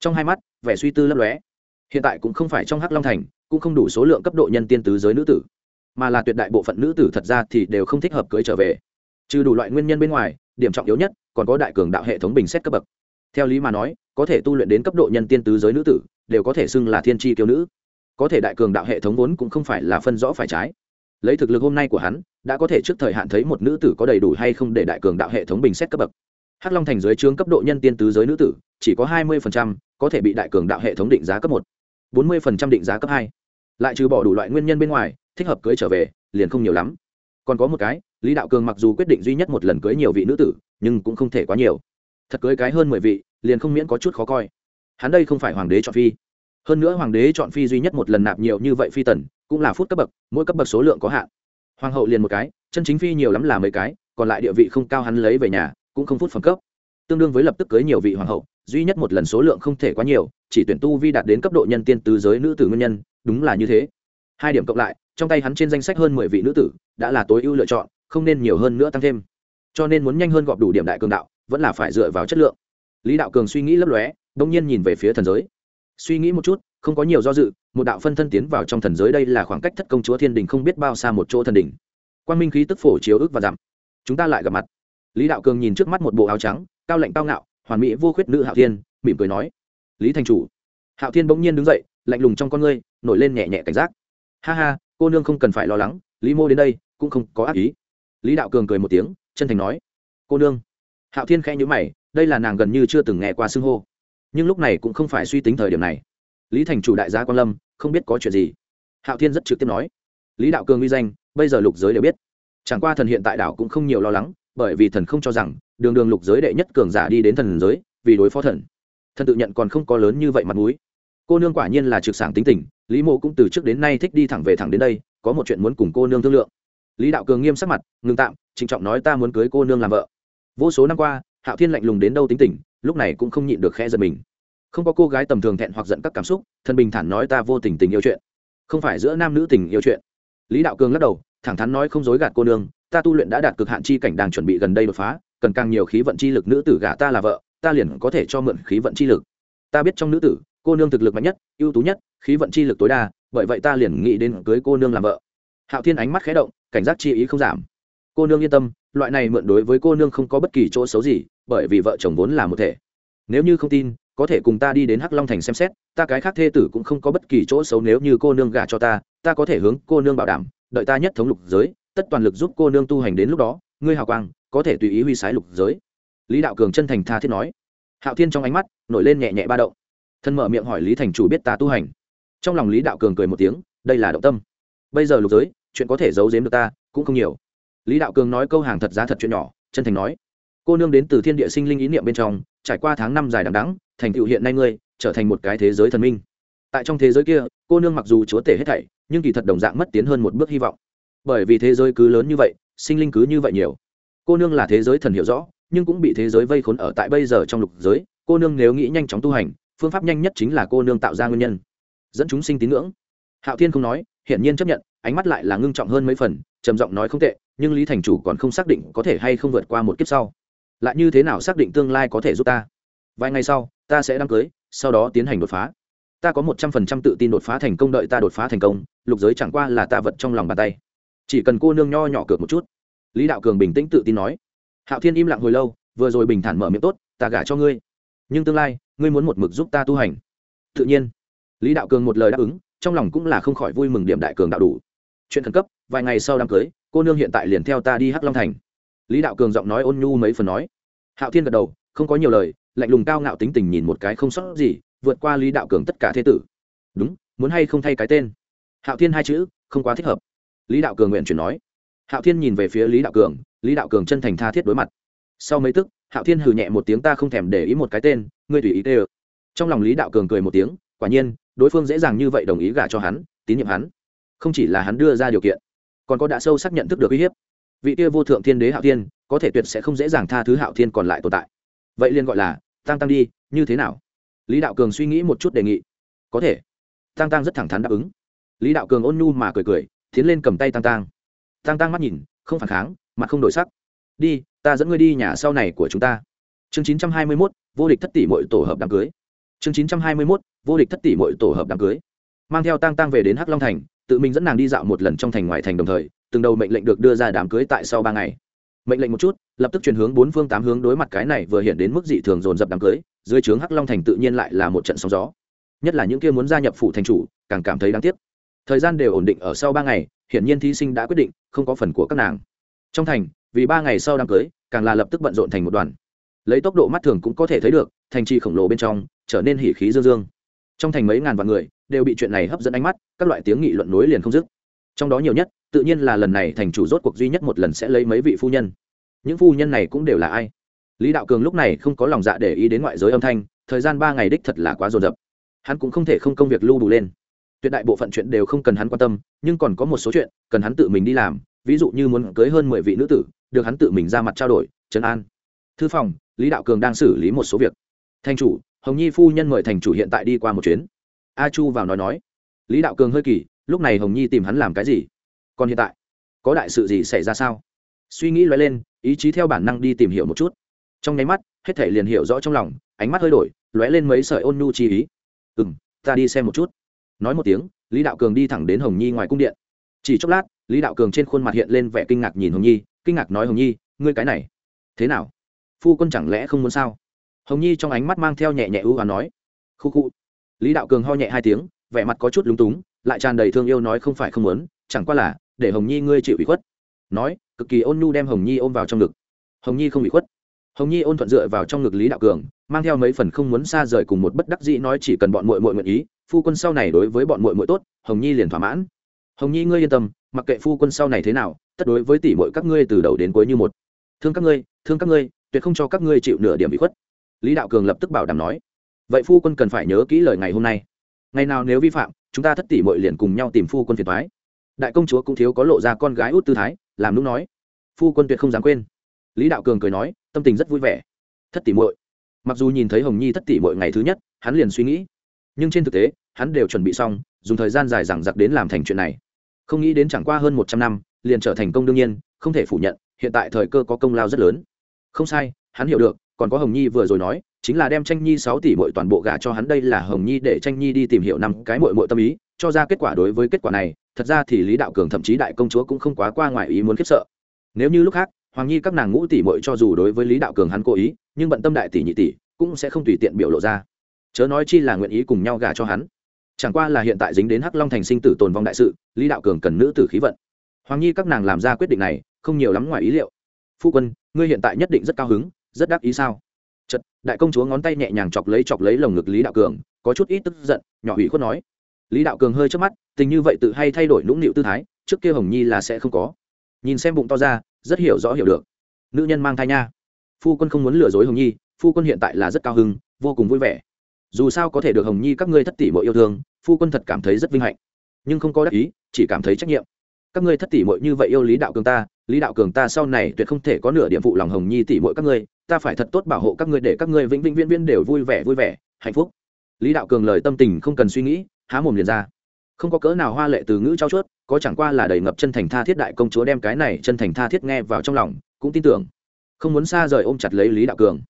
Trong hai mắt, vẻ suy tư lấp lóe. Hiện tại cũng không phải trong hắc long thành cũng không đủ số lượng cấp độ nhân tiên tứ giới nữ tử, mà là tuyệt đại bộ phận nữ tử thật ra thì đều không thích hợp cưới trở về. Trừ đủ loại nguyên nhân bên ngoài, điểm trọng yếu nhất còn có đại cường đạo hệ thống bình xét cấp bậc. Theo lý mà nói, có thể tu luyện đến cấp độ nhân tiên tứ giới nữ tử, đều có thể xưng là thiên tri kiêu nữ. Có thể đại cường đạo hệ thống vốn cũng không phải là phân rõ phải trái. Lấy thực lực hôm nay của hắn, đã có thể trước thời hạn thấy một nữ tử có đầy đủ hay không để đại cường đạo hệ thống bình xét cấp bậc. Hắc long thành dưới trướng cấp độ nhân tiên tứ giới nữ tử, chỉ có hai mươi có thể bị đại cường đạo hệ thống định giá cấp một, bốn mươi định giá cấp hai lại trừ bỏ đủ loại nguyên nhân bên ngoài, thích hợp cưới trở về, liền không nhiều lắm. Còn có một cái, lý đạo cường mặc dù quyết định duy nhất một lần cưới nhiều vị nữ tử, nhưng cũng không thể quá nhiều. Thật cưới cái hơn mười vị, liền không miễn có chút khó coi. Hắn đây không phải hoàng đế chọn phi. Hơn nữa hoàng đế chọn phi duy nhất một lần nạp nhiều như vậy phi tần, cũng là phút cấp bậc, mỗi cấp bậc số lượng có hạn. Hoàng hậu liền một cái, chân chính phi nhiều lắm là mấy cái, còn lại địa vị không cao hắn lấy về nhà, cũng không phút phẩm cấp. Tương đương với lập tức cưới nhiều vị hoàng hậu duy nhất một lần số lượng không thể quá nhiều, chỉ tuyển tu vi đạt đến cấp độ nhân tiên tứ giới nữ tử nguyên nhân, đúng là như thế. Hai điểm cộng lại, trong tay hắn trên danh sách hơn mười vị nữ tử, đã là tối ưu lựa chọn, không nên nhiều hơn nữa tăng thêm. Cho nên muốn nhanh hơn gọp đủ điểm đại cường đạo, vẫn là phải dựa vào chất lượng. Lý đạo cường suy nghĩ lấp lóe, đông nhiên nhìn về phía thần giới. Suy nghĩ một chút, không có nhiều do dự, một đạo phân thân tiến vào trong thần giới đây là khoảng cách thất công chúa thiên đình không biết bao xa một chỗ thần đình. Quan minh khí tức phổ chiếu ức và dặm chúng ta lại gặp mặt. Lý đạo cường nhìn trước mắt một bộ áo trắng, cao lạnh cao ngạo hoàn mỹ vô khuyết nữ hạo thiên, mỉm cười nói, lý thành chủ. Hạo thiên bỗng nhiên đứng dậy, lạnh lùng trong con ngươi, nổi lên nhẹ nhẹ cảnh giác. Ha ha, cô nương không cần phải lo lắng, lý mô đến đây cũng không có ác ý. Lý đạo cường cười một tiếng, chân thành nói, cô nương. Hạo thiên khẽ nhữ mày, đây là nàng gần như chưa từng nghe qua xưng hô. Nhưng lúc này cũng không phải suy tính thời điểm này. Lý thành chủ đại gia quan lâm, không biết có chuyện gì. Hạo thiên rất trực tiếp nói, lý đạo cường uy danh, bây giờ lục giới đều biết. Chẳng qua thần hiện tại đảo cũng không nhiều lo lắng bởi vì thần không cho rằng, đường đường lục giới đệ nhất cường giả đi đến thần giới, vì đối phó thần. Thần tự nhận còn không có lớn như vậy mặt mũi. Cô nương quả nhiên là trực sảng tính tình, lý mộ cũng từ trước đến nay thích đi thẳng về thẳng đến đây, có một chuyện muốn cùng cô nương thương lượng. Lý đạo cường nghiêm sắc mặt, ngừng tạm, trịnh trọng nói ta muốn cưới cô nương làm vợ. Vô số năm qua, hạo thiên lạnh lùng đến đâu tính tình, lúc này cũng không nhịn được khe giật mình. Không có cô gái tầm thường thẹn hoặc giận các cảm xúc, thần bình thản nói ta vô tình tình yêu chuyện. Không phải giữa nam nữ tình yêu chuyện. Lý đạo cường lắc đầu, thẳng thắn nói không dối gạt cô nương ta tu luyện đã đạt cực hạn chi cảnh đang chuẩn bị gần đây đột phá, cần càng nhiều khí vận chi lực nữ tử gả ta là vợ, ta liền có thể cho mượn khí vận chi lực. Ta biết trong nữ tử, cô nương thực lực mạnh nhất, ưu tú nhất, khí vận chi lực tối đa, bởi vậy ta liền nghĩ đến cưới cô nương làm vợ. Hạo thiên ánh mắt khé động, cảnh giác chi ý không giảm. Cô nương yên tâm, loại này mượn đối với cô nương không có bất kỳ chỗ xấu gì, bởi vì vợ chồng vốn là một thể. Nếu như không tin, có thể cùng ta đi đến hắc long thành xem xét, ta cái khác thê tử cũng không có bất kỳ chỗ xấu nếu như cô nương gả cho ta ta có thể hướng cô nương bảo đảm, đợi ta nhất thống lục giới tất toàn lực giúp cô nương tu hành đến lúc đó, ngươi hào quang, có thể tùy ý huy sái lục giới. Lý đạo cường chân thành tha thiết nói. Hạo thiên trong ánh mắt, nổi lên nhẹ nhẹ ba động. Thân mở miệng hỏi lý thành chủ biết ta tu hành. Trong lòng lý đạo cường cười một tiếng, đây là động tâm. Bây giờ lục giới, chuyện có thể giấu giếm được ta, cũng không nhiều. Lý đạo cường nói câu hàng thật giá thật chuyện nhỏ, chân thành nói. Cô nương đến từ thiên địa sinh linh ý niệm bên trong, trải qua tháng năm dài đằng đắng thành tựu hiện nay ngươi, trở thành một cái thế giới thần minh. Tại trong thế giới kia, cô nương mặc dù chúa tể hết thảy, nhưng kỳ thật đồng dạng mất tiến hơn một bước hy vọng bởi vì thế giới cứ lớn như vậy, sinh linh cứ như vậy nhiều. Cô nương là thế giới thần hiểu rõ, nhưng cũng bị thế giới vây khốn ở tại bây giờ trong lục giới. Cô nương nếu nghĩ nhanh chóng tu hành, phương pháp nhanh nhất chính là cô nương tạo ra nguyên nhân. Dẫn chúng sinh tín ngưỡng. Hạo thiên không nói, hiển nhiên chấp nhận, ánh mắt lại là ngưng trọng hơn mấy phần, trầm giọng nói không tệ, nhưng lý thành chủ còn không xác định có thể hay không vượt qua một kiếp sau. Lại như thế nào xác định tương lai có thể giúp ta? Vài ngày sau, ta sẽ đăng cưới, sau đó tiến hành đột phá. Ta có một trăm phần trăm tự tin đột phá thành công, đợi ta đột phá thành công, lục giới chẳng qua là ta vật trong lòng bàn tay chỉ cần cô nương nho nhỏ cược một chút. Lý đạo cường bình tĩnh tự tin nói. Hạo thiên im lặng hồi lâu, vừa rồi bình thản mở miệng tốt, ta gả cho ngươi. Nhưng tương lai, ngươi muốn một mực giúp ta tu hành. Tự nhiên. Lý đạo cường một lời đáp ứng, trong lòng cũng là không khỏi vui mừng điểm đại cường đạo đủ. Chuyện khẩn cấp, vài ngày sau đám cưới, cô nương hiện tại liền theo ta đi hắc long thành. Lý đạo cường giọng nói ôn nhu mấy phần nói. Hạo thiên gật đầu, không có nhiều lời, lạnh lùng cao ngạo tính tình nhìn một cái không sót gì, vượt qua lý đạo cường tất cả thế tử. Đúng, muốn hay không thay cái tên? Hạo thiên hai chữ, không quá thích hợp lý đạo cường nguyện chuyển nói. Hạo thiên nhìn về phía lý đạo cường, lý đạo cường chân thành tha thiết đối mặt. Sau mấy tức, hạo thiên hừ nhẹ một tiếng ta không thèm để ý một cái tên, ngươi tùy ý tê ơ. Trong lòng lý đạo cường cười một tiếng, quả nhiên, đối phương dễ dàng như vậy đồng ý gả cho hắn, tín nhiệm hắn. Không chỉ là hắn đưa ra điều kiện, còn có đã sâu xác nhận thức được uy hiếp. Vị kia vô thượng thiên đế hạo thiên, có thể tuyệt sẽ không dễ dàng tha thứ hạo thiên còn lại tồn tại. Vậy liền gọi là, tăng tăng đi, như thế nào? Lý đạo cường suy nghĩ một chút đề nghị. Có thể. Tăng tăng rất thẳng thắn đáp ứng. Lý đạo cường ôn nhu mà cười cười tiến lên cầm tay tăng tăng tăng tăng mắt nhìn, không phản kháng, mặt không đổi sắc. Đi, ta dẫn ngươi đi nhà sau này của chúng ta. Chương chín trăm hai mươi mốt, vô địch thất tỷ mọi tổ hợp đám cưới. Chương chín trăm hai mươi mốt, vô địch thất tỷ mọi tổ hợp đám cưới. Mang theo tăng tăng về đến hắc long thành, tự mình dẫn nàng đi dạo một lần trong thành ngoài thành đồng thời, từng đầu mệnh lệnh được đưa ra đám cưới tại sau ba ngày. Mệnh lệnh một chút, lập tức chuyển hướng bốn phương tám hướng đối mặt cái này vừa hiện đến mức dị thường dồn dập đám cưới, dưới trướng hắc long thành tự nhiên lại là một trận sóng gió. Nhất là những kia muốn gia nhập phủ thành chủ, càng cảm thấy đáng tiếc thời gian đều ổn định ở sau ba ngày, hiển nhiên thí sinh đã quyết định không có phần của các nàng. Trong thành, vì ba ngày sau đám cưới, càng là lập tức bận rộn thành một đoàn. Lấy tốc độ mắt thường cũng có thể thấy được, thành trì khổng lồ bên trong trở nên hỉ khí dương dương. Trong thành mấy ngàn vạn người đều bị chuyện này hấp dẫn ánh mắt, các loại tiếng nghị luận nối liền không dứt. Trong đó nhiều nhất, tự nhiên là lần này thành chủ rốt cuộc duy nhất một lần sẽ lấy mấy vị phu nhân. Những phu nhân này cũng đều là ai? Lý đạo cường lúc này không có lòng dạ để ý đến ngoại giới âm thanh, thời gian ba ngày đích thật là quá dồn dập. Hắn cũng không thể không công việc lưu đủ lên tuyệt đại bộ phận chuyện đều không cần hắn quan tâm, nhưng còn có một số chuyện cần hắn tự mình đi làm. Ví dụ như muốn cưới hơn mười vị nữ tử, được hắn tự mình ra mặt trao đổi, trấn an. Thư phòng, lý đạo cường đang xử lý một số việc. Thành chủ, hồng nhi phu nhân mời thành chủ hiện tại đi qua một chuyến. A chu vào nói nói. Lý đạo cường hơi kỳ, lúc này hồng nhi tìm hắn làm cái gì? Còn hiện tại, có đại sự gì xảy ra sao? Suy nghĩ loay lên, ý chí theo bản năng đi tìm hiểu một chút. Trong nháy mắt, hết thể liền hiểu rõ trong lòng, ánh mắt hơi đổi lóe lên mấy sợi ôn nhu chi ý. Ừ m ta đi xem một chút nói một tiếng, lý đạo cường đi thẳng đến hồng nhi ngoài cung điện. Chỉ chốc lát, lý đạo cường trên khuôn mặt hiện lên vẻ kinh ngạc nhìn hồng nhi, kinh ngạc nói hồng nhi, ngươi cái này, thế nào? Phu quân chẳng lẽ không muốn sao? Hồng nhi trong ánh mắt mang theo nhẹ nhẹ ưu và nói. Khu khu. Lý đạo cường ho nhẹ hai tiếng, vẻ mặt có chút lúng túng, lại tràn đầy thương yêu nói không phải không muốn, chẳng qua là, để hồng nhi ngươi chịu ủy khuất. Nói, cực kỳ ôn nhu đem hồng nhi ôm vào trong ngực. Hồng nhi không bị khuất. Hồng nhi ôn thuận dựa vào trong ngực lý đạo cường, mang theo mấy phần không muốn xa rời cùng một bất đắc dĩ nói chỉ cần bọn mội mội nguyện ý phu quân sau này đối với bọn muội muội tốt, hồng nhi liền thỏa mãn. Hồng nhi ngươi yên tâm, mặc kệ phu quân sau này thế nào, tất đối với tỷ muội các ngươi từ đầu đến cuối như một. Thương các ngươi, thương các ngươi, tuyệt không cho các ngươi chịu nửa điểm bị khuất. Lý đạo cường lập tức bảo đảm nói. Vậy phu quân cần phải nhớ kỹ lời ngày hôm nay. Ngày nào nếu vi phạm, chúng ta thất tỷ muội liền cùng nhau tìm phu quân phiền toái. đại công chúa cũng thiếu có lộ ra con gái út tư thái, làm lúc nói. Phu quân tuyệt không dám quên. Lý đạo cường cười nói, tâm tình rất vui vẻ. Thất tỷ muội. Mặc dù nhìn thấy hồng nhi thất tỷ muội ngày thứ nhất, hắn liền suy nghĩ nhưng trên thực tế, hắn đều chuẩn bị xong, dùng thời gian dài dằng dặc đến làm thành chuyện này. Không nghĩ đến chẳng qua hơn một trăm năm, liền trở thành công đương nhiên, không thể phủ nhận, hiện tại thời cơ có công lao rất lớn. Không sai, hắn hiểu được, còn có hồng nhi vừa rồi nói, chính là đem tranh nhi sáu tỷ mội toàn bộ gả cho hắn, đây là hồng nhi để tranh nhi đi tìm hiểu năm cái mội mội tâm ý, cho ra kết quả đối với kết quả này, thật ra thì lý đạo cường thậm chí đại công chúa cũng không quá qua ngoài ý muốn khiếp sợ. Nếu như lúc khác, hoàng nhi các nàng ngũ tỷ mội cho dù đối với lý đạo cường hắn cố ý, nhưng bận tâm đại tỷ nhị tỷ, cũng sẽ không tùy tiện biểu lộ ra chớ nói chi là nguyện ý cùng nhau gả cho hắn. Chẳng qua là hiện tại dính đến hắc long thành sinh tử tồn vong đại sự, lý đạo cường cần nữ tử khí vận. Hoàng nhi các nàng làm ra quyết định này, không nhiều lắm ngoài ý liệu. Phu quân, ngươi hiện tại nhất định rất cao hứng, rất đắc ý sao? Chật đại công chúa ngón tay nhẹ nhàng chọc lấy chọc lấy lồng ngực lý đạo cường, có chút ít tức giận, nhỏ ủy khuất nói. Lý đạo cường hơi trước mắt, tình như vậy tự hay thay đổi nũng nịu tư thái, trước kia hồng nhi là sẽ không có. Nhìn xem bụng to ra, rất hiểu rõ hiểu được. Nữ nhân mang thai nha. Phu quân không muốn lừa dối hồng nhi, phu quân hiện tại là rất cao hứng, vô cùng vui vẻ dù sao có thể được hồng nhi các ngươi thất tỷ mọi yêu thương, phu quân thật cảm thấy rất vinh hạnh. Nhưng không có đắc ý, chỉ cảm thấy trách nhiệm. Các ngươi thất tỷ muội như vậy yêu lý đạo cường ta, lý đạo cường ta sau này tuyệt không thể có nửa điểm vụ lòng hồng nhi tỷ muội các ngươi, ta phải thật tốt bảo hộ các ngươi để các ngươi vĩnh vĩnh viễn viễn đều vui vẻ vui vẻ, hạnh phúc. Lý đạo cường lời tâm tình không cần suy nghĩ, há mồm liền ra. Không có cỡ nào hoa lệ từ ngữ trao chuốt, có chẳng qua là đầy ngập chân thành tha thiết đại công chúa đem cái này chân thành tha thiết nghe vào trong lòng, cũng tin tưởng. Không muốn xa rời ôm chặt lấy lý đạo cường.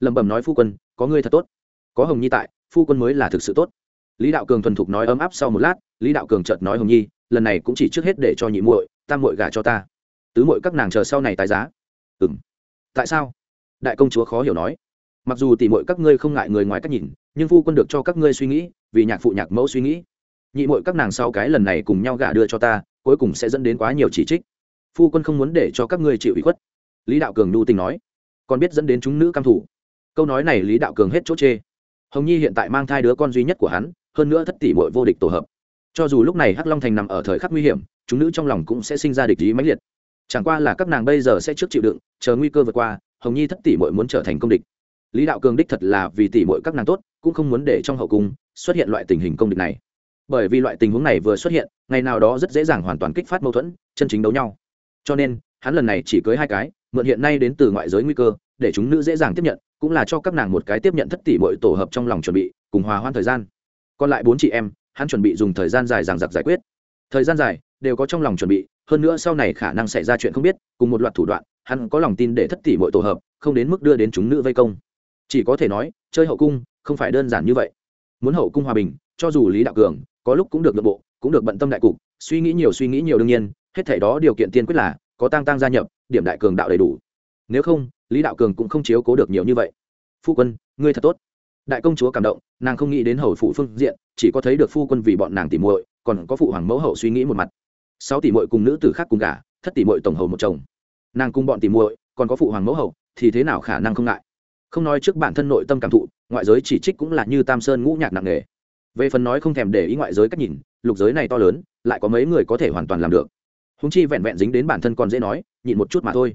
Lẩm bẩm nói phu quân, có ngươi thật tốt có hồng nhi tại, phu quân mới là thực sự tốt. Lý đạo cường thuần thục nói ấm áp sau một lát, lý đạo cường chợt nói hồng nhi, lần này cũng chỉ trước hết để cho nhị muội, tam muội gả cho ta. Tứ muội các nàng chờ sau này tái giá. Ừng tại sao? Đại công chúa khó hiểu nói. Mặc dù tỷ muội các ngươi không ngại người ngoài cách nhìn, nhưng phu quân được cho các ngươi suy nghĩ, vì nhạc phụ nhạc mẫu suy nghĩ. Nhị muội các nàng sau cái lần này cùng nhau gả đưa cho ta, cuối cùng sẽ dẫn đến quá nhiều chỉ trích. Phu quân không muốn để cho các ngươi chịu ủy khuất. Lý đạo cường nhu tình nói. Còn biết dẫn đến chúng nữ cam thủ. Câu nói này lý đạo cường hết chỗ chê hồng nhi hiện tại mang thai đứa con duy nhất của hắn, hơn nữa thất tỷ muội vô địch tổ hợp. Cho dù lúc này hắc long thành nằm ở thời khắc nguy hiểm, chúng nữ trong lòng cũng sẽ sinh ra địch ý mãnh liệt. Chẳng qua là các nàng bây giờ sẽ trước chịu đựng, chờ nguy cơ vượt qua, hồng nhi thất tỷ muội muốn trở thành công địch. Lý đạo cường đích thật là vì tỷ muội các nàng tốt, cũng không muốn để trong hậu cung xuất hiện loại tình hình công địch này. Bởi vì loại tình huống này vừa xuất hiện, ngày nào đó rất dễ dàng hoàn toàn kích phát mâu thuẫn, chân chính đấu nhau. Cho nên, hắn lần này chỉ cưới hai cái, mượn hiện nay đến từ ngoại giới nguy cơ, để chúng nữ dễ dàng tiếp nhận cũng là cho các nàng một cái tiếp nhận thất tỷ mọi tổ hợp trong lòng chuẩn bị, cùng hòa hoãn thời gian. Còn lại bốn chị em, hắn chuẩn bị dùng thời gian dài dằng dặc giải quyết. Thời gian dài, đều có trong lòng chuẩn bị, hơn nữa sau này khả năng xảy ra chuyện không biết, cùng một loạt thủ đoạn, hắn có lòng tin để thất tỷ mọi tổ hợp, không đến mức đưa đến chúng nữ vây công. Chỉ có thể nói, chơi hậu cung, không phải đơn giản như vậy. Muốn hậu cung hòa bình, cho dù lý đạo cường, có lúc cũng được nội bộ, cũng được bận tâm đại cục, suy nghĩ nhiều suy nghĩ nhiều đương nhiên, hết thể đó điều kiện tiên quyết là, có tăng tăng gia nhập, điểm đại cường đạo đầy đủ. Nếu không lý đạo cường cũng không chiếu cố được nhiều như vậy. Phu quân, ngươi thật tốt. Đại công chúa cảm động, nàng không nghĩ đến hầu phụ phương diện, chỉ có thấy được phu quân vì bọn nàng tỉ muội, còn có phụ hoàng mẫu hậu suy nghĩ một mặt. Sáu tỷ muội cùng nữ tử khác cùng gả, thất tỷ muội tổng hầu một chồng. Nàng cùng bọn tỷ muội, còn có phụ hoàng mẫu hậu, thì thế nào khả năng không ngại? Không nói trước bản thân nội tâm cảm thụ, ngoại giới chỉ trích cũng là như tam sơn ngũ nhạc nặng nề. Về phần nói không thèm để ý ngoại giới cách nhìn, lục giới này to lớn, lại có mấy người có thể hoàn toàn làm được. Húng chi vẹn vẹn dính đến bản thân còn dễ nói, nhịn một chút mà thôi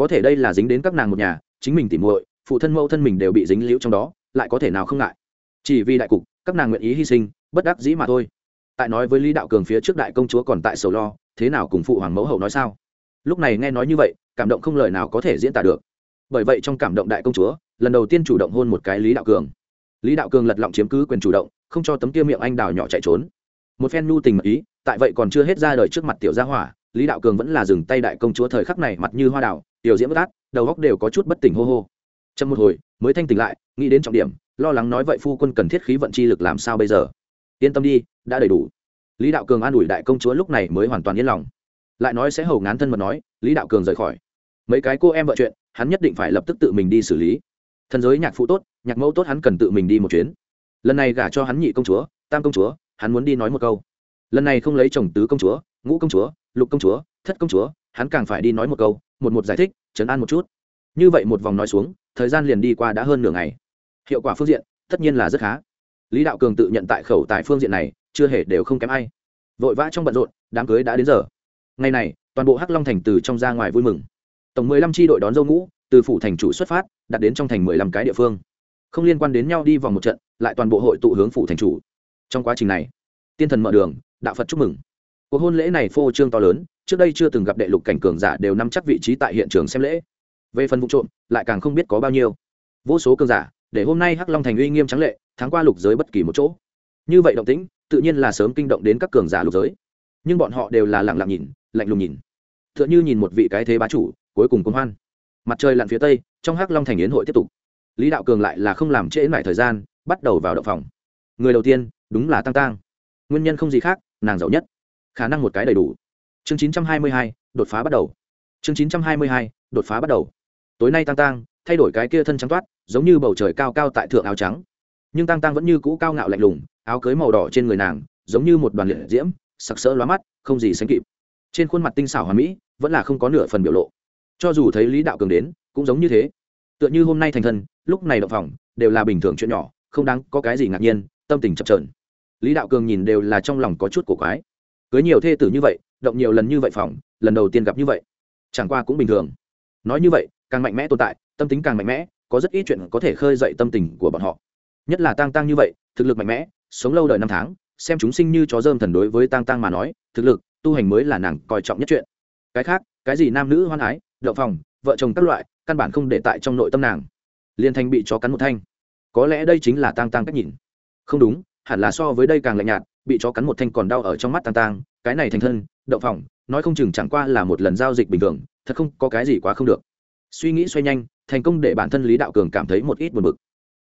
có thể đây là dính đến các nàng một nhà, chính mình tỉ muội, phụ thân mẫu thân mình đều bị dính liễu trong đó, lại có thể nào không ngại? Chỉ vì đại cục, các nàng nguyện ý hy sinh, bất đắc dĩ mà thôi. Tại nói với lý đạo cường phía trước đại công chúa còn tại sầu lo, thế nào cùng phụ hoàng mẫu hậu nói sao? Lúc này nghe nói như vậy, cảm động không lời nào có thể diễn tả được. Bởi vậy trong cảm động đại công chúa, lần đầu tiên chủ động hôn một cái lý đạo cường. Lý đạo cường lật lọng chiếm cứ quyền chủ động, không cho tấm kia miệng anh đào nhỏ chạy trốn. Một phen nhu tình mật ý, tại vậy còn chưa hết ra đời trước mặt tiểu gia hỏa, lý đạo cường vẫn là dừng tay đại công chúa thời khắc này mặt như hoa đào tiểu diễm bất át, đầu góc đều có chút bất tỉnh hô hô. Trong một hồi, mới thanh tỉnh lại, nghĩ đến trọng điểm, lo lắng nói vậy phu quân cần thiết khí vận chi lực làm sao bây giờ? Yên tâm đi, đã đầy đủ. Lý đạo cường an ủi đại công chúa lúc này mới hoàn toàn yên lòng. Lại nói sẽ hầu ngán thân mật nói, lý đạo cường rời khỏi. Mấy cái cô em vợ chuyện, hắn nhất định phải lập tức tự mình đi xử lý. Thần giới nhạc phụ tốt, nhạc mẫu tốt hắn cần tự mình đi một chuyến. Lần này gả cho hắn nhị công chúa, tam công chúa, hắn muốn đi nói một câu. Lần này không lấy chồng tứ công chúa, ngũ công chúa, lục công chúa, thất công chúa hắn càng phải đi nói một câu, một một giải thích chấn an một chút. Như vậy một vòng nói xuống, thời gian liền đi qua đã hơn nửa ngày. Hiệu quả phương diện, tất nhiên là rất khá. Lý đạo cường tự nhận tại khẩu tại phương diện này, chưa hề đều không kém ai. Vội vã trong bận rộn, đám cưới đã đến giờ. Ngày này, toàn bộ hắc long thành từ trong ra ngoài vui mừng. Tổng mười lăm tri đội đón dâu ngũ, từ phủ thành chủ xuất phát, đặt đến trong thành mười lăm cái địa phương. Không liên quan đến nhau đi vòng một trận, lại toàn bộ hội tụ hướng phủ thành chủ. Trong quá trình này, tiên thần mở đường, đạo phật chúc mừng cuộc hôn lễ này phô trương to lớn, trước đây chưa từng gặp đệ lục cảnh cường giả đều nắm chắc vị trí tại hiện trường xem lễ. Về phần vụ trộm, lại càng không biết có bao nhiêu. Vô số cường giả, để hôm nay hắc long thành uy nghiêm trắng lệ tháng qua lục giới bất kỳ một chỗ. Như vậy động tĩnh, tự nhiên là sớm kinh động đến các cường giả lục giới. Nhưng bọn họ đều là lặng lặng nhìn, lạnh lùng nhìn. T h ư ợ n h ư nhìn một vị cái thế bá chủ, cuối cùng công hoan. Mặt trời lặn phía tây, trong hắc long thành yến hội tiếp tục. Lý đạo cường lại là không làm trễ lại thời gian, bắt đầu vào động phòng. Người đầu tiên, đúng là tăng tăng nguyên nhân không gì khác, nàng giàu nhất khả năng một cái đầy đủ. Chương 922, đột phá bắt đầu. Chương 922, đột phá bắt đầu. Tối nay tăng tăng thay đổi cái kia thân trắng toát giống như bầu trời cao cao tại thượng áo trắng. Nhưng tăng tăng vẫn như cũ cao ngạo lạnh lùng áo cưới màu đỏ trên người nàng giống như một đoàn liệt diễm sặc sỡ lóa mắt không gì sánh kịp. Trên khuôn mặt tinh xảo hòa mỹ vẫn là không có nửa phần biểu lộ. Cho dù thấy lý đạo cường đến cũng giống như thế. Tựa như hôm nay thành thân lúc này động phòng đều là bình thường chuyện nhỏ không đáng có cái gì ngạc nhiên tâm tình chập trờn lý đạo cường nhìn đều là trong lòng có chút cổ quái cưới nhiều thê tử như vậy, động nhiều lần như vậy phòng, lần đầu tiên gặp như vậy. Chẳng qua cũng bình thường. Nói như vậy, càng mạnh mẽ tồn tại, tâm tính càng mạnh mẽ, có rất ít chuyện có thể khơi dậy tâm tình của bọn họ. Nhất là tang tăng như vậy, thực lực mạnh mẽ, sống lâu đời năm tháng, xem chúng sinh như chó dơm thần đối với tang tăng mà nói, thực lực, tu hành mới là nàng coi trọng nhất chuyện. Cái khác, cái gì nam nữ hoan ái đậu phòng, vợ chồng các loại, căn bản không để tại trong nội tâm nàng. Liên thanh bị chó cắn một thanh. Có lẽ đây chính là tang tăng cách nhìn. Không đúng, hẳn là so với đây càng lạnh nhạt bị chó cắn một thanh còn đau ở trong mắt tang Tang, cái này thành thân đậu phòng, nói không chừng chẳng qua là một lần giao dịch bình thường, thật không có cái gì quá không được. Suy nghĩ xoay nhanh, thành công để bản thân lý đạo cường cảm thấy một ít buồn bực.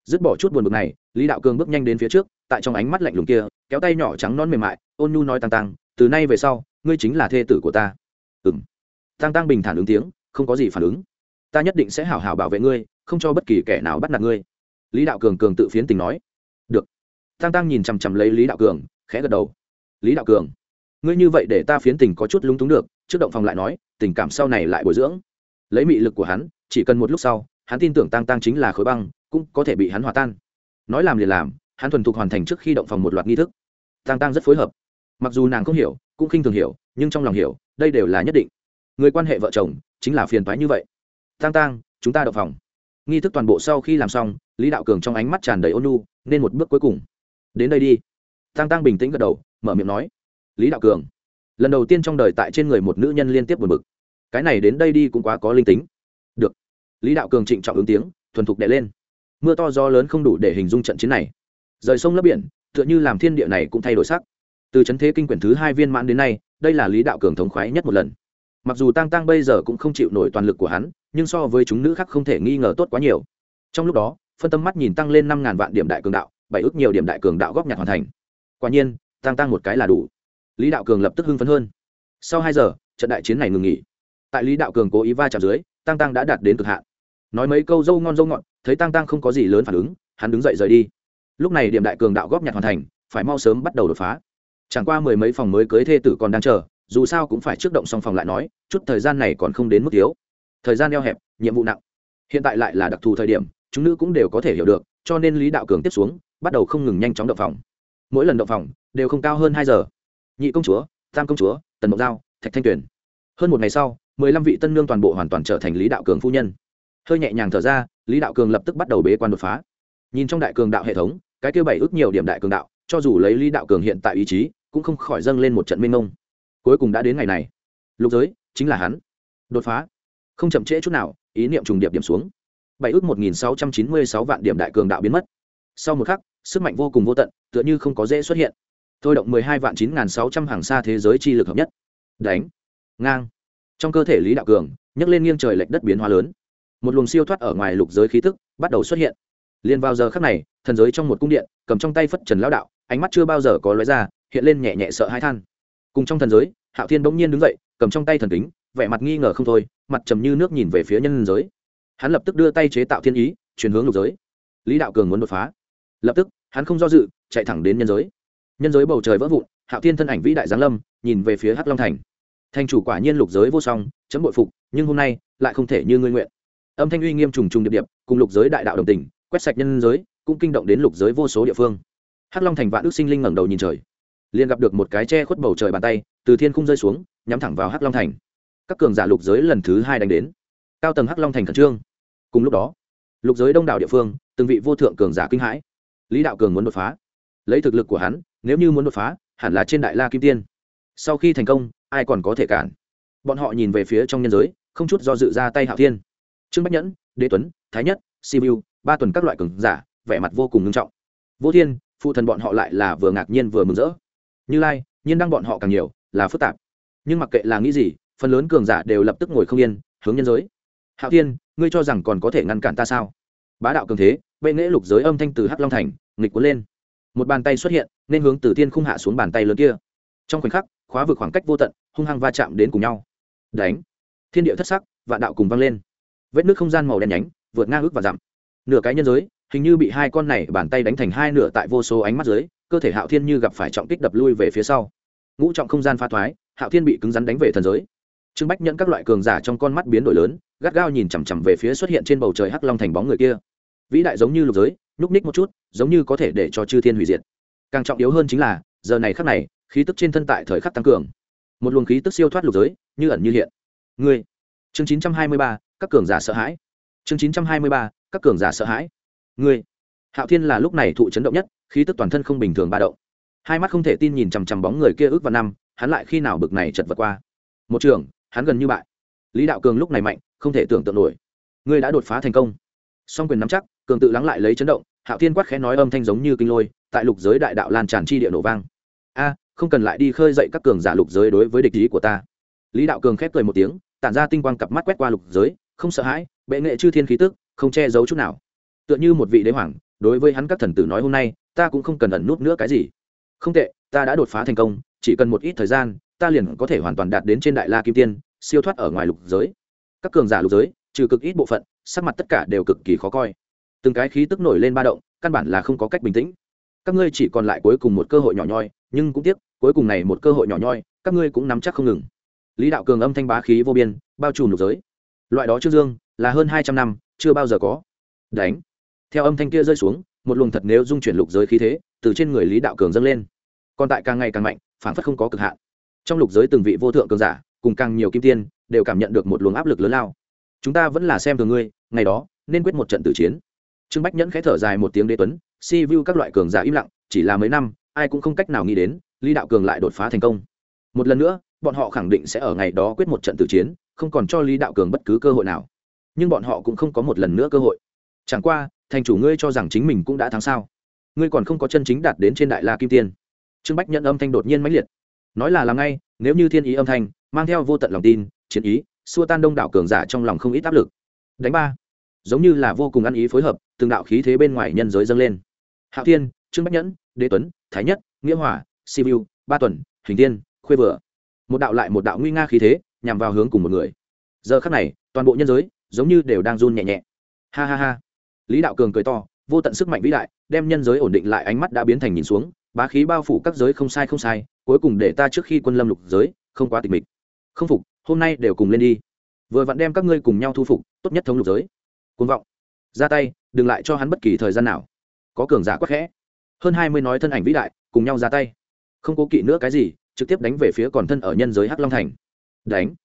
Dứt bỏ chút buồn bực này, lý đạo cường bước nhanh đến phía trước, tại trong ánh mắt lạnh lùng kia, kéo tay nhỏ trắng non mềm mại, ôn nhu nói tăng tăng từ nay về sau, ngươi chính là thê tử của ta. Ừ m tăng tăng bình thản ứng tiếng, không có gì phản ứng. Ta nhất định sẽ hảo hảo bảo vệ ngươi, không cho bất kỳ kẻ nào bắt nạt ngươi. Lý đạo cường cường tự phiến tình nói. Được. Tăng tăng nhìn chằm chằm lấy lý đạo cường khẽ gật đầu. Lý đạo cường, ngươi như vậy để ta phiến tình có chút lung túng được, trước động phòng lại nói, tình cảm sau này lại bồi dưỡng. Lấy mị lực của hắn, chỉ cần một lúc sau, hắn tin tưởng tăng tăng chính là khối băng, cũng có thể bị hắn hòa tan. Nói làm liền làm, hắn thuần thục hoàn thành trước khi động phòng một loạt nghi thức. Tăng tăng rất phối hợp. Mặc dù nàng không hiểu, cũng khinh thường hiểu, nhưng trong lòng hiểu, đây đều là nhất định. Người quan hệ vợ chồng, chính là phiền toái như vậy. Tăng tăng chúng ta động phòng. Nghi thức toàn bộ sau khi làm xong, lý đạo cường trong ánh mắt tràn đầy ôn nu nên một bước cuối cùng. Đến đây đi tăng tăng bình tĩnh gật đầu, mở miệng nói, lý đạo cường, lần đầu tiên trong đời tại trên người một nữ nhân liên tiếp buồn bực. Cái này đến đây đi cũng quá có linh tính. Được. Lý đạo cường trịnh trọng ứng tiếng, thuần thục đệ lên. Mưa to gió lớn không đủ để hình dung trận chiến này. Rời sông lấp biển, tựa như làm thiên địa này cũng thay đổi sắc. Từ c thế kinh quyển thứ hai viên mãn đến nay, đây là lý đạo cường thống khoái nhất một lần. Mặc dù tăng tăng bây giờ cũng không chịu nổi toàn lực của hắn, nhưng so với chúng nữ khác không thể nghi ngờ tốt quá nhiều. Trong lúc đó, phân tâm mắt nhìn tăng lên năm ngàn vạn điểm đại cường đạo, bảy ước nhiều điểm đại cường đạo góp nhặt hoàn thành quả nhiên, tăng tăng một cái là đủ. Lý đạo cường lập tức hưng phấn hơn. Sau hai giờ, trận đại chiến này ngừng nghỉ. Tại lý đạo cường cố ý va chạm dưới, tăng tăng đã đạt đến cực hạn. Nói mấy câu dâu ngon dâu ngọt, thấy tăng tăng không có gì lớn phản ứng, hắn đứng dậy rời đi. Lúc này điểm đại cường đạo góp nhặt hoàn thành, phải mau sớm bắt đầu đột phá. Chẳng qua mười mấy phòng mới cưới thê tử còn đang chờ, dù sao cũng phải trước động xong phòng lại nói, chút thời gian này còn không đến mức thiếu. Thời gian eo hẹp, nhiệm vụ nặng. Hiện tại lại là đặc thù thời điểm, chúng nữ cũng đều có thể hiểu được, cho nên lý đạo cường tiếp xuống, bắt đầu không ngừng nhanh chóng động phòng mỗi lần động phòng đều không cao hơn hai giờ. Nhị công chúa, tam công chúa, tần mộng giao, thạch thanh tuyền. Hơn một ngày sau, mười lăm vị tân nương toàn bộ hoàn toàn trở thành lý đạo cường phu nhân. Hơi nhẹ nhàng thở ra, lý đạo cường lập tức bắt đầu bế quan đột phá. Nhìn trong đại cường đạo hệ thống, cái kêu bảy ước nhiều điểm đại cường đạo, cho dù lấy lý đạo cường hiện tại ý chí, cũng không khỏi dâng lên một trận minh mông. Cuối cùng đã đến ngày này. Lục giới, chính là hắn. Đột phá. Không chậm trễ chút nào, ý niệm trùng điệp điểm xuống. Bảy ước một nghìn sáu trăm chín mươi sáu vạn điểm đại cường đạo biến mất. Sau một khắc sức mạnh vô cùng vô tận, tựa như không có dễ xuất hiện. Thôi động mười hai vạn chín nghìn sáu trăm hàng xa thế giới chi lực hợp nhất. Đánh. Ngang. Trong cơ thể lý đạo cường, nhấc lên nghiêng trời lệch đất biến hóa lớn. Một luồng siêu thoát ở ngoài lục giới khí tức bắt đầu xuất hiện. Liền vào giờ khắc này, thần giới trong một cung điện, cầm trong tay phất trần lão đạo, ánh mắt chưa bao giờ có lóe ra, hiện lên nhẹ nhẹ sợ hãi than. Cùng trong thần giới, hạo thiên bỗng nhiên đứng dậy, cầm trong tay thần kính, vẻ mặt nghi ngờ không thôi, mặt trầm như nước nhìn về phía nhân giới. Hắn lập tức đưa tay chế tạo thiên ý, chuyển hướng lục giới. Lý đạo cường muốn đột phá. Lập tức hắn không do dự, chạy thẳng đến nhân giới. Nhân giới bầu trời vỡ vụn, hạo thiên thân ảnh vĩ đại giáng lâm, nhìn về phía hắc long thành. Thành chủ quả nhiên lục giới vô song, chấm bội phục, nhưng hôm nay lại không thể như ngươi nguyện. Âm thanh uy nghiêm trùng trùng điệp điệp, cùng lục giới đại đạo đồng tình, quét sạch nhân giới, cũng kinh động đến lục giới vô số địa phương. Hắc long thành vạn đức sinh linh ngẩng đầu nhìn trời. Liền gặp được một cái che khuất bầu trời bàn tay, từ thiên khung rơi xuống, nhắm thẳng vào hắc long thành. Các cường giả lục giới lần thứ hai đánh đến. Cao tầng hắc long thành khẩn trương. Cùng lúc đó, lục giới đông đảo địa phương, từng vị vô thượng cường giả kinh hãi lý đạo cường muốn đột phá. Lấy thực lực của hắn, nếu như muốn đột phá, hẳn là trên đại la kim tiên. Sau khi thành công, ai còn có thể cản? Bọn họ nhìn về phía trong nhân giới, không chút do dự ra tay hạo thiên. Trương bách nhẫn, đế tuấn, thái nhất sibiu ba tuần các loại cường giả, vẻ mặt vô cùng nghiêm trọng. Vô thiên, phụ thần bọn họ lại là vừa ngạc nhiên vừa mừng rỡ. Như lai, nhiên đăng bọn họ càng nhiều, là phức tạp. Nhưng mặc kệ là nghĩ gì, phần lớn cường giả đều lập tức ngồi không yên, hướng nhân giới. Hạo thiên, ngươi cho rằng còn có thể ngăn cản ta sao? Bá đạo cường thế, bệ nghễ lục giới âm thanh từ hắc long thành, nghịch cuốn lên. Một bàn tay xuất hiện, nên hướng từ thiên khung hạ xuống bàn tay lớn kia. Trong khoảnh khắc, khóa vực khoảng cách vô tận, hung hăng va chạm đến cùng nhau. Đánh! Thiên địa thất sắc, vạn đạo cùng vang lên. Vết nước không gian màu đen nhánh, vượt ngang ước và dặm. Nửa cái nhân giới, hình như bị hai con này bàn tay đánh thành hai nửa tại vô số ánh mắt dưới, cơ thể hạo thiên như gặp phải trọng kích đập lui về phía sau. Ngũ trọng không gian pha thoái, hạo thiên bị cứng rắn đánh về thần giới. Trương bách nhận các loại cường giả trong con mắt biến đổi lớn, gắt gao nhìn chằm chằm về phía xuất hiện trên bầu trời hắc long thành bóng người kia vĩ đại giống như lục giới, nhúc ních một chút, giống như có thể để cho chư thiên hủy diệt. Càng trọng yếu hơn chính là, giờ này khắc này, khí tức trên thân tại thời khắc tăng cường. Một luồng khí tức siêu thoát lục giới, như ẩn như hiện. Người chương chín trăm hai mươi ba, các cường giả sợ hãi. Chương chín trăm hai mươi ba, các cường giả sợ hãi. Người hạo thiên là lúc này thụ chấn động nhất, khí tức toàn thân không bình thường ba động. Hai mắt không thể tin nhìn chằm chằm bóng người kia ước vào năm, hắn lại khi nào bực này chật vật qua. Một trường, hắn gần như bại. Lý đạo cường lúc này mạnh, không thể tưởng tượng nổi. Ngươi đã đột phá thành công. Song quyền nắm chắc cường tự lắng lại lấy chấn động, hạo thiên quát khẽ nói âm thanh giống như kinh lôi, tại lục giới đại đạo lan tràn chi địa nổ vang. A, không cần lại đi khơi dậy các cường giả lục giới đối với địch ý của ta. Lý đạo cường khép cười một tiếng, tản ra tinh quang cặp mắt quét qua lục giới, không sợ hãi, bệ nghệ chư thiên khí tức, không che giấu chút nào. Tựa như một vị đế hoàng, đối với hắn các thần tử nói hôm nay, ta cũng không cần ẩn nút nữa cái gì. Không tệ, ta đã đột phá thành công, chỉ cần một ít thời gian, ta liền có thể hoàn toàn đạt đến trên đại la kim tiên, siêu thoát ở ngoài lục giới. Các cường giả lục giới, trừ cực ít bộ phận, sắc mặt tất cả đều cực kỳ khó coi từng cái khí tức nổi lên ba động, căn bản là không có cách bình tĩnh. Các ngươi chỉ còn lại cuối cùng một cơ hội nhỏ nhoi, nhưng cũng tiếc, cuối cùng này một cơ hội nhỏ nhoi, các ngươi cũng nắm chắc không ngừng. Lý đạo cường âm thanh bá khí vô biên, bao trùm lục giới. Loại đó trương dương, là hơn hai trăm năm, chưa bao giờ có. Đánh. Theo âm thanh kia rơi xuống, một luồng thật nếu dung chuyển lục giới khí thế, từ trên người lý đạo cường dâng lên. Còn tại càng ngày càng mạnh, phản phất không có cực hạn. Trong lục giới từng vị vô thượng cường giả, cùng càng nhiều kim tiên, đều cảm nhận được một luồng áp lực lớn lao. Chúng ta vẫn là xem thường ngươi, ngày đó, nên quyết một trận tử chiến trương bách nhẫn khẽ thở dài một tiếng đế tuấn, si vu các loại cường giả im lặng, chỉ là mấy năm, ai cũng không cách nào nghĩ đến, lý đạo cường lại đột phá thành công. Một lần nữa, bọn họ khẳng định sẽ ở ngày đó quyết một trận tử chiến, không còn cho lý đạo cường bất cứ cơ hội nào. Nhưng bọn họ cũng không có một lần nữa cơ hội. Chẳng qua, thành chủ ngươi cho rằng chính mình cũng đã thắng sao? Ngươi còn không có chân chính đạt đến trên đại la kim tiên. Trương bách nhận âm thanh đột nhiên mãnh liệt. Nói là làm ngay, nếu như thiên ý âm thanh, mang theo vô tận lòng tin, chiến ý, xua tan đông đảo cường giả trong lòng không ít áp lực. Đánh ba giống như là vô cùng ăn ý phối hợp, từng đạo khí thế bên ngoài nhân giới dâng lên. Hạo thiên, trương bách nhẫn, đế tuấn, thái nhất, nghĩa hòa sivu ba tuần, hình tiên khuê vừa. Một đạo lại một đạo nguy nga khí thế, nhằm vào hướng cùng một người. Giờ khắc này, toàn bộ nhân giới giống như đều đang run nhẹ nhẹ. Ha ha ha. Lý đạo cường cười to, vô tận sức mạnh vĩ đại, đem nhân giới ổn định lại ánh mắt đã biến thành nhìn xuống, bá khí bao phủ các giới không sai không sai, cuối cùng để ta trước khi quân lâm lục giới, không quá tịch mịch. Không phục, hôm nay đều cùng lên đi. Vừa vặn đem các ngươi cùng nhau thu phục, tốt nhất thống lục giới côn vọng. Ra tay, đừng lại cho hắn bất kỳ thời gian nào. Có cường giả quắc khẽ. Hơn hai mươi nói thân ảnh vĩ đại, cùng nhau ra tay. Không cố kỵ nữa cái gì, trực tiếp đánh về phía còn thân ở nhân giới hắc long thành. Đánh.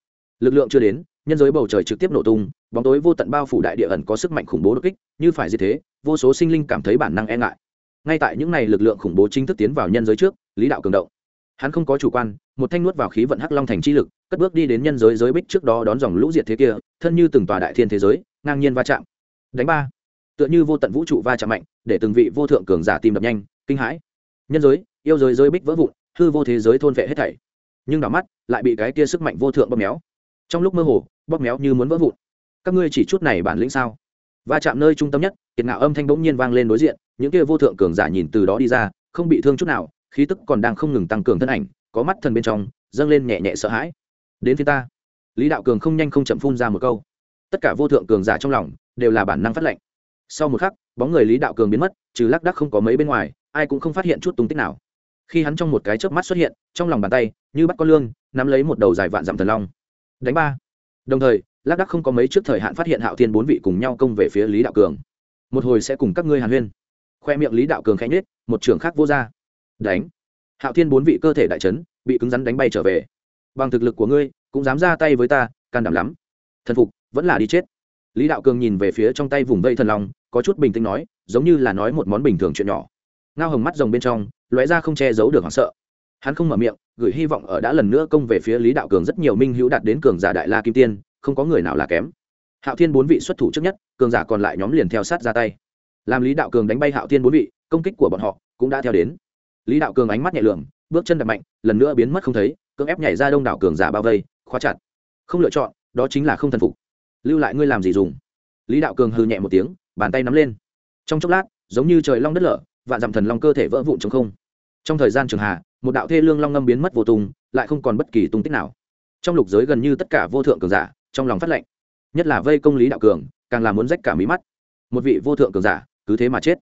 Lực lượng chưa đến, nhân giới bầu trời trực tiếp nổ tung, bóng tối vô tận bao phủ đại địa ẩn có sức mạnh khủng bố đột kích, như phải gì thế, vô số sinh linh cảm thấy bản năng e ngại. Ngay tại những ngày lực lượng khủng bố chính thức tiến vào nhân giới trước, lý đạo cường động. Hắn không có chủ quan, một thanh nuốt vào khí vận hắc long thành chi lực, cất bước đi đến nhân giới giới bích trước đó đón dòng lũ diệt thế kia, thân như từng tòa đại thiên thế giới ngang nhiên va chạm. Đánh ba. Tựa như vô tận vũ trụ va chạm mạnh, để từng vị vô thượng cường giả tìm đập nhanh, kinh hãi. Nhân giới, yêu giới giới bích vỡ vụn, hư vô thế giới thôn vệ hết thảy. Nhưng đảo mắt, lại bị cái kia sức mạnh vô thượng bóp méo. Trong lúc mơ hồ, bóp méo như muốn vỡ vụn. Các ngươi chỉ chút này bản lĩnh sao? Va chạm nơi trung tâm nhất, kiệt ngạo âm thanh bỗng nhiên vang lên đối diện, những kia vô thượng cường giả nhìn từ đó đi ra, không bị thương chút nào, khí tức còn đang không ngừng tăng cường thân ảnh, có mắt thần bên trong, dâng lên nhẹ nhẹ sợ hãi. Đến phía ta. Lý đạo cường không nhanh không chậm phun ra một câu tất cả vô thượng cường giả trong lòng đều là bản năng phát lệnh. Sau một khắc, bóng người lý đạo cường biến mất, trừ lác đắc không có mấy bên ngoài, ai cũng không phát hiện chút tung tích nào. Khi hắn trong một cái chớp mắt xuất hiện, trong lòng bàn tay, như bắt con lương, nắm lấy một đầu dài vạn dặm thần long. Đánh ba. Đồng thời, lác đắc không có mấy trước thời hạn phát hiện hạo thiên bốn vị cùng nhau công về phía lý đạo cường. Một hồi sẽ cùng các ngươi hàn huyên. Khoe miệng lý đạo cường khẽ nhết một trưởng khác vô ra. Đánh. Hạo thiên bốn vị cơ thể đại trấn bị cứng rắn đánh bay trở về. Bằng thực lực của ngươi, cũng dám ra tay với ta, can đảm lắm. Thần phục vẫn là đi chết. Lý đạo cường nhìn về phía trong tay vùng vây thần long, có chút bình tĩnh nói, giống như là nói một món bình thường chuyện nhỏ. Ngao hồng mắt rồng bên trong, lóe ra không che giấu được hoảng sợ. Hắn không mở miệng, gửi hy vọng ở đã lần nữa công về phía lý đạo cường rất nhiều minh hữu đạt đến cường giả đại la kim tiên, không có người nào là kém. Hạo thiên bốn vị xuất thủ trước nhất, cường giả còn lại nhóm liền theo sát ra tay. Làm lý đạo cường đánh bay hạo thiên bốn vị, công kích của bọn họ cũng đã theo đến. Lý đạo cường ánh mắt nhẹ lường bước chân đập mạnh, lần nữa biến mất không thấy, cưỡng ép nhảy ra đông đảo cường giả bao vây, khóa chặt. Không lựa chọn, đó chính là không thần phục lưu lại ngươi làm gì dùng? Lý đạo cường hư nhẹ một tiếng, bàn tay nắm lên. Trong chốc lát, giống như trời long đất lở, vạn dặm thần long cơ thể vỡ vụn trong không. Trong thời gian trường hà một đạo thê lương long ngâm biến mất vô tung, lại không còn bất kỳ tung tích nào. Trong lục giới gần như tất cả vô thượng cường giả, trong lòng phát lệnh. Nhất là vây công lý đạo cường, càng là muốn rách cả mí mắt. Một vị vô thượng cường giả, cứ thế mà chết.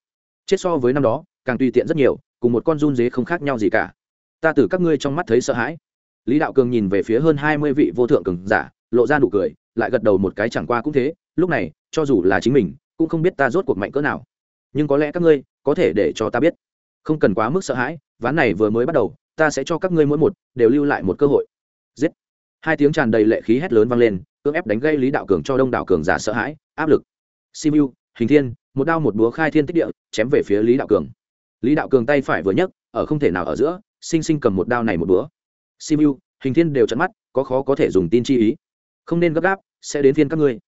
Chết so với năm đó, càng tùy tiện rất nhiều, cùng một con run dế không khác nhau gì cả. Ta từ các ngươi trong mắt thấy sợ hãi. Lý đạo cường nhìn về phía hơn hai mươi vị vô thượng cường giả lộ ra nụ cười, lại gật đầu một cái chẳng qua cũng thế, lúc này, cho dù là chính mình, cũng không biết ta rốt cuộc mạnh cỡ nào. Nhưng có lẽ các ngươi, có thể để cho ta biết. Không cần quá mức sợ hãi, ván này vừa mới bắt đầu, ta sẽ cho các ngươi mỗi một, đều lưu lại một cơ hội. Giết. Hai tiếng tràn đầy lệ khí hét lớn vang lên, cưỡng ép đánh gây lý đạo cường cho đông đảo cường giả sợ hãi, áp lực. Simu, hình thiên, một đao một búa khai thiên tích địa, chém về phía lý đạo cường. Lý đạo cường tay phải vừa nhấc, ở không thể nào ở giữa, sinh sinh cầm một đao này một búa. Simu, hình thiên đều chặn mắt, có khó có thể dùng tin chi ý không nên gấp gáp sẽ đến phiên các ngươi.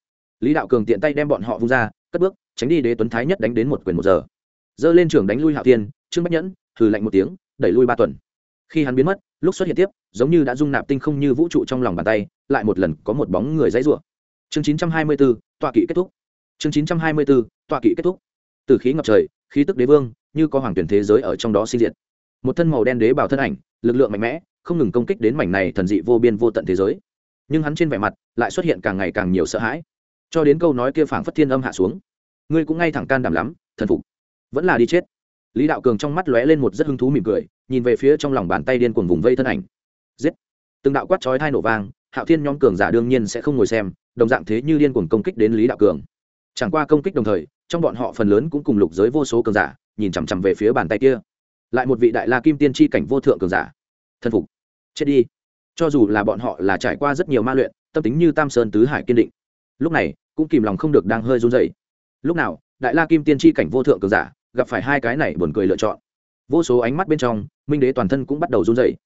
Lý đạo cường tiện tay đem bọn họ vung ra cất bước tránh đi đế tuấn thái nhất đánh đến một quyền một giờ. Dơ lên trưởng đánh lui hạo tiên trương bách nhẫn thử lạnh một tiếng đẩy lui ba tuần. Khi hắn biến mất lúc xuất hiện tiếp giống như đã dung nạp tinh không như vũ trụ trong lòng bàn tay lại một lần có một bóng người dãy rủa. Chương 924, tọa kỵ kết thúc. Chương 924, tọa kỵ kết thúc. Từ khí ngập trời khí tức đế vương như có hoàng tuyển thế giới ở trong đó sinh diệt. Một thân màu đen đế bảo thân ảnh lực lượng mạnh mẽ không ngừng công kích đến mảnh này thần dị vô biên vô tận thế giới nhưng hắn trên vẻ mặt lại xuất hiện càng ngày càng nhiều sợ hãi. Cho đến câu nói kia phảng phất thiên âm hạ xuống, ngươi cũng ngay thẳng can đảm lắm, thần phục. Vẫn là đi chết. Lý đạo cường trong mắt lóe lên một rất hứng thú mỉm cười, nhìn về phía trong lòng bàn tay điên cuồng vùng vây thân ảnh. Giết! Từng đạo quát chói thai nổ vang, hạo thiên nhóm cường giả đương nhiên sẽ không ngồi xem, đồng dạng thế như điên cuồng công kích đến lý đạo cường. Chẳng qua công kích đồng thời, trong bọn họ phần lớn cũng cùng lục giới vô số cường giả, nhìn chằm chằm về phía bàn tay kia. Lại một vị đại la kim tiên tri cảnh vô thượng cường giả. Thần phục. Chết đi cho dù là bọn họ là trải qua rất nhiều ma luyện, tâm tính như tam sơn tứ hải kiên định. Lúc này, cũng kìm lòng không được đang hơi run dậy lúc nào, đại la kim tiên tri cảnh vô thượng cường giả, gặp phải hai cái này buồn cười lựa chọn. Vô số ánh mắt bên trong, minh đế toàn thân cũng bắt đầu run dậy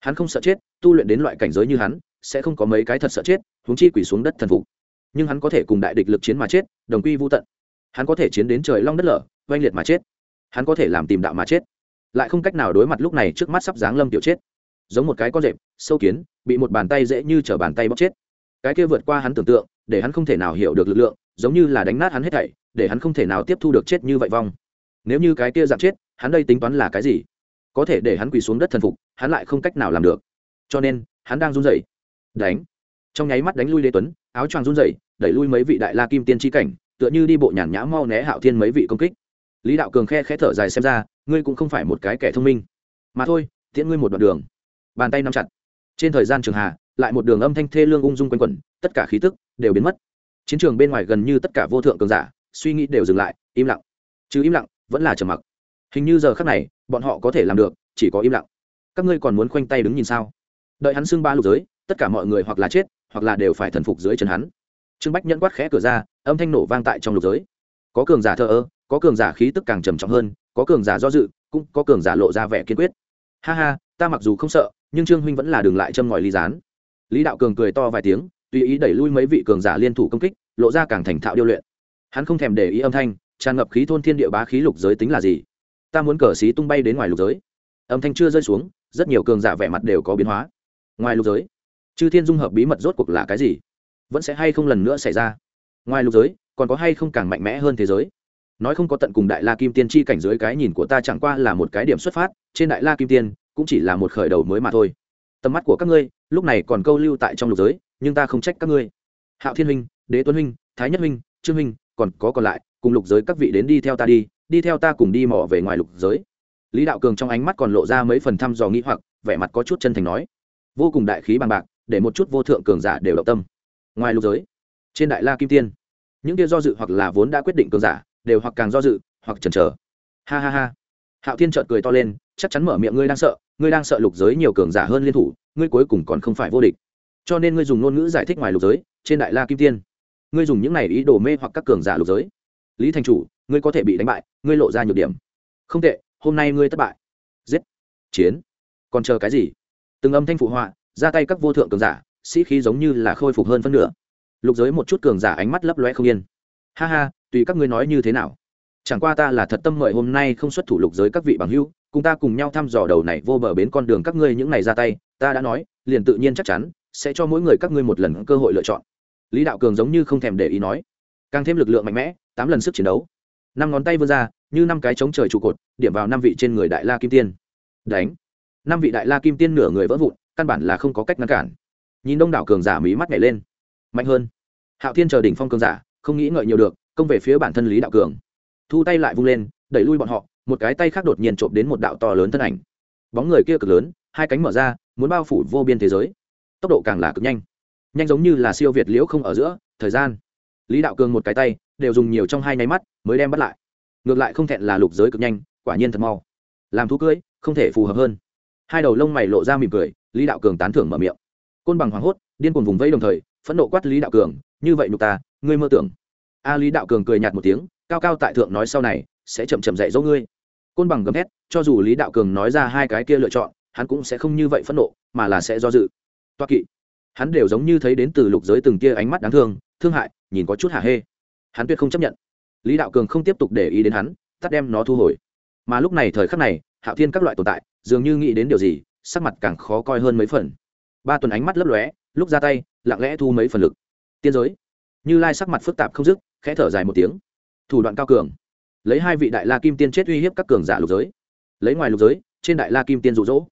hắn không sợ chết, tu luyện đến loại cảnh giới như hắn, sẽ không có mấy cái thật sợ chết, huống chi quỷ xuống đất thần phục. Nhưng hắn có thể cùng đại địch lực chiến mà chết, đồng quy vô tận. Hắn có thể chiến đến trời long đất lở, oanh liệt mà chết. Hắn có thể làm tìm đạo mà chết. Lại không cách nào đối mặt lúc này trước mắt sắp giáng lâm tiểu chết giống một cái con rệp, sâu kiến, bị một bàn tay dễ như t bàn tay bóc chết. Cái kia vượt qua hắn tưởng tượng, để hắn không thể nào hiểu được lực lượng, giống như là đánh nát hắn hết thảy, để hắn không thể nào tiếp thu được chết như vậy vong. Nếu như cái kia dạng chết, hắn đây tính toán là cái gì? Có thể để hắn quỳ xuống đất thần phục, hắn lại không cách nào làm được. Cho nên, hắn đang run rẩy. Đánh. Trong nháy mắt đánh lui lê tuấn, áo choàng run rẩy, đẩy lui mấy vị đại la kim tiên tri cảnh, tựa như đi bộ nhàn nhã mau né hạo thiên mấy vị công kích. Lý đạo cường khe khẽ thở dài xem ra, ngươi cũng không phải một cái kẻ thông minh. Mà thôi, tiễn ngươi một đoạn đường bàn tay nắm chặt. Trên thời gian trường hà, lại một đường âm thanh thê lương ung dung quanh quẩn, tất cả khí tức đều biến mất. Chiến trường bên ngoài gần như tất cả vô thượng cường giả, suy nghĩ đều dừng lại, im lặng. Chứ im lặng vẫn là trầm mặc. Hình như giờ khắc này, bọn họ có thể làm được, chỉ có im lặng. Các ngươi còn muốn khoanh tay đứng nhìn sao? Đợi hắn xưng ba lục giới, tất cả mọi người hoặc là chết, hoặc là đều phải thần phục dưới chân hắn. Trương bách nhẫn quát khẽ cửa ra, âm thanh nổ vang tại trong lục giới. Có cường giả thờ ơ, có cường giả khí tức càng trầm trọng hơn, có cường giả do dự, cũng có cường giả lộ ra vẻ kiên quyết. Ha ha, ta mặc dù không sợ nhưng trương huynh vẫn là đường lại châm ngòi ly gián. Lý đạo cường cười to vài tiếng, tùy ý đẩy lui mấy vị cường giả liên thủ công kích, lộ ra càng thành thạo điêu luyện. Hắn không thèm để ý âm thanh, tràn ngập khí thôn thiên địa bá khí lục giới tính là gì? Ta muốn cờ xí tung bay đến ngoài lục giới. Âm thanh chưa rơi xuống, rất nhiều cường giả vẻ mặt đều có biến hóa. Ngoài lục giới, chư thiên dung hợp bí mật rốt cuộc là cái gì? Vẫn sẽ hay không lần nữa xảy ra? Ngoài lục giới, còn có hay không càng mạnh mẽ hơn thế giới? Nói không có tận cùng đại la kim tiên chi cảnh giới cái nhìn của ta chẳng qua là một cái điểm xuất phát, trên đại la kim tiên cũng chỉ là một khởi đầu mới mà thôi. Tầm mắt của các ngươi, lúc này còn câu lưu tại trong lục giới, nhưng ta không trách các ngươi. Hạo thiên huynh, đế tuấn huynh, thái nhất huynh, trương huynh, còn có còn lại, cùng lục giới các vị đến đi theo ta đi đi theo ta cùng đi mò về ngoài lục giới. Lý đạo cường trong ánh mắt còn lộ ra mấy phần thăm dò nghĩ hoặc, vẻ mặt có chút chân thành nói, vô cùng đại khí bằng bạc, để một chút vô thượng cường giả đều động tâm. Ngoài lục giới, trên đại la kim tiên, những kia do dự hoặc là vốn đã quyết định cường giả, đều hoặc càng do dự, hoặc chần chờ. Ha ha ha. Hạo thiên trợt cười to lên, chắc chắn mở miệng ngươi đang sợ ngươi đang sợ lục giới nhiều cường giả hơn liên thủ, ngươi cuối cùng còn không phải vô địch. Cho nên ngươi dùng ngôn ngữ giải thích ngoài lục giới, trên đại la kim tiên. Ngươi dùng những này ý đồ mê hoặc các cường giả lục giới. Lý thành chủ, ngươi có thể bị đánh bại, ngươi lộ ra nhược điểm. Không tệ, hôm nay ngươi thất bại. Giết. Chiến. Còn chờ cái gì? Từng âm thanh phụ họa, ra tay các vô thượng cường giả, sĩ khí giống như là khôi phục hơn phân nửa. Lục giới một chút cường giả ánh mắt lấp loe không yên. Ha ha, tùy các ngươi nói như thế nào chẳng qua ta là thật tâm mời hôm nay không xuất thủ lục giới các vị bằng hữu, cùng ta cùng nhau thăm dò đầu này vô bờ bến con đường các ngươi những này ra tay, ta đã nói, liền tự nhiên chắc chắn sẽ cho mỗi người các ngươi một lần cơ hội lựa chọn. Lý đạo cường giống như không thèm để ý nói. Càng thêm lực lượng mạnh mẽ, tám lần sức chiến đấu. Năm ngón tay vươn ra, như năm cái chống trời trụ cột, điểm vào năm vị trên người đại la kim tiên. Đánh. Năm vị đại la kim tiên nửa người vỡ vụn, căn bản là không có cách ngăn cản. Nhìn đông đảo cường giả mí mắt nhảy lên. Mạnh hơn. Hạo thiên chờ đỉnh phong cường giả, không nghĩ ngợi nhiều được, công về phía bản thân lý đạo cường thu tay lại vung lên, đẩy lui bọn họ, một cái tay khác đột nhiên trộm đến một đạo to lớn thân ảnh. Bóng người kia cực lớn, hai cánh mở ra, muốn bao phủ vô biên thế giới. Tốc độ càng là cực nhanh. Nhanh giống như là siêu việt liễu không ở giữa, thời gian. Lý đạo cường một cái tay, đều dùng nhiều trong hai nháy mắt, mới đem bắt lại. Ngược lại không thẹn là lục giới cực nhanh, quả nhiên thật mau. Làm thú cưỡi không thể phù hợp hơn. Hai đầu lông mày lộ ra mỉm cười, lý đạo cường tán thưởng mở miệng. Côn bằng hoảng hốt, điên cuồng vùng vẫy đồng thời, phẫn nộ quát lý đạo cường, như vậy nhục ta, ngươi mơ tưởng. A lý đạo cường cười nhạt một tiếng cao cao tại thượng nói sau này, sẽ chậm chậm dạy dỗ ngươi. Côn bằng gầm thét, cho dù lý đạo cường nói ra hai cái kia lựa chọn, hắn cũng sẽ không như vậy phẫn nộ, mà là sẽ do dự. Toa kỵ. Hắn đều giống như thấy đến từ lục giới từng kia ánh mắt đáng thương thương hại, nhìn có chút hả hê. Hắn tuyệt không chấp nhận. Lý đạo cường không tiếp tục để ý đến hắn, tắt đem nó thu hồi. Mà lúc này thời khắc này, hạo thiên các loại tồn tại, dường như nghĩ đến điều gì, sắc mặt càng khó coi hơn mấy phần. Ba tuần ánh mắt lấp lóe, lúc ra tay, lặng lẽ thu mấy phần lực. Tiên giới. Như lai sắc mặt phức tạp không dứt, khẽ thở dài một tiếng thủ đoạn cao cường. Lấy hai vị đại la kim tiên chết uy hiếp các cường giả lục giới. Lấy ngoài lục giới, trên đại la kim tiên rụ rỗ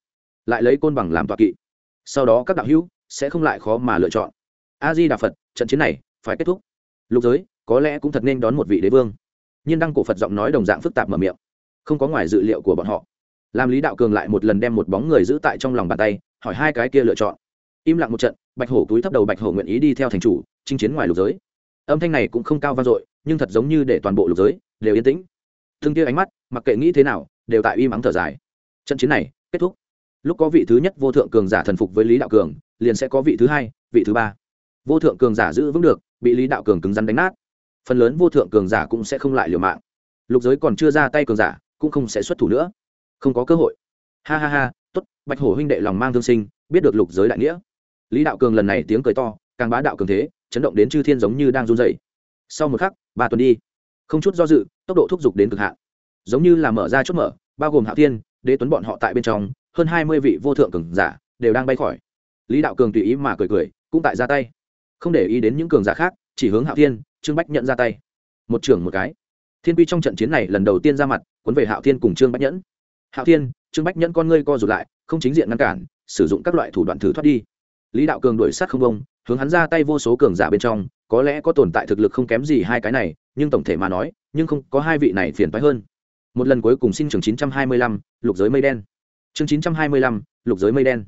lại lấy côn bằng làm tọa kỵ. Sau đó các đạo hữu sẽ không lại khó mà lựa chọn. A di đà phật, trận chiến này phải kết thúc. Lục giới, có lẽ cũng thật nên đón một vị đế vương. Nhưng đăng cổ phật giọng nói đồng dạng phức tạp mở miệng. Không có ngoài dự liệu của bọn họ. Làm lý đạo cường lại một lần đem một bóng người giữ tại trong lòng bàn tay, hỏi hai cái kia lựa chọn. Im lặng một trận, bạch hổ túi thấp đầu bạch hổ nguyện ý đi theo thành chủ, chinh chiến ngoài lục giới. Âm thanh này cũng không cao vang dội nhưng thật giống như để toàn bộ lục giới đều yên tĩnh. Thương kia ánh mắt, mặc kệ nghĩ thế nào, đều tại uy mắng thở dài. Trận chiến này, kết thúc. Lúc có vị thứ nhất vô thượng cường giả thần phục với lý đạo cường, liền sẽ có vị thứ hai, vị thứ ba. Vô thượng cường giả giữ vững được, bị lý đạo cường cứng rắn đánh nát. Phần lớn vô thượng cường giả cũng sẽ không lại liều mạng. Lục giới còn chưa ra tay cường giả, cũng không sẽ xuất thủ nữa. Không có cơ hội. Ha ha ha t ố t bạch hổ huynh đệ lòng mang thương sinh, biết được lục giới đại nghĩa. Lý đạo cường lần này tiếng cười to, càng bá đạo cường thế, chấn động đến chư thiên giống như đang run dày sau một khắc ba tuần đi. Không chút do dự, tốc độ thúc giục đến cực hạn. Giống như là mở ra chốt mở, bao gồm hạo thiên, đế tuấn bọn họ tại bên trong, hơn hai mươi vị vô thượng cường giả đều đang bay khỏi. Lý đạo cường tùy ý mà cười cười, cũng tại ra tay. Không để ý đến những cường giả khác, chỉ hướng hạo thiên, trương bách nhận ra tay. Một trưởng một cái. Thiên quy trong trận chiến này lần đầu tiên ra mặt, cuốn về hạo thiên cùng trương bách nhẫn. Hạo thiên, trương bách nhẫn con ngươi co rụt lại, không chính diện ngăn cản, sử dụng các loại thủ đoạn thử thoát đi. Lý đạo cường đuổi sát không bông hướng hắn ra tay vô số cường giả bên trong có lẽ có tồn tại thực lực không kém gì hai cái này, nhưng tổng thể mà nói, nhưng không có hai vị này phiền phái hơn. Một lần cuối cùng xin trường chín trăm hai mươi lăm, lục giới mây đen. Chương chín trăm hai mươi lăm, lục giới mây đen.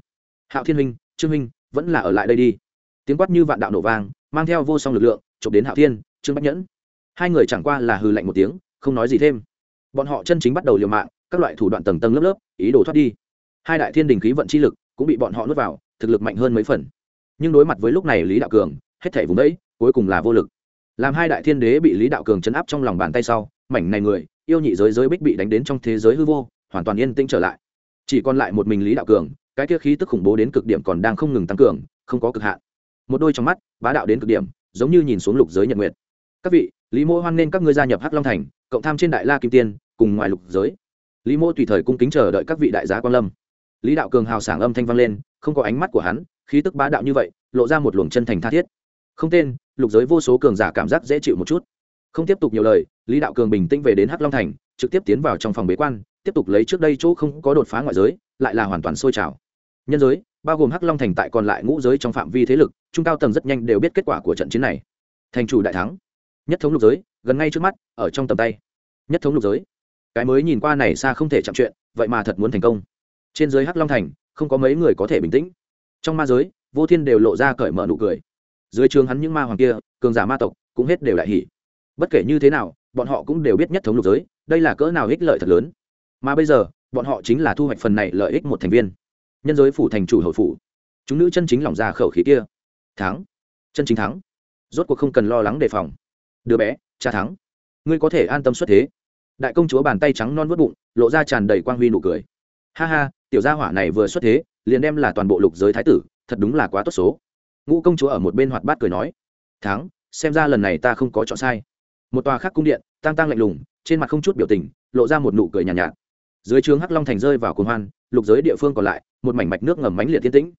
Hạo thiên huynh, trương huynh, vẫn là ở lại đây đi. Tiếng quát như vạn đạo nổ vang, mang theo vô song lực lượng, chụp đến hạo thiên, trương bách nhẫn. Hai người chẳng qua là hừ lạnh một tiếng, không nói gì thêm. Bọn họ chân chính bắt đầu liều mạng, các loại thủ đoạn tầng tầng lớp lớp, ý đồ thoát đi. Hai đại thiên đình khí vận chi lực cũng bị bọn họ nuốt vào, thực lực mạnh hơn mấy phần. Nhưng đối mặt với lúc này lý đạo cường hết thể vùng đấy cuối cùng là vô lực. Làm hai đại thiên đế bị lý đạo cường chấn áp trong lòng bàn tay sau, mảnh này người, yêu nhị giới giới bích bị đánh đến trong thế giới hư vô, hoàn toàn yên tĩnh trở lại. Chỉ còn lại một mình lý đạo cường, cái kia khí tức khủng bố đến cực điểm còn đang không ngừng tăng cường, không có cực hạn. Một đôi trong mắt, bá đạo đến cực điểm, giống như nhìn xuống lục giới nhật nguyệt. Các vị, lý mô hoan nên các ngươi gia nhập hắc long thành, cộng tham trên đại la kim tiên, cùng ngoài lục giới. Lý mô tùy thời cung kính chờ đợi các vị đại giá quan lâm. Lý đạo cường hào sảng âm thanh vang lên, không có ánh mắt của hắn, khí tức bá đạo như vậy, lộ ra một luồng chân thành tha thiết không tên, lục giới vô số cường giả cảm giác dễ chịu một chút. Không tiếp tục nhiều lời, lý đạo cường bình tĩnh về đến hắc long thành, trực tiếp tiến vào trong phòng bế quan, tiếp tục lấy trước đây chỗ không có đột phá ngoại giới, lại là hoàn toàn sôi trào. Nhân giới, bao gồm hắc long thành tại còn lại ngũ giới trong phạm vi thế lực, trung cao tầng rất nhanh đều biết kết quả của trận chiến này. Thành chủ đại thắng. Nhất thống lục giới, gần ngay trước mắt, ở trong tầm tay. Nhất thống lục giới. Cái mới nhìn qua này xa không thể chạm chuyện, vậy mà thật muốn thành công. Trên giới hắc long thành, không có mấy người có thể bình tĩnh. Trong ma giới, vô thiên đều lộ ra cởi mở nụ cười dưới trường hắn những ma hoàng kia, cường giả ma tộc cũng hết đều đại hỉ. Bất kể như thế nào, bọn họ cũng đều biết nhất thống lục giới, đây là cỡ nào ích lợi thật lớn. Mà bây giờ, bọn họ chính là thu hoạch phần này lợi ích một thành viên. Nhân giới phủ thành chủ hội phủ. Chúng nữ chân chính lỏng ra khẩu khí kia. Thắng. Chân chính thắng. Rốt cuộc không cần lo lắng đề phòng. Đứa bé, cha thắng. Ngươi có thể an tâm xuất thế. Đại công chúa bàn tay trắng non vớt bụng, lộ ra tràn đầy quang huy nụ cười. Ha ha, tiểu gia hỏa này vừa xuất thế, liền đem là toàn bộ lục giới thái tử, thật đúng là quá tốt số ngũ công chúa ở một bên hoạt bát cười nói thắng xem ra lần này ta không có chọn sai. Một tòa khác cung điện tăng tăng lạnh lùng trên mặt không chút biểu tình lộ ra một nụ cười nhàn nhạt, nhạt. Dưới trướng hắc long thành rơi vào cuồng hoan lục giới địa phương còn lại một mảnh mạch nước ngầm mánh liệt thiên tĩnh.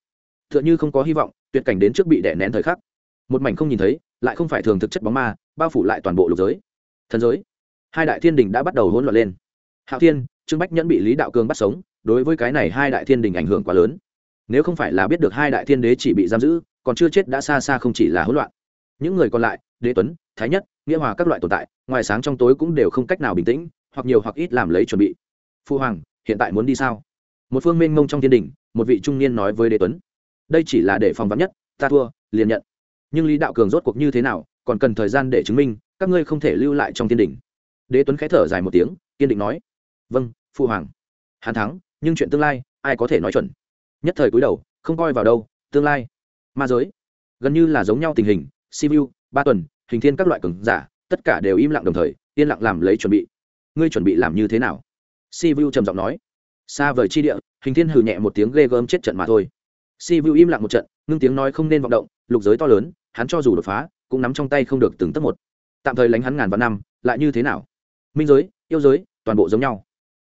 T h ư ợ n h ư không có hy vọng tuyệt cảnh đến trước bị đè nén thời khắc. Một mảnh không nhìn thấy lại không phải thường thực chất bóng ma bao phủ lại toàn bộ lục giới. Thần giới hai đại thiên đình đã bắt đầu hỗn loạn lên. Hạo thiên trương bách nhẫn bị lý đạo Cương bắt sống đối với cái này hai đại thiên đình ảnh hưởng quá lớn. Nếu không phải là biết được hai đại thiên đế chỉ bị giam giữ còn chưa chết đã xa xa không chỉ là hỗn loạn. Những người còn lại, đế tuấn, thái nhất, nghĩa hòa các loại tồn tại, ngoài sáng trong tối cũng đều không cách nào bình tĩnh, hoặc nhiều hoặc ít làm lấy chuẩn bị. Phu hoàng, hiện tại muốn đi sao? Một phương mênh mông trong thiên đình, một vị trung niên nói với đế tuấn. Đây chỉ là để phòng vắn nhất, ta thua, liền nhận. Nhưng lý đạo cường rốt cuộc như thế nào, còn cần thời gian để chứng minh, các ngươi không thể lưu lại trong thiên đình. Đế tuấn khẽ thở dài một tiếng, kiên định nói. Vâng phu hoàng. Hàn thắng, nhưng chuyện tương lai, ai có thể nói chuẩn? Nhất thời cúi đầu, không coi vào đâu, tương lai ma giới. Gần như là giống nhau tình hình sivu ba tuần, hình thiên các loại cường giả, tất cả đều im lặng đồng thời, yên lặng làm lấy chuẩn bị. Ngươi chuẩn bị làm như thế nào? Sivu trầm giọng nói. Xa vời chi địa, hình thiên hừ nhẹ một tiếng ghê gớm chết trận mà thôi. Sivu im lặng một trận, ngưng tiếng nói không nên vọng động, lục giới to lớn, hắn cho dù đột phá, cũng nắm trong tay không được từng tấc một. Tạm thời lánh hắn ngàn vạn năm, lại như thế nào? Minh giới, yêu giới, toàn bộ giống nhau.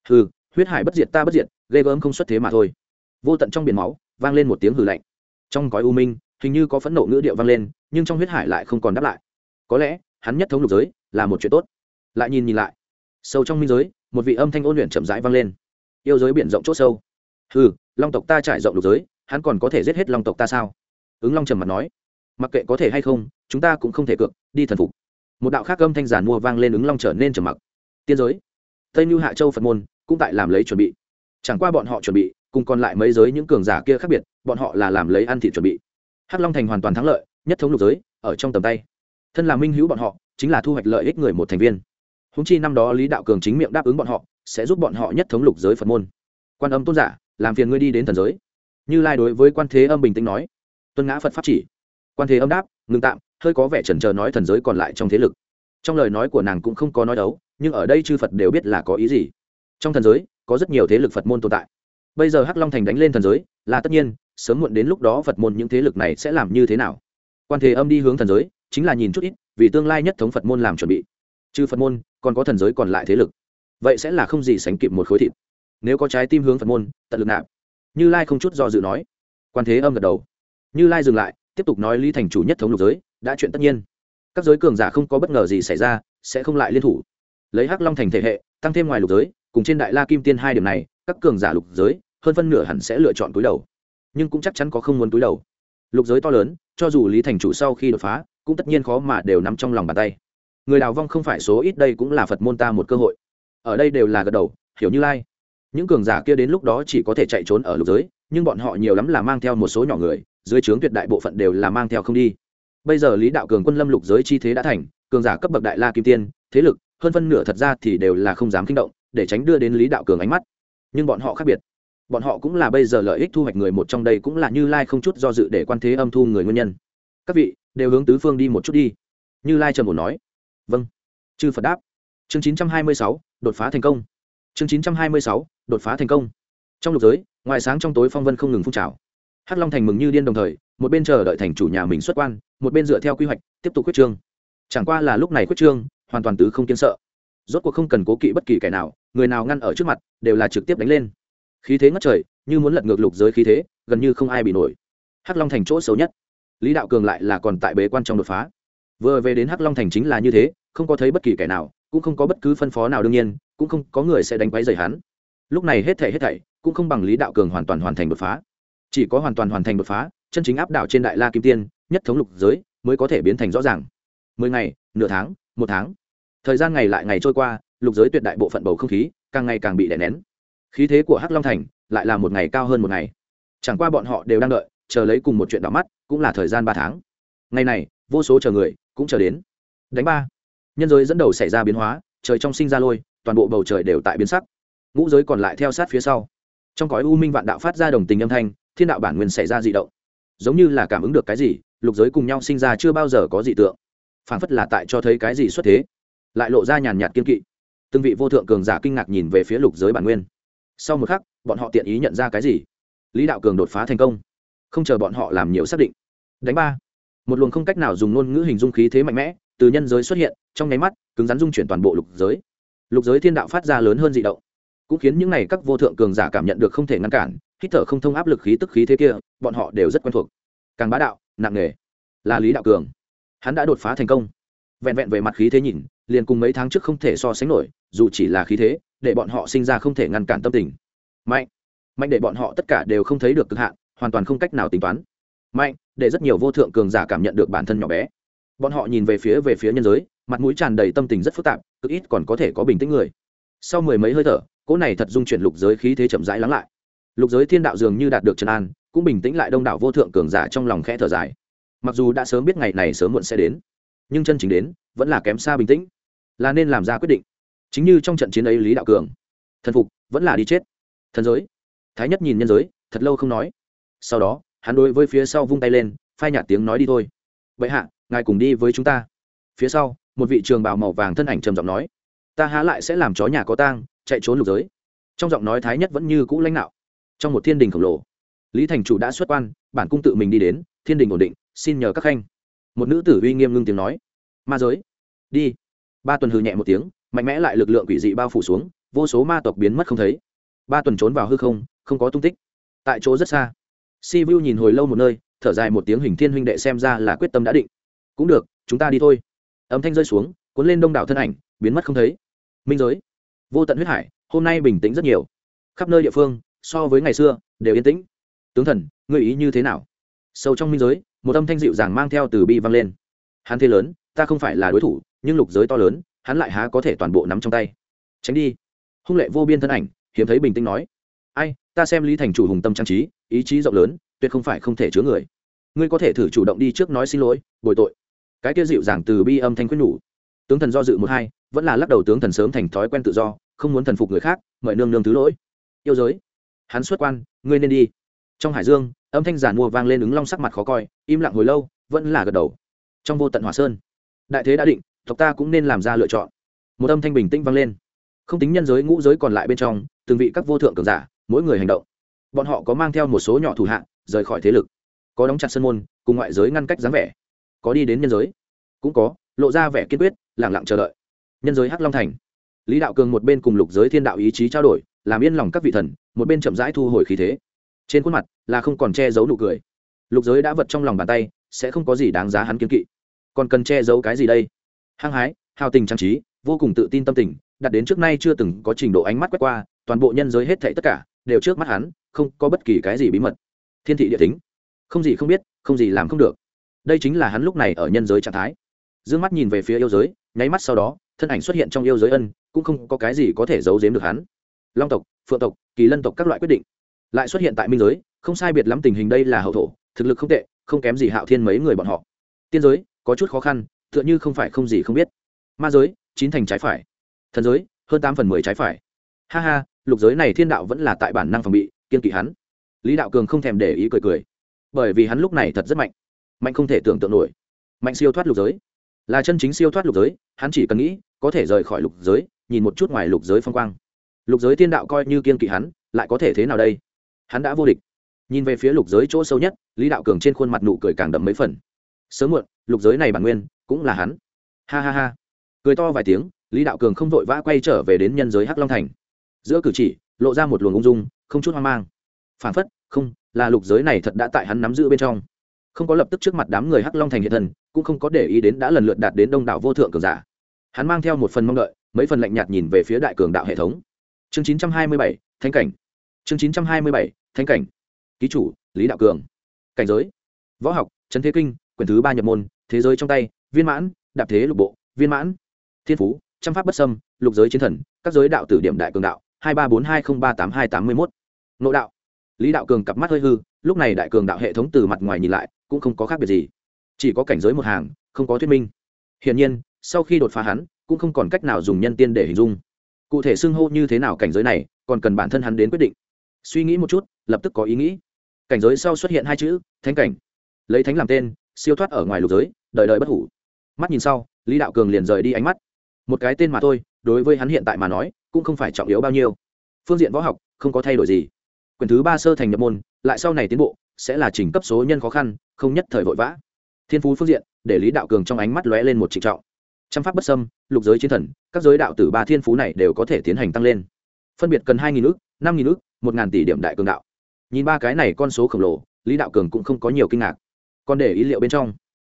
Hừ, huyết hải bất diệt ta bất diệt, ghê gớm không xuất thế mà thôi. Vô tận trong biển máu, vang lên một tiếng hừ lạnh trong cõi u minh, hình như có phẫn nộ ngữ điệu vang lên, nhưng trong huyết hải lại không còn đáp lại. Có lẽ, hắn nhất thống lục giới là một chuyện tốt. Lại nhìn nhìn lại. Sâu trong minh giới, một vị âm thanh ôn luyện chậm rãi vang lên. Yêu giới biển rộng c h ỗ sâu. Hừ, long tộc ta trải rộng lục giới, hắn còn có thể giết hết long tộc ta sao? Ứng long trầm mặt nói. Mặc kệ có thể hay không, chúng ta cũng không thể cược, đi thần phục. Một đạo khác âm thanh giản mua vang lên ứng long trở nên trầm mặc. Tiên giới. Tây mưu hạ châu phật môn cũng tại làm lấy chuẩn bị. Chẳng qua bọn họ chuẩn bị cùng còn lại mấy giới những cường giả kia khác biệt, bọn họ là làm lấy ăn thịt chuẩn bị. Hắc long thành hoàn toàn thắng lợi, nhất thống lục giới, ở trong tầm tay. Thân là minh hữu bọn họ, chính là thu hoạch lợi ích người một thành viên. Húng chi năm đó lý đạo cường chính miệng đáp ứng bọn họ, sẽ giúp bọn họ nhất thống lục giới phật môn. Quan âm tôn giả, làm phiền ngươi đi đến thần giới. Như lai đối với quan thế âm bình tĩnh nói. Tuân ngã phật pháp chỉ. Quan thế âm đáp, ngừng tạm, hơi có vẻ chần chờ nói thần giới còn lại trong thế lực. Trong lời nói của nàng cũng không có nói đấu, nhưng ở đây chư phật đều biết là có ý gì. Trong thần giới, có rất nhiều thế lực phật môn tồn tại bây giờ hắc long thành đánh lên thần giới là tất nhiên sớm muộn đến lúc đó phật môn những thế lực này sẽ làm như thế nào quan thế âm đi hướng thần giới chính là nhìn chút ít vì tương lai nhất thống phật môn làm chuẩn bị trừ phật môn còn có thần giới còn lại thế lực vậy sẽ là không gì sánh kịp một khối thịt nếu có trái tim hướng phật môn tận lực nạp như lai không chút do dự nói quan thế âm gật đầu như lai dừng lại tiếp tục nói lý thành chủ nhất thống lục giới đã chuyện tất nhiên các giới cường giả không có bất ngờ gì xảy ra sẽ không lại liên thủ lấy hắc long thành thể hệ tăng thêm ngoài lục giới cùng trên đại la kim tiên hai điểm này các cường giả lục giới, hơn phân nửa hẳn sẽ lựa chọn túi đầu. Nhưng cũng chắc chắn có không muốn túi đầu. Lục giới to lớn, cho dù lý thành chủ sau khi đột phá, cũng tất nhiên khó mà đều nắm trong lòng bàn tay. Người đào vong không phải số ít, đây cũng là phật môn ta một cơ hội. Ở đây đều là gật đầu, hiểu như lai. Những cường giả kia đến lúc đó chỉ có thể chạy trốn ở lục giới, nhưng bọn họ nhiều lắm là mang theo một số nhỏ người, dưới trướng tuyệt đại bộ phận đều là mang theo không đi. Bây giờ lý đạo cường quân lâm lục giới chi thế đã thành, cường giả cấp bậc đại la kim tiên, thế lực, hơn phân nửa thật ra thì đều là không dám kinh động, để tránh đưa đến lý đạo cường ánh mắt nhưng bọn họ khác biệt. Bọn họ cũng là bây giờ lợi ích thu hoạch người một trong đây cũng là như lai không chút do dự để quan thế âm thu người nguyên nhân. Các vị, đều hướng tứ phương đi một chút đi. Như lai trầm bổ nói. Vâng. Chư phật đáp. Chương chín trăm hai mươi sáu, đột phá thành công. Chương chín trăm hai mươi sáu, đột phá thành công. Trong lục giới, ngoài sáng trong tối phong vân không ngừng phun trào. Hắc long thành mừng như điên đồng thời, một bên chờ đợi thành chủ nhà mình xuất quan, một bên dựa theo quy hoạch, tiếp tục quyết trương. Chẳng qua là lúc này quyết trương, hoàn toàn tứ không kiến sợ rốt cuộc không cần cố kỵ bất kỳ kẻ nào, người nào ngăn ở trước mặt, đều là trực tiếp đánh lên. Khí thế ngất trời, như muốn lật ngược lục giới khí thế, gần như không ai bị nổi. Hắc long thành chỗ xấu nhất. Lý đạo cường lại là còn tại bế quan trong đột phá. Vừa về đến hắc long thành chính là như thế, không có thấy bất kỳ kẻ nào, cũng không có bất cứ phân phó nào đương nhiên, cũng không có người sẽ đánh quấy rầy hắn. Lúc này hết thảy hết thảy, cũng không bằng lý đạo cường hoàn toàn hoàn thành đột phá. Chỉ có hoàn toàn hoàn thành đột phá, chân chính áp đảo trên đại la kim tiên, nhất thống lục giới, mới có thể biến thành rõ ràng. Mười ngày, nửa tháng, một tháng thời gian ngày lại ngày trôi qua, lục giới tuyệt đại bộ phận bầu không khí càng ngày càng bị đè nén. Khí thế của hắc long thành lại là một ngày cao hơn một ngày. Chẳng qua bọn họ đều đang đợi, chờ lấy cùng một chuyện đỏ mắt, cũng là thời gian ba tháng. Ngày này, vô số chờ người cũng chờ đến. Đánh ba. Nhân giới dẫn đầu xảy ra biến hóa, trời trong sinh ra lôi, toàn bộ bầu trời đều tại biến sắc. Ngũ giới còn lại theo sát phía sau. Trong cõi u minh vạn đạo phát ra đồng tình âm thanh, thiên đạo bản nguyên xảy ra dị động. Giống như là cảm ứng được cái gì, lục giới cùng nhau sinh ra chưa bao giờ có dị tượng. Phản phất là tại cho thấy cái gì xuất thế lại lộ ra nhàn nhạt kiên kỵ. Từng vị vô thượng cường giả kinh ngạc nhìn về phía lục giới bản nguyên. Sau một khắc, bọn họ tiện ý nhận ra cái gì? Lý đạo cường đột phá thành công. Không chờ bọn họ làm nhiều xác định. Đánh ba. Một luồng không cách nào dùng ngôn ngữ hình dung khí thế mạnh mẽ từ nhân giới xuất hiện, trong nháy mắt, cứng rắn dung chuyển toàn bộ lục giới. Lục giới thiên đạo phát ra lớn hơn dị động, cũng khiến những n à y các vô thượng cường giả cảm nhận được không thể ngăn cản, hít thở không thông áp lực khí tức khí thế kia, bọn họ đều rất quen thuộc. Càng bá đạo, nặng nề, là lý đạo cường. Hắn đã đột phá thành công. Vẹn vẹn về mặt khí thế nhìn liền cùng mấy tháng trước không thể so sánh nổi, dù chỉ là khí thế, để bọn họ sinh ra không thể ngăn cản tâm tình. Mạnh. Mạnh để bọn họ tất cả đều không thấy được cực hạn, hoàn toàn không cách nào tính toán. Mạnh, để rất nhiều vô thượng cường giả cảm nhận được bản thân nhỏ bé. Bọn họ nhìn về phía về phía nhân giới, mặt mũi tràn đầy tâm tình rất phức tạp, cực ít còn có thể có bình tĩnh người. Sau mười mấy hơi thở, cỗ này thật dung chuyển lục giới khí thế chậm rãi lắng lại. Lục giới thiên đạo dường như đạt được trần an, cũng bình tĩnh lại đông đảo vô thượng cường giả trong lòng khẽ thở dài. Mặc dù đã sớm biết ngày này sớm muộn sẽ đến, nhưng chân chính đến, vẫn là kém xa bình tĩnh là nên làm ra quyết định. Chính như trong trận chiến ấy lý đạo cường, thần phục, vẫn là đi chết. Thần giới. Thái nhất nhìn nhân giới, thật lâu không nói. Sau đó, hắn đối với phía sau vung tay lên, phai nhạt tiếng nói đi thôi. Vậy hạ, ngài cùng đi với chúng ta. Phía sau, một vị trường bào màu vàng thân ảnh trầm giọng nói, ta há lại sẽ làm chó nhà có tang, chạy trốn lục giới. Trong giọng nói thái nhất vẫn như cũ lãnh đạo. Trong một thiên đình khổng lồ, lý thành chủ đã xuất quan, bản cung tự mình đi đến, thiên đình ổn định, xin nhờ các khanh. Một nữ tử uy nghiêm ngưng tiếng nói, ma giới, đi ba tuần hư nhẹ một tiếng, mạnh mẽ lại lực lượng quỷ dị bao phủ xuống, vô số ma tộc biến mất không thấy. Ba tuần trốn vào hư không không có tung tích. Tại chỗ rất xa. Si vu nhìn hồi lâu một nơi, thở dài một tiếng hình thiên huynh đệ xem ra là quyết tâm đã định. Cũng được, chúng ta đi thôi. Âm thanh rơi xuống, cuốn lên đông đảo thân ảnh, biến mất không thấy. Minh giới. Vô tận huyết hải, hôm nay bình tĩnh rất nhiều. Khắp nơi địa phương, so với ngày xưa, đều yên tĩnh. Tướng thần, ngươi ý như thế nào? Sâu trong minh giới, một âm thanh dịu dàng mang theo từ bi vang lên. Hắn thế lớn, ta không phải là đối thủ nhưng lục giới to lớn, hắn lại há có thể toàn bộ nắm trong tay. Tránh đi. Hung lệ vô biên thân ảnh, hiếm thấy bình tĩnh nói. Ai, ta xem lý thành chủ hùng tâm trang trí, ý chí rộng lớn, tuyệt không phải không thể chứa người. Ngươi có thể thử chủ động đi trước nói xin lỗi, bồi tội. Cái kia dịu dàng từ bi âm thanh quyết nhủ. Tướng thần do dự một hai, vẫn là lắc đầu tướng thần sớm thành thói quen tự do, không muốn thần phục người khác, mời nương nương thứ lỗi. Yêu giới. Hắn xuất quan, ngươi nên đi. Trong hải dương, âm thanh giản mua vang lên ứng long sắc mặt khó coi, im lặng hồi lâu, vẫn là gật đầu. Trong vô tận hỏa sơn. Đại thế đã định tộc ta cũng nên làm ra lựa chọn. Một âm thanh bình tĩnh vang lên. Không tính nhân giới ngũ giới còn lại bên trong, từng vị các vô thượng cường giả, mỗi người hành động. Bọn họ có mang theo một số nhỏ thủ hạng rời khỏi thế lực. Có đóng chặt sân môn, cùng ngoại giới ngăn cách dáng vẻ. Có đi đến nhân giới. Cũng có, lộ ra vẻ kiên quyết lẳng lặng chờ đợi. Nhân giới hắc long thành. Lý đạo cường một bên cùng lục giới thiên đạo ý chí trao đổi, làm yên lòng các vị thần, một bên chậm rãi thu hồi khí thế. Trên khuôn mặt là không còn che giấu nụ cười. Lục giới đã vật trong lòng bàn tay, sẽ không có gì đáng giá hắn kiên kỵ. Còn cần che giấu cái gì đây? Hăng hái, hào tình trang trí, vô cùng tự tin tâm tình, đặt đến trước nay chưa từng có trình độ ánh mắt quét qua, toàn bộ nhân giới hết thảy tất cả, đều trước mắt hắn, không có bất kỳ cái gì bí mật. Thiên thị địa tính không gì không biết, không gì làm không được. Đây chính là hắn lúc này ở nhân giới trạng thái. D ư ơ n g mắt nhìn về phía yêu giới, nháy mắt sau đó, thân ảnh xuất hiện trong yêu giới ân, cũng không có cái gì có thể giấu giếm được hắn. Long tộc, phượng tộc, kỳ lân tộc các loại quyết định. Lại xuất hiện tại minh giới, không sai biệt lắm tình hình đây là hậu thổ, thực lực không tệ, không kém gì hạo thiên mấy người bọn họ. Tiên giới, có chút khó khăn tựa như không phải không gì không biết. Ma giới, chín thành trái phải. Thần giới, hơn tám phần mười trái phải. Ha ha, lục giới này thiên đạo vẫn là tại bản năng phòng bị, kiên kỵ hắn. Lý đạo cường không thèm để ý cười cười. Bởi vì hắn lúc này thật rất mạnh. Mạnh không thể tưởng tượng nổi. Mạnh siêu thoát lục giới. Là chân chính siêu thoát lục giới, hắn chỉ cần nghĩ, có thể rời khỏi lục giới, nhìn một chút ngoài lục giới phong quang. Lục giới thiên đạo coi như kiên kỵ hắn, lại có thể thế nào đây? Hắn đã vô địch. Nhìn về phía lục giới chỗ sâu nhất, lý đạo cường trên khuôn mặt nụ cười càng đậm mấy phần. Sớm muộn, lục giới này bản nguyên cũng là hắn. Ha ha ha. Cười to vài tiếng lý đạo cường không vội vã quay trở về đến nhân giới hắc long thành. Giữa cử chỉ lộ ra một luồng ung dung không chút hoang mang. Phản phất không là lục giới này thật đã tại hắn nắm giữ bên trong. Không có lập tức trước mặt đám người hắc long thành hiện thần cũng không có để ý đến đã lần lượt đạt đến đông đảo vô thượng cường giả. Hắn mang theo một phần mong đợi mấy phần lạnh nhạt nhìn về phía đại cường đạo hệ thống. Chương 927, thánh cảnh. Chương 927, thánh cảnh. Ký chủ lý đạo cường. Cảnh giới võ học trấn thế kinh quyển thứ ba nhập môn thế giới trong tay viên mãn, đạp thế lục bộ, viên mãn, thiên phú, trăm pháp bất sâm lục giới chiến thần, các giới đạo tử điểm đại cường đạo, hai ba bốn hai không ba tám hai tám mươi mốt. Nộ đạo. Lý đạo cường cặp mắt hơi hư, lúc này đại cường đạo hệ thống từ mặt ngoài nhìn lại, cũng không có khác biệt gì. Chỉ có cảnh giới một hàng, không có thuyết minh. Hiển nhiên, sau khi đột phá hắn, cũng không còn cách nào dùng nhân tiên để hình dung. Cụ thể xưng hô như thế nào cảnh giới này, còn cần bản thân hắn đến quyết định. Suy nghĩ một chút, lập tức có ý nghĩ. Cảnh giới sau xuất hiện hai chữ, thánh cảnh. Lấy thánh làm tên, siêu thoát ở ngoài lục giới, đời đời bất hủ mắt nhìn sau, lý đạo cường liền rời đi ánh mắt. Một cái tên mà thôi, đối với hắn hiện tại mà nói, cũng không phải trọng yếu bao nhiêu. Phương diện võ học, không có thay đổi gì. Quyển thứ ba sơ thành nhập môn, lại sau này tiến bộ, sẽ là trình cấp số nhân khó khăn, không nhất thời vội vã. Thiên phú phương diện, để lý đạo cường trong ánh mắt lóe lên một trịnh trọng. Trăm pháp bất sâm lục giới chiến thần, các giới đạo tử ba thiên phú này đều có thể tiến hành tăng lên. Phân biệt cần hai nghìn ước năm nghìn ước một ngàn tỷ điểm đại cường đạo. Nhìn ba cái này con số khổng lồ, lý đạo cường cũng không có nhiều kinh ngạc. Còn để ý liệu bên trong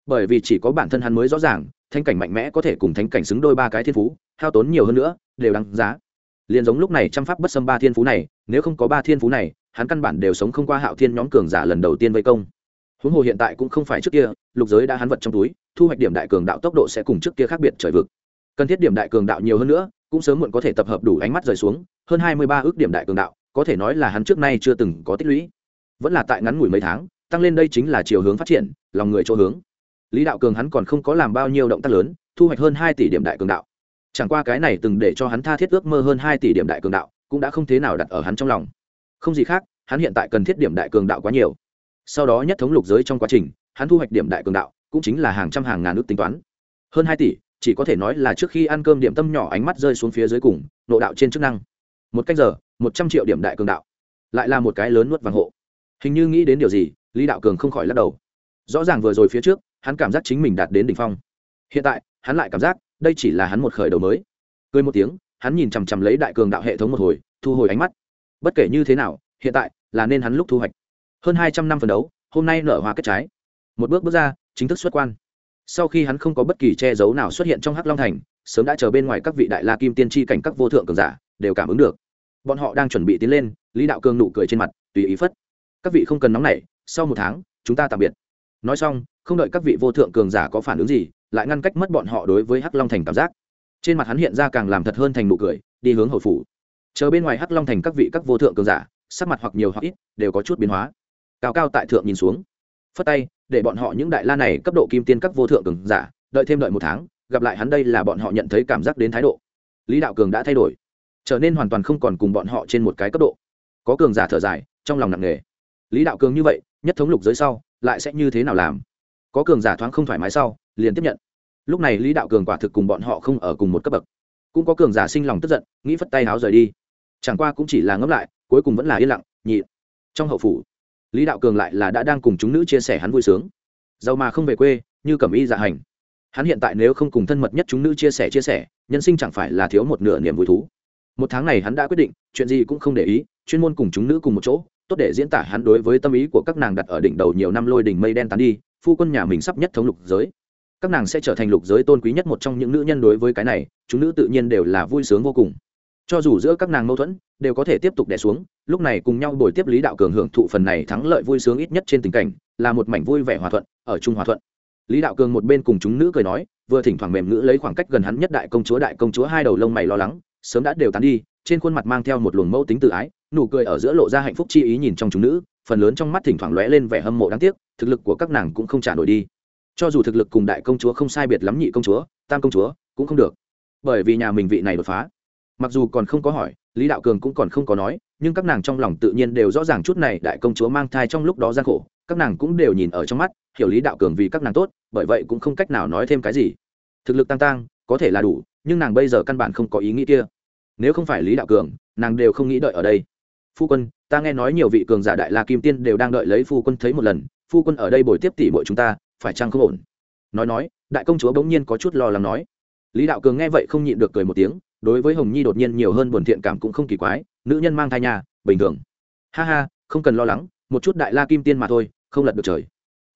bởi vì chỉ có bản thân hắn mới rõ ràng thanh cảnh mạnh mẽ có thể cùng thánh cảnh xứng đôi ba cái thiên phú, hao tốn nhiều hơn nữa, đều đáng giá. Liền giống lúc này trăm pháp bất xâm ba thiên phú này, nếu không có ba thiên phú này, hắn căn bản đều sống không qua hạo thiên nhóm cường giả lần đầu tiên vây công. Huống hồ hiện tại cũng không phải trước kia, lục giới đã hắn vật trong túi, thu hoạch điểm đại cường đạo tốc độ sẽ cùng trước kia khác biệt trời vực. Cần thiết điểm đại cường đạo nhiều hơn nữa, cũng sớm muộn có thể tập hợp đủ ánh mắt rời xuống, hơn hai mươi ba ước điểm đại cường đạo, có thể nói là hắn trước nay chưa từng có tích lũy. Vẫn là tại ngắn ngủi mấy tháng, tăng lên đây chính là chiều hướng phát triển, lòng người chỗ hướng lý đạo cường hắn còn không có làm bao nhiêu động tác lớn, thu hoạch hơn hai tỷ điểm đại cường đạo. Chẳng qua cái này từng để cho hắn tha thiết ước mơ hơn hai tỷ điểm đại cường đạo, cũng đã không thế nào đặt ở hắn trong lòng. Không gì khác, hắn hiện tại cần thiết điểm đại cường đạo quá nhiều. Sau đó nhất thống lục giới trong quá trình, hắn thu hoạch điểm đại cường đạo, cũng chính là hàng trăm hàng ngàn ước tính toán. Hơn hai tỷ, chỉ có thể nói là trước khi ăn cơm điểm tâm nhỏ ánh mắt rơi xuống phía dưới cùng, nộ đạo trên chức năng. Một cách giờ, một trăm triệu điểm đại cường đạo. Lại là một cái lớn nuốt vàng hộ. Hình như nghĩ đến điều gì, lý đạo cường không khỏi lắc đầu. Rõ ràng vừa rồi phía trước hắn cảm giác chính mình đạt đến đỉnh phong. Hiện tại, hắn lại cảm giác, đây chỉ là hắn một khởi đầu mới. Cười một tiếng, hắn nhìn chằm chằm lấy đại cường đạo hệ thống một hồi, thu hồi ánh mắt. Bất kể như thế nào, hiện tại, là nên hắn lúc thu hoạch. Hơn hai trăm năm phần đấu, hôm nay nở hoa kết trái. Một bước bước ra, chính thức xuất quan. Sau khi hắn không có bất kỳ che giấu nào xuất hiện trong hắc long thành, sớm đã chờ bên ngoài các vị đại la kim tiên tri cảnh các vô thượng cường giả, đều cảm ứng được. Bọn họ đang chuẩn bị tiến lên, lý đạo cường nụ cười trên mặt, tùy ý phất. Các vị không cần nóng nảy, sau một tháng, chúng ta tạm biệt. Nói xong không đợi các vị vô thượng cường giả có phản ứng gì, lại ngăn cách mất bọn họ đối với hắc long thành cảm giác. Trên mặt hắn hiện ra càng làm thật hơn thành nụ cười, đi hướng hậu phủ. Chờ bên ngoài hắc long thành các vị các vô thượng cường giả, sắc mặt hoặc nhiều hoặc ít, đều có chút biến hóa. Cao cao tại thượng nhìn xuống. Phất tay, để bọn họ những đại la này cấp độ kim tiên các vô thượng cường giả, đợi thêm đợi một tháng, gặp lại hắn đây là bọn họ nhận thấy cảm giác đến thái độ. Lý đạo cường đã thay đổi, trở nên hoàn toàn không còn cùng bọn họ trên một cái cấp độ. Có cường giả thở dài, trong lòng nặng nề. Lý đạo cường như vậy, nhất thống lục giới sau, lại sẽ như thế nào làm? Có cường giả thoáng không thoải mái sau, liền tiếp nhận. Lúc này lý đạo cường quả thực cùng bọn họ không ở cùng một cấp bậc. Cũng có cường giả sinh lòng tức giận, nghĩ phất tay háo rời đi. Chẳng qua cũng chỉ là ngẫm lại, cuối cùng vẫn là yên lặng, nhị. Trong hậu phủ, lý đạo cường lại là đã đang cùng chúng nữ chia sẻ hắn vui sướng. Giàu mà không về quê, như cẩm y dạ hành. Hắn hiện tại nếu không cùng thân mật nhất chúng nữ chia sẻ chia sẻ, nhân sinh chẳng phải là thiếu một nửa niềm vui thú. Một tháng này hắn đã quyết định, chuyện gì cũng không để ý, chuyên môn cùng chúng nữ cùng một chỗ, tốt để diễn tả hắn đối với tâm ý của các nàng đặt ở đỉnh đầu nhiều năm lôi đỉnh mây đen tán đi phu quân nhà mình sắp nhất thống lục giới. Các nàng sẽ trở thành lục giới tôn quý nhất một trong những nữ nhân đối với cái này, chúng nữ tự nhiên đều là vui sướng vô cùng. Cho dù giữa các nàng mâu thuẫn đều có thể tiếp tục đẻ xuống, lúc này cùng nhau đổi tiếp lý đạo cường hưởng thụ phần này thắng lợi vui sướng ít nhất trên tình cảnh, là một mảnh vui vẻ hòa thuận, ở trung hòa thuận. Lý đạo cường một bên cùng chúng nữ cười nói, vừa thỉnh thoảng mềm ngữ lấy khoảng cách gần hắn nhất đại công chúa đại công chúa hai đầu lông mày lo lắng, sớm đã đều tán đi, trên khuôn mặt mang theo một luồng mẫu tính tự ái, nụ cười ở giữa lộ ra hạnh phúc chi ý nhìn trong chúng nữ, phần lớn trong mắt thỉnh thoảng lóe lên vẻ hâm mộ đáng tiếc thực lực của các nàng cũng không trả nổi đi. Cho dù thực lực cùng đại công chúa không sai biệt lắm nhị công chúa, tam công chúa, cũng không được. Bởi vì nhà mình vị này đột phá. Mặc dù còn không có hỏi, lý đạo cường cũng còn không có nói, nhưng các nàng trong lòng tự nhiên đều rõ ràng chút này đại công chúa mang thai trong lúc đó gian khổ, các nàng cũng đều nhìn ở trong mắt, hiểu lý đạo cường vì các nàng tốt, bởi vậy cũng không cách nào nói thêm cái gì. Thực lực tăng tăng, có thể là đủ, nhưng nàng bây giờ căn bản không có ý nghĩ kia. Nếu không phải lý đạo cường, nàng đều không nghĩ đợi ở đây. Phu quân, ta nghe nói nhiều vị cường giả đại la kim tiên đều đang đợi lấy phu quân thấy một lần phu quân ở đây bồi tiếp tỷ bội chúng ta, phải chăng không ổn? Nói nói, đại công chúa bỗng nhiên có chút lo lắng nói. Lý đạo cường nghe vậy không nhịn được cười một tiếng, đối với hồng nhi đột nhiên nhiều hơn buồn thiện cảm cũng không kỳ quái, nữ nhân mang thai nhà, bình thường. Ha ha, không cần lo lắng, một chút đại la kim tiên mà thôi, không lật được trời.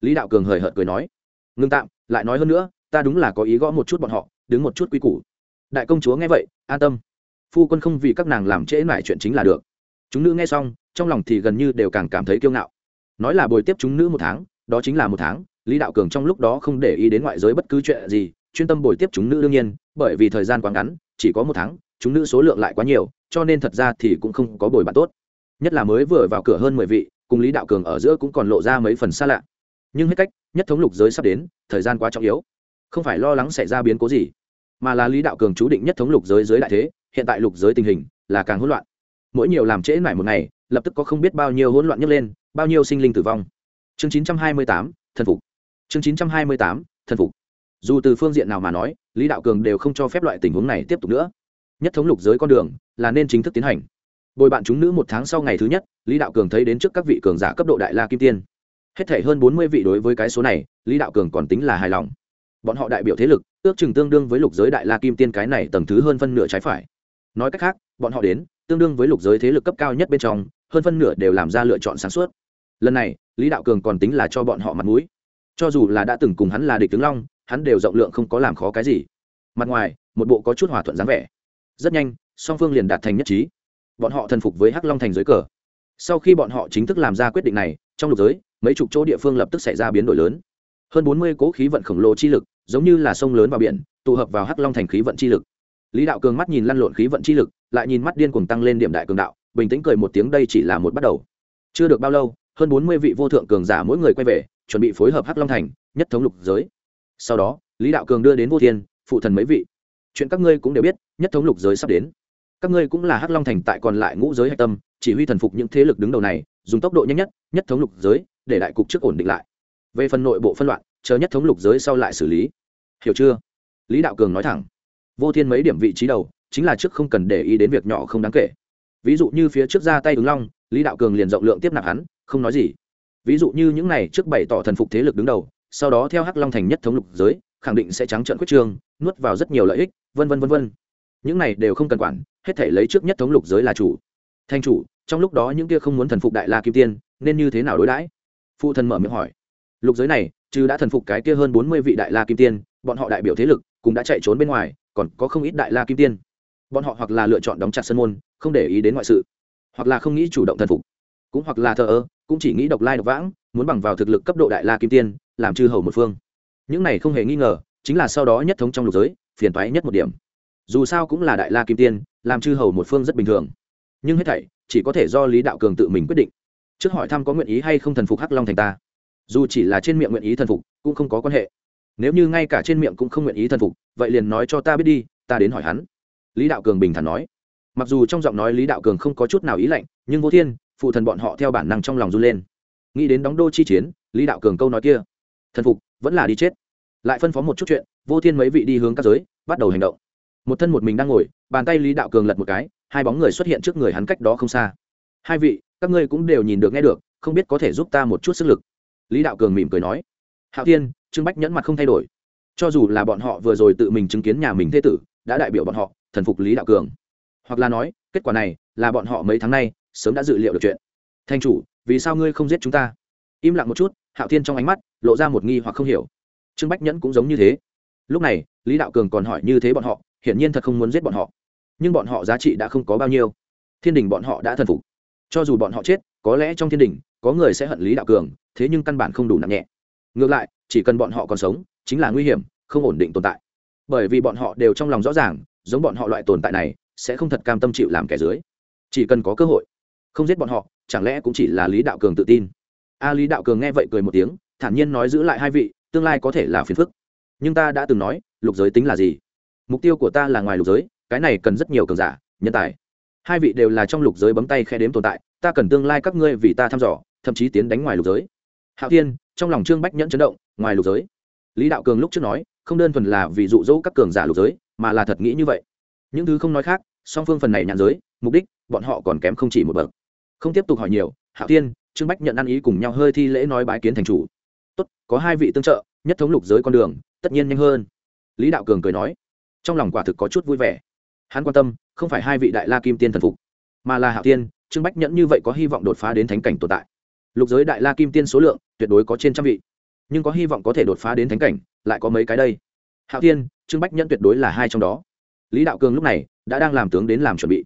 Lý đạo cường hời hợt cười nói. Ngưng tạm, lại nói hơn nữa, ta đúng là có ý gõ một chút bọn họ, đứng một chút quy củ. Đại công chúa nghe vậy, an tâm. Phu quân không vì các nàng làm trễ mải chuyện chính là được. Chúng nữ nghe xong, trong lòng thì gần như đều càng cảm thấy kiêu ngạo nói là bồi tiếp chúng nữ một tháng, đó chính là một tháng, lý đạo cường trong lúc đó không để ý đến ngoại giới bất cứ chuyện gì, chuyên tâm bồi tiếp chúng nữ đương nhiên, bởi vì thời gian quá ngắn, chỉ có một tháng, chúng nữ số lượng lại quá nhiều, cho nên thật ra thì cũng không có bồi bạn tốt. Nhất là mới vừa vào cửa hơn mười vị, cùng lý đạo cường ở giữa cũng còn lộ ra mấy phần xa lạ. Nhưng hết cách, nhất thống lục giới sắp đến, thời gian quá trọng yếu. Không phải lo lắng xảy ra biến cố gì, mà là lý đạo cường chú định nhất thống lục giới giới đại thế, hiện tại lục giới tình hình là càng hỗn loạn. Mỗi nhiều làm trễ mải một ngày, lập tức có không biết bao nhiêu hỗn loạn nhấc lên bao nhiêu sinh linh tử vong? Chương 928, thần phục. Chương 928, thần phục. Dù từ phương diện nào mà nói lý đạo cường đều không cho phép loại tình huống này tiếp tục nữa. Nhất thống lục giới con đường là nên chính thức tiến hành. Bồi bạn chúng nữ một tháng sau ngày thứ nhất lý đạo cường thấy đến trước các vị cường giả cấp độ đại la kim tiên. Hết thể hơn bốn mươi vị đối với cái số này lý đạo cường còn tính là hài lòng. Bọn họ đại biểu thế lực ước chừng tương đương với lục giới đại la kim tiên cái này tầng thứ hơn phân nửa trái phải. Nói cách khác bọn họ đến tương đương với lục giới thế lực cấp cao nhất bên trong hơn phân nửa đều làm ra lựa chọn sáng suốt lần này, lý đạo cường còn tính là cho bọn họ mặt mũi. Cho dù là đã từng cùng hắn là địch tướng long, hắn đều rộng lượng không có làm khó cái gì. Mặt ngoài, một bộ có chút hòa thuận dáng vẻ. Rất nhanh, song phương liền đạt thành nhất trí. Bọn họ thần phục với hắc long thành dưới cờ. Sau khi bọn họ chính thức làm ra quyết định này, trong lục giới, mấy chục chỗ địa phương lập tức xảy ra biến đổi lớn. Hơn bốn mươi cố khí vận khổng lồ chi lực, giống như là sông lớn vào biển, tụ hợp vào hắc long thành khí vận chi lực. Lý đạo cường mắt nhìn lăn lộn khí vận chi lực, lại nhìn mắt điên cuồng tăng lên điểm đại cường đạo, bình tĩnh cười một tiếng, đây chỉ là một bắt đầu. Chưa được bao lâu hơn bốn mươi vị vô thượng cường giả mỗi người quay về, chuẩn bị phối hợp hắc long thành, nhất thống lục giới. Sau đó, lý đạo cường đưa đến vô thiên, phụ thần mấy vị. Chuyện các ngươi cũng đều biết, nhất thống lục giới sắp đến. Các ngươi cũng là hắc long thành tại còn lại ngũ giới hạch tâm, chỉ huy thần phục những thế lực đứng đầu này, dùng tốc độ nhanh nhất nhất thống lục giới, để đại cục trước ổn định lại. Về phần nội bộ phân loạn, chờ nhất thống lục giới sau lại xử lý. Hiểu chưa? Lý đạo cường nói thẳng. Vô thiên mấy điểm vị trí đầu, chính là trước không cần để ý đến việc nhỏ không đáng kể. Ví dụ như phía trước ra tay ứng long, lý đạo cường liền rộng lượng tiếp nạp hắn không nói gì. Ví dụ như những này trước bày tỏ thần phục thế lực đứng đầu, sau đó theo hắc long thành nhất thống lục giới, khẳng định sẽ trắng trợn quyết trương nuốt vào rất nhiều lợi ích, vân vân vân vân. Những này đều không cần quản, hết thể lấy trước nhất thống lục giới là chủ. Thanh chủ, trong lúc đó những kia không muốn thần phục đại la kim tiên, nên như thế nào đối đãi? Phụ thần mở miệng hỏi. Lục giới này chứ đã thần phục cái kia hơn bốn mươi vị đại la kim tiên, bọn họ đại biểu thế lực cũng đã chạy trốn bên ngoài, còn có không ít đại la kim tiên. Bọn họ hoặc là lựa chọn đóng chặt sân môn, không để ý đến ngoại sự, hoặc là không nghĩ chủ động thần phục, cũng hoặc là thờ ơ cũng chỉ nghĩ độc lai độc vãng, muốn bằng vào thực lực cấp độ đại la kim tiên, làm chư hầu một phương. Những này không hề nghi ngờ, chính là sau đó nhất thống trong lục giới, phiền toái nhất một điểm. Dù sao cũng là đại la kim tiên, làm chư hầu một phương rất bình thường. Nhưng hết thảy, chỉ có thể do lý đạo cường tự mình quyết định. Trước hỏi thăm có nguyện ý hay không thần phục hắc long thành ta. Dù chỉ là trên miệng nguyện ý thần phục, cũng không có quan hệ. Nếu như ngay cả trên miệng cũng không nguyện ý thần phục, vậy liền nói cho ta biết đi, ta đến hỏi hắn. Lý đạo cường bình thản nói. Mặc dù trong giọng nói lý đạo cường không có chút nào ý lạnh, nhưng vô thiên phụ thần bọn họ theo bản năng trong lòng run lên. Nghĩ đến đóng đô chi chiến, lý đạo cường câu nói kia, thần phục, vẫn là đi chết. Lại phân phó một chút chuyện, vô thiên mấy vị đi hướng các giới, bắt đầu hành động. Một thân một mình đang ngồi, bàn tay lý đạo cường lật một cái, hai bóng người xuất hiện trước người hắn cách đó không xa. Hai vị, các ngươi cũng đều nhìn được, nghe được, không biết có thể giúp ta một chút sức lực. Lý đạo cường mỉm cười nói. Hạo thiên, trương bách nhẫn mặt không thay đổi. Cho dù là bọn họ vừa rồi tự mình chứng kiến nhà mình thế tử, đã đại biểu bọn họ, thần phục lý đạo cường. Hoặc là nói, kết quả này là bọn họ mấy tháng nay sớm đã dự liệu được chuyện. Thanh chủ, vì sao ngươi không giết chúng ta? Im lặng một chút, hạo thiên trong ánh mắt lộ ra một nghi hoặc không hiểu. Trương bách nhẫn cũng giống như thế. Lúc này, lý đạo cường còn hỏi như thế bọn họ, hiển nhiên thật không muốn giết bọn họ. Nhưng bọn họ giá trị đã không có bao nhiêu. Thiên đình bọn họ đã thần phục. Cho dù bọn họ chết, có lẽ trong thiên đình, có người sẽ hận lý đạo cường, thế nhưng căn bản không đủ nặng nhẹ. Ngược lại, chỉ cần bọn họ còn sống, chính là nguy hiểm, không ổn định tồn tại. Bởi vì bọn họ đều trong lòng rõ ràng, giống bọn họ loại tồn tại này, sẽ không thật cam tâm chịu làm kẻ dưới. Chỉ cần có cơ hội không giết bọn họ, chẳng lẽ cũng chỉ là lý đạo cường tự tin? A lý đạo cường nghe vậy cười một tiếng, thản nhiên nói giữ lại hai vị, tương lai có thể là phiền phức. Nhưng ta đã từng nói, lục giới tính là gì? Mục tiêu của ta là ngoài lục giới, cái này cần rất nhiều cường giả, nhân tài. Hai vị đều là trong lục giới bấm tay khe đếm tồn tại, ta cần tương lai các ngươi vì ta thăm dò, thậm chí tiến đánh ngoài lục giới. Hạo thiên, trong lòng trương bách nhẫn chấn động, ngoài lục giới. Lý đạo cường lúc trước nói, không đơn thuần là vì dụ dỗ các cường giả lục giới, mà là thật nghĩ như vậy. Những thứ không nói khác, song phương phần này nhàn giới, mục đích, bọn họ còn kém không chỉ một bậc không tiếp tục hỏi nhiều, hạo thiên, trương bách nhận ăn ý cùng nhau hơi thi lễ nói bái kiến thành chủ. Tốt, có hai vị tương trợ, nhất thống lục giới con đường, tất nhiên nhanh hơn. Lý đạo cường cười nói, trong lòng quả thực có chút vui vẻ. Hắn quan tâm, không phải hai vị đại la kim tiên thần phục, mà là hạo tiên trương bách nhẫn như vậy có hy vọng đột phá đến thánh cảnh tồn tại. Lục giới đại la kim tiên số lượng, tuyệt đối có trên trăm vị. Nhưng có hy vọng có thể đột phá đến thánh cảnh, lại có mấy cái đây? Hạo tiên trương bách nhẫn tuyệt đối là hai trong đó. Lý đạo cường lúc này, đã đang làm tướng đến làm chuẩn bị.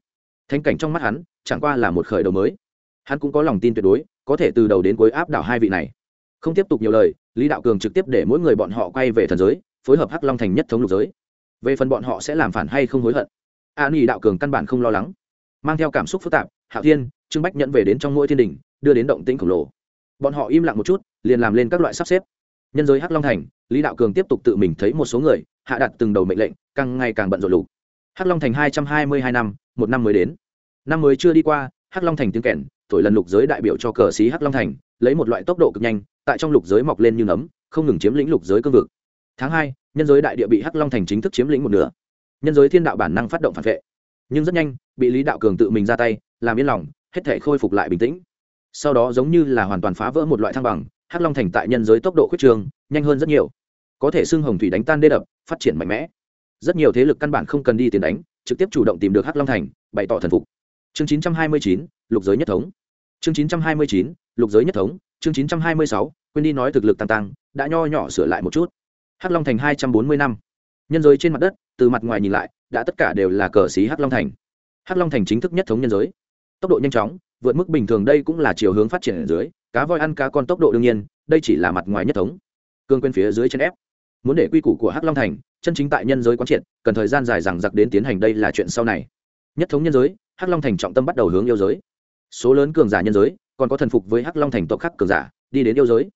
Thánh cảnh trong mắt hắn, chẳng qua là một khởi đầu mới hắn cũng có lòng tin tuyệt đối, có thể từ đầu đến cuối áp đảo hai vị này. Không tiếp tục nhiều lời, lý đạo cường trực tiếp để mỗi người bọn họ quay về thần giới, phối hợp hắc long thành nhất thống lục giới. Về phần bọn họ sẽ làm phản hay không hối hận an y đạo cường căn bản không lo lắng. Mang theo cảm xúc phức tạp, hạo thiên, trương bách nhận về đến trong mỗi thiên đình, đưa đến động tĩnh khổng lồ. Bọn họ im lặng một chút, liền làm lên các loại sắp xếp. Nhân giới hắc long thành, lý đạo cường tiếp tục tự mình thấy một số người, hạ đặt từng đầu mệnh lệnh, càng ngày càng bận rộn lục. Hắc long thành hai trăm hai mươi hai năm, một năm mới đến. Năm mới chưa đi qua, hắc long thành tiếng kèn thổi lần lục giới đại biểu cho cờ xí hắc long thành lấy một loại tốc độ cực nhanh tại trong lục giới mọc lên như nấm không ngừng chiếm lĩnh lục giới cương vực. Tháng hai nhân giới đại địa bị hắc long thành chính thức chiếm lĩnh một nửa. Nhân giới thiên đạo bản năng phát động phản vệ. Nhưng rất nhanh bị lý đạo cường tự mình ra tay làm yên lòng hết thể khôi phục lại bình tĩnh. Sau đó giống như là hoàn toàn phá vỡ một loại thăng bằng hắc long thành tại nhân giới tốc độ khuyết trường nhanh hơn rất nhiều. Có thể xưng hồng thủy đánh tan đê đập phát triển mạnh mẽ. Rất nhiều thế lực căn bản không cần đi tiền đánh trực tiếp chủ động tìm được hắc long thành bày tỏ thần phục. Chương 929, lục giới nhất thống chương 929, lục giới nhất thống. Chương 926, quên đi nói thực lực tăng tăng đã nho nhỏ sửa lại một chút. Hắc long thành hai trăm bốn mươi năm. Nhân giới trên mặt đất từ mặt ngoài nhìn lại đã tất cả đều là cờ xí hắc long thành. Hắc long thành chính thức nhất thống nhân giới. Tốc độ nhanh chóng vượt mức bình thường đây cũng là chiều hướng phát triển ở dưới cá voi ăn cá con tốc độ đương nhiên đây chỉ là mặt ngoài nhất thống. Cương quên phía dưới chân ép. Muốn để quy củ của hắc long thành chân chính tại nhân giới quán triệt cần thời gian dài rằng giặc đến tiến hành đây là chuyện sau này. Nhất thống nhân giới hắc long thành trọng tâm bắt đầu hướng yêu giới số lớn cường giả nhân giới, còn có thần phục với hắc long thành tộc khắc cường giả, đi đến yêu giới.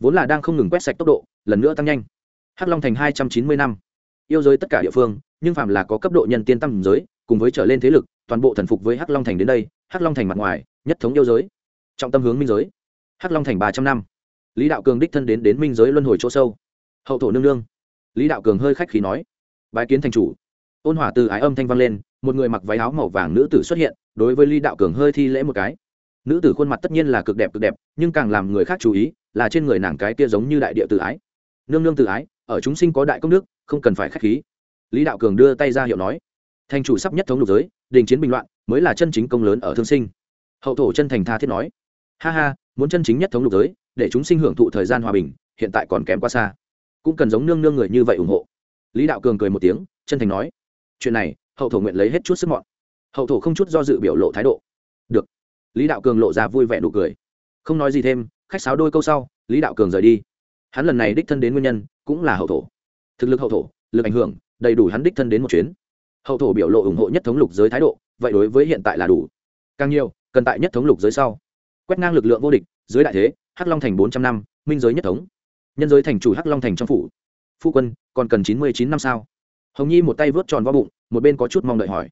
Vốn là đang không ngừng quét sạch tốc độ, lần nữa tăng nhanh. Hắc long thành hai trăm chín mươi năm. Yêu giới tất cả địa phương, nhưng phạm là có cấp độ nhân tiên tăng giới, cùng với trở lên thế lực, toàn bộ thần phục với hắc long thành đến đây, hắc long thành mặt ngoài, nhất thống yêu giới. Trọng tâm hướng minh giới. Hắc long thành ba trăm năm. Lý đạo cường đích thân đến đến minh giới luân hồi chỗ sâu. Hậu thổ nương nương. Lý đạo cường hơi khách khí nói. Bái kiến thành chủ. Ôn hỏa từ ái âm thanh vang lên một người mặc váy áo màu vàng nữ tử xuất hiện, đối với lý đạo cường hơi thi lễ một cái. Nữ tử khuôn mặt tất nhiên là cực đẹp cực đẹp, nhưng càng làm người khác chú ý là trên người nàng cái kia giống như đại địa tự ái. Nương nương tự ái, ở chúng sinh có đại công đức, không cần phải k h á c h khí. Lý đạo cường đưa tay ra hiệu nói, thành chủ sắp nhất thống lục giới, đình chiến bình loạn, mới là chân chính công lớn ở thương sinh. Hậu thổ chân thành tha thiết nói, ha ha, muốn chân chính nhất thống lục giới, để chúng sinh hưởng thụ thời gian hòa bình, hiện tại còn kém quá xa. Cũng cần giống nương nương người như vậy ủng hộ. Lý đạo cường cười một tiếng, chân thành nói, chuyện này hậu thổ nguyện lấy hết chút sức mọn. Hậu thổ không chút do dự biểu lộ thái độ. Được. Lý đạo cường lộ ra vui vẻ nụ cười. Không nói gì thêm, khách sáo đôi câu sau, lý đạo cường rời đi. Hắn lần này đích thân đến nguyên nhân cũng là hậu thổ. Thực lực hậu thổ, lực ảnh hưởng, đầy đủ hắn đích thân đến một chuyến. Hậu thổ biểu lộ ủng hộ nhất thống lục giới thái độ, vậy đối với hiện tại là đủ. Càng nhiều, cần tại nhất thống lục giới sau. Quét ngang lực lượng vô địch, dưới đại thế, hắc long thành bốn trăm năm, minh giới nhất thống. Nhân giới thành chủ hắc long thành trong phủ. Phu quân, còn cần chín mươi chín năm sao? Hồng nhi một tay vớt tròn vào bụng, một bên có chút mong đợi hỏi.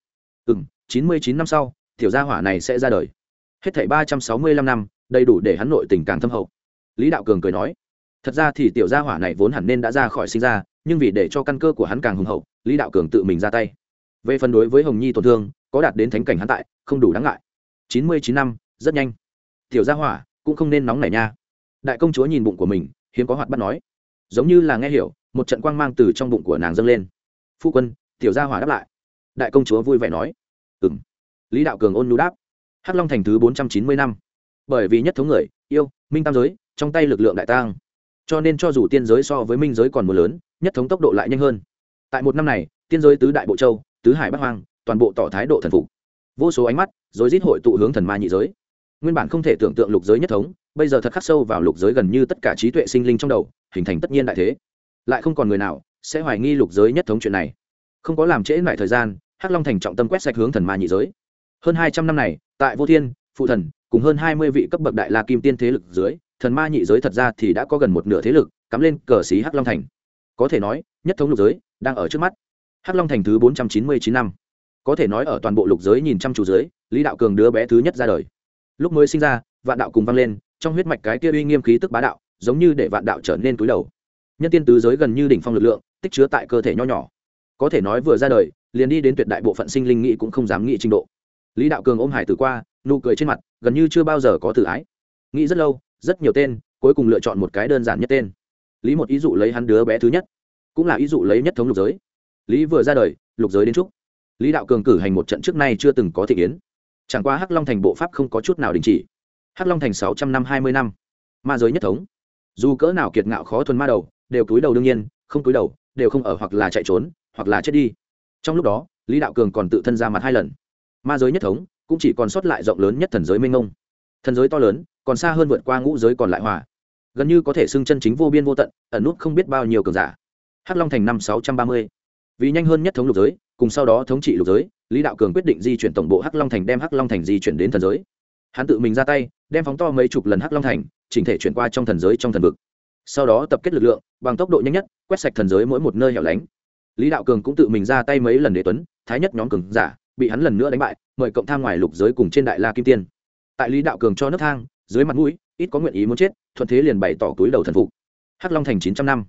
Ừ m chín mươi chín năm sau, tiểu gia hỏa này sẽ ra đời. Hết thảy ba trăm sáu mươi lăm năm, đầy đủ để hắn nội tình càng thâm hậu. Lý đạo cường cười nói, thật ra thì tiểu gia hỏa này vốn hẳn nên đã ra khỏi sinh ra, nhưng vì để cho căn cơ của hắn càng hùng hậu, lý đạo cường tự mình ra tay. Về phần đối với hồng nhi tổn thương, có đạt đến thánh cảnh hắn tại, không đủ đáng ngại. Chín mươi chín năm, rất nhanh. Tiểu gia hỏa, cũng không nên nóng nảy nha. Đại công chúa nhìn bụng của mình, hiếm có hoạt bắt nói. Giống như là nghe hiểu, một trận quang mang từ trong bụng của nàng dâng lên phu quân, tiểu gia hỏa đáp lại. Đại công chúa vui vẻ nói. Ừ m lý đạo cường ôn nhu đáp. Hắc long thành thứ bốn trăm chín mươi năm. Bởi vì nhất thống người, yêu, minh tam giới, trong tay lực lượng đại tang. Cho nên cho dù tiên giới so với minh giới còn mưa lớn, nhất thống tốc độ lại nhanh hơn. Tại một năm này, tiên giới tứ đại bộ châu, tứ hải bắc hoang, toàn bộ tỏ thái độ thần phục. Vô số ánh mắt rồi rít hội tụ hướng thần ma nhị giới. Nguyên bản không thể tưởng tượng lục giới nhất thống, bây giờ thật khắc sâu vào lục giới gần như tất cả trí tuệ sinh linh trong đầu, hình thành tất nhiên đại thế. Lại không còn người nào sẽ hoài nghi lục giới nhất thống chuyện này. Không có làm trễ lại thời gian, hắc long thành trọng tâm quét sạch hướng thần ma nhị giới. Hơn hai trăm năm này, tại vô thiên, phụ thần, cùng hơn hai mươi vị cấp bậc đại la kim tiên thế lực dưới, thần ma nhị giới thật ra thì đã có gần một nửa thế lực, cắm lên cờ xí hắc long thành. Có thể nói, nhất thống lục giới đang ở trước mắt. Hắc long thành thứ bốn trăm chín mươi chín năm. Có thể nói ở toàn bộ lục giới nhìn chăm chú giới lý đạo cường đứa bé thứ nhất ra đời. Lúc mới sinh ra, vạn đạo cùng vang lên, trong huyết mạch cái kia uy nghiêm khí tức bá đạo, giống như để vạn đạo trở nên túi đầu. Nhân tiên tứ giới gần như đỉnh phong lực lượng tích chứa tại cơ thể nho nhỏ. Có thể nói vừa ra đời, liền đi đến tuyệt đại bộ phận sinh linh nghĩ cũng không dám nghĩ trình độ. Lý đạo cường ôm hải tử qua, nụ cười trên mặt, gần như chưa bao giờ có tự ái. Nghĩ rất lâu, rất nhiều tên, cuối cùng lựa chọn một cái đơn giản nhất tên. Lý một ý dụ lấy hắn đứa bé thứ nhất, cũng là ý dụ lấy nhất thống lục giới. Lý vừa ra đời, lục giới đến trúc. Lý đạo cường cử hành một trận trước nay chưa từng có thị kiến. Chẳng qua hắc long thành bộ pháp không có chút nào đình chỉ. Hắc long thành sáu trăm năm hai mươi năm, ma giới nhất thống. Dù cỡ nào kiệt ngạo khó thuần ma đầu, đều cúi đầu đương nhiên, không cúi đầu đều không ở hoặc là chạy trốn, hoặc là chết đi. Trong lúc đó, lý đạo cường còn tự thân ra mặt hai lần. Ma giới nhất thống cũng chỉ còn sót lại rộng lớn nhất thần giới mênh mông thần giới to lớn, còn xa hơn vượt qua ngũ giới còn lại hòa. Gần như có thể xưng chân chính vô biên vô tận, ẩn nút không biết bao nhiêu cường giả. Hắc long thành năm sáu trăm ba mươi. Vì nhanh hơn nhất thống lục giới, cùng sau đó thống trị lục giới, lý đạo cường quyết định di chuyển tổng bộ hắc long thành đem hắc long thành di chuyển đến thần giới. Hắn tự mình ra tay, đem phóng to mấy chục lần hắc long thành, chỉnh thể chuyển qua trong thần giới trong thần vực sau đó tập kết lực lượng, bằng tốc độ nhanh nhất, quét sạch thần giới mỗi một nơi hẻo lánh. Lý đạo cường cũng tự mình ra tay mấy lần để tuấn, thái nhất nhóm cường giả, bị hắn lần nữa đánh bại, mời cộng tham ngoài lục giới cùng trên đại la kim tiên. Tại lý đạo cường cho nước thang, dưới mặt mũi, ít có nguyện ý muốn chết, thuận thế liền bày tỏ túi đầu thần phục. Hắc long thành chín trăm năm.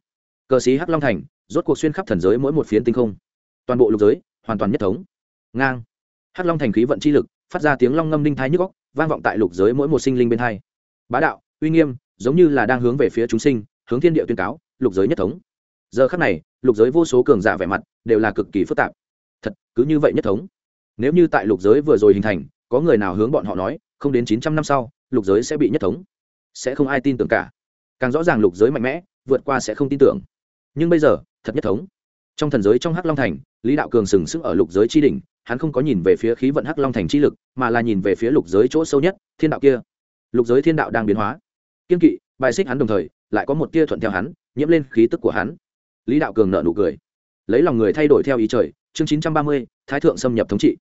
Cờ sĩ hắc long thành, rốt cuộc xuyên khắp thần giới mỗi một phiến tinh không. Toàn bộ lục giới, hoàn toàn nhất thống. Ngang. Hắc long thành khí vận chi lực, phát ra tiếng long ngâm đinh thái nhức góc vang vọng tại lục giới mỗi một sinh linh bên hai. Bá đạo, uy nghiêm giống như là đang hướng về phía chúng sinh, hướng thiên địa tuyên cáo, lục giới nhất thống. Giờ khắc này, lục giới vô số cường giả vẻ mặt đều là cực kỳ phức tạp. Thật, cứ như vậy nhất thống. Nếu như tại lục giới vừa rồi hình thành, có người nào hướng bọn họ nói, không đến chín trăm năm sau, lục giới sẽ bị nhất thống. Sẽ không ai tin tưởng cả. Càng rõ ràng lục giới mạnh mẽ, vượt qua sẽ không tin tưởng. Nhưng bây giờ, thật nhất thống. Trong thần giới trong hắc long thành, lý đạo cường sừng sững ở lục giới chi đỉnh, hắn không có nhìn về phía khí vận hắc long thành chi lực, mà là nhìn về phía lục giới chỗ sâu nhất, thiên đạo kia. Lục giới thiên đạo đang biến hóa kiên kỵ, bài xích hắn đồng thời, lại có một tia thuận theo hắn, nhiễm lên khí tức của hắn. Lý đạo cường nợ nụ cười. Lấy lòng người thay đổi theo ý trời, chương chín trăm ba mươi, thái thượng xâm nhập thống trị.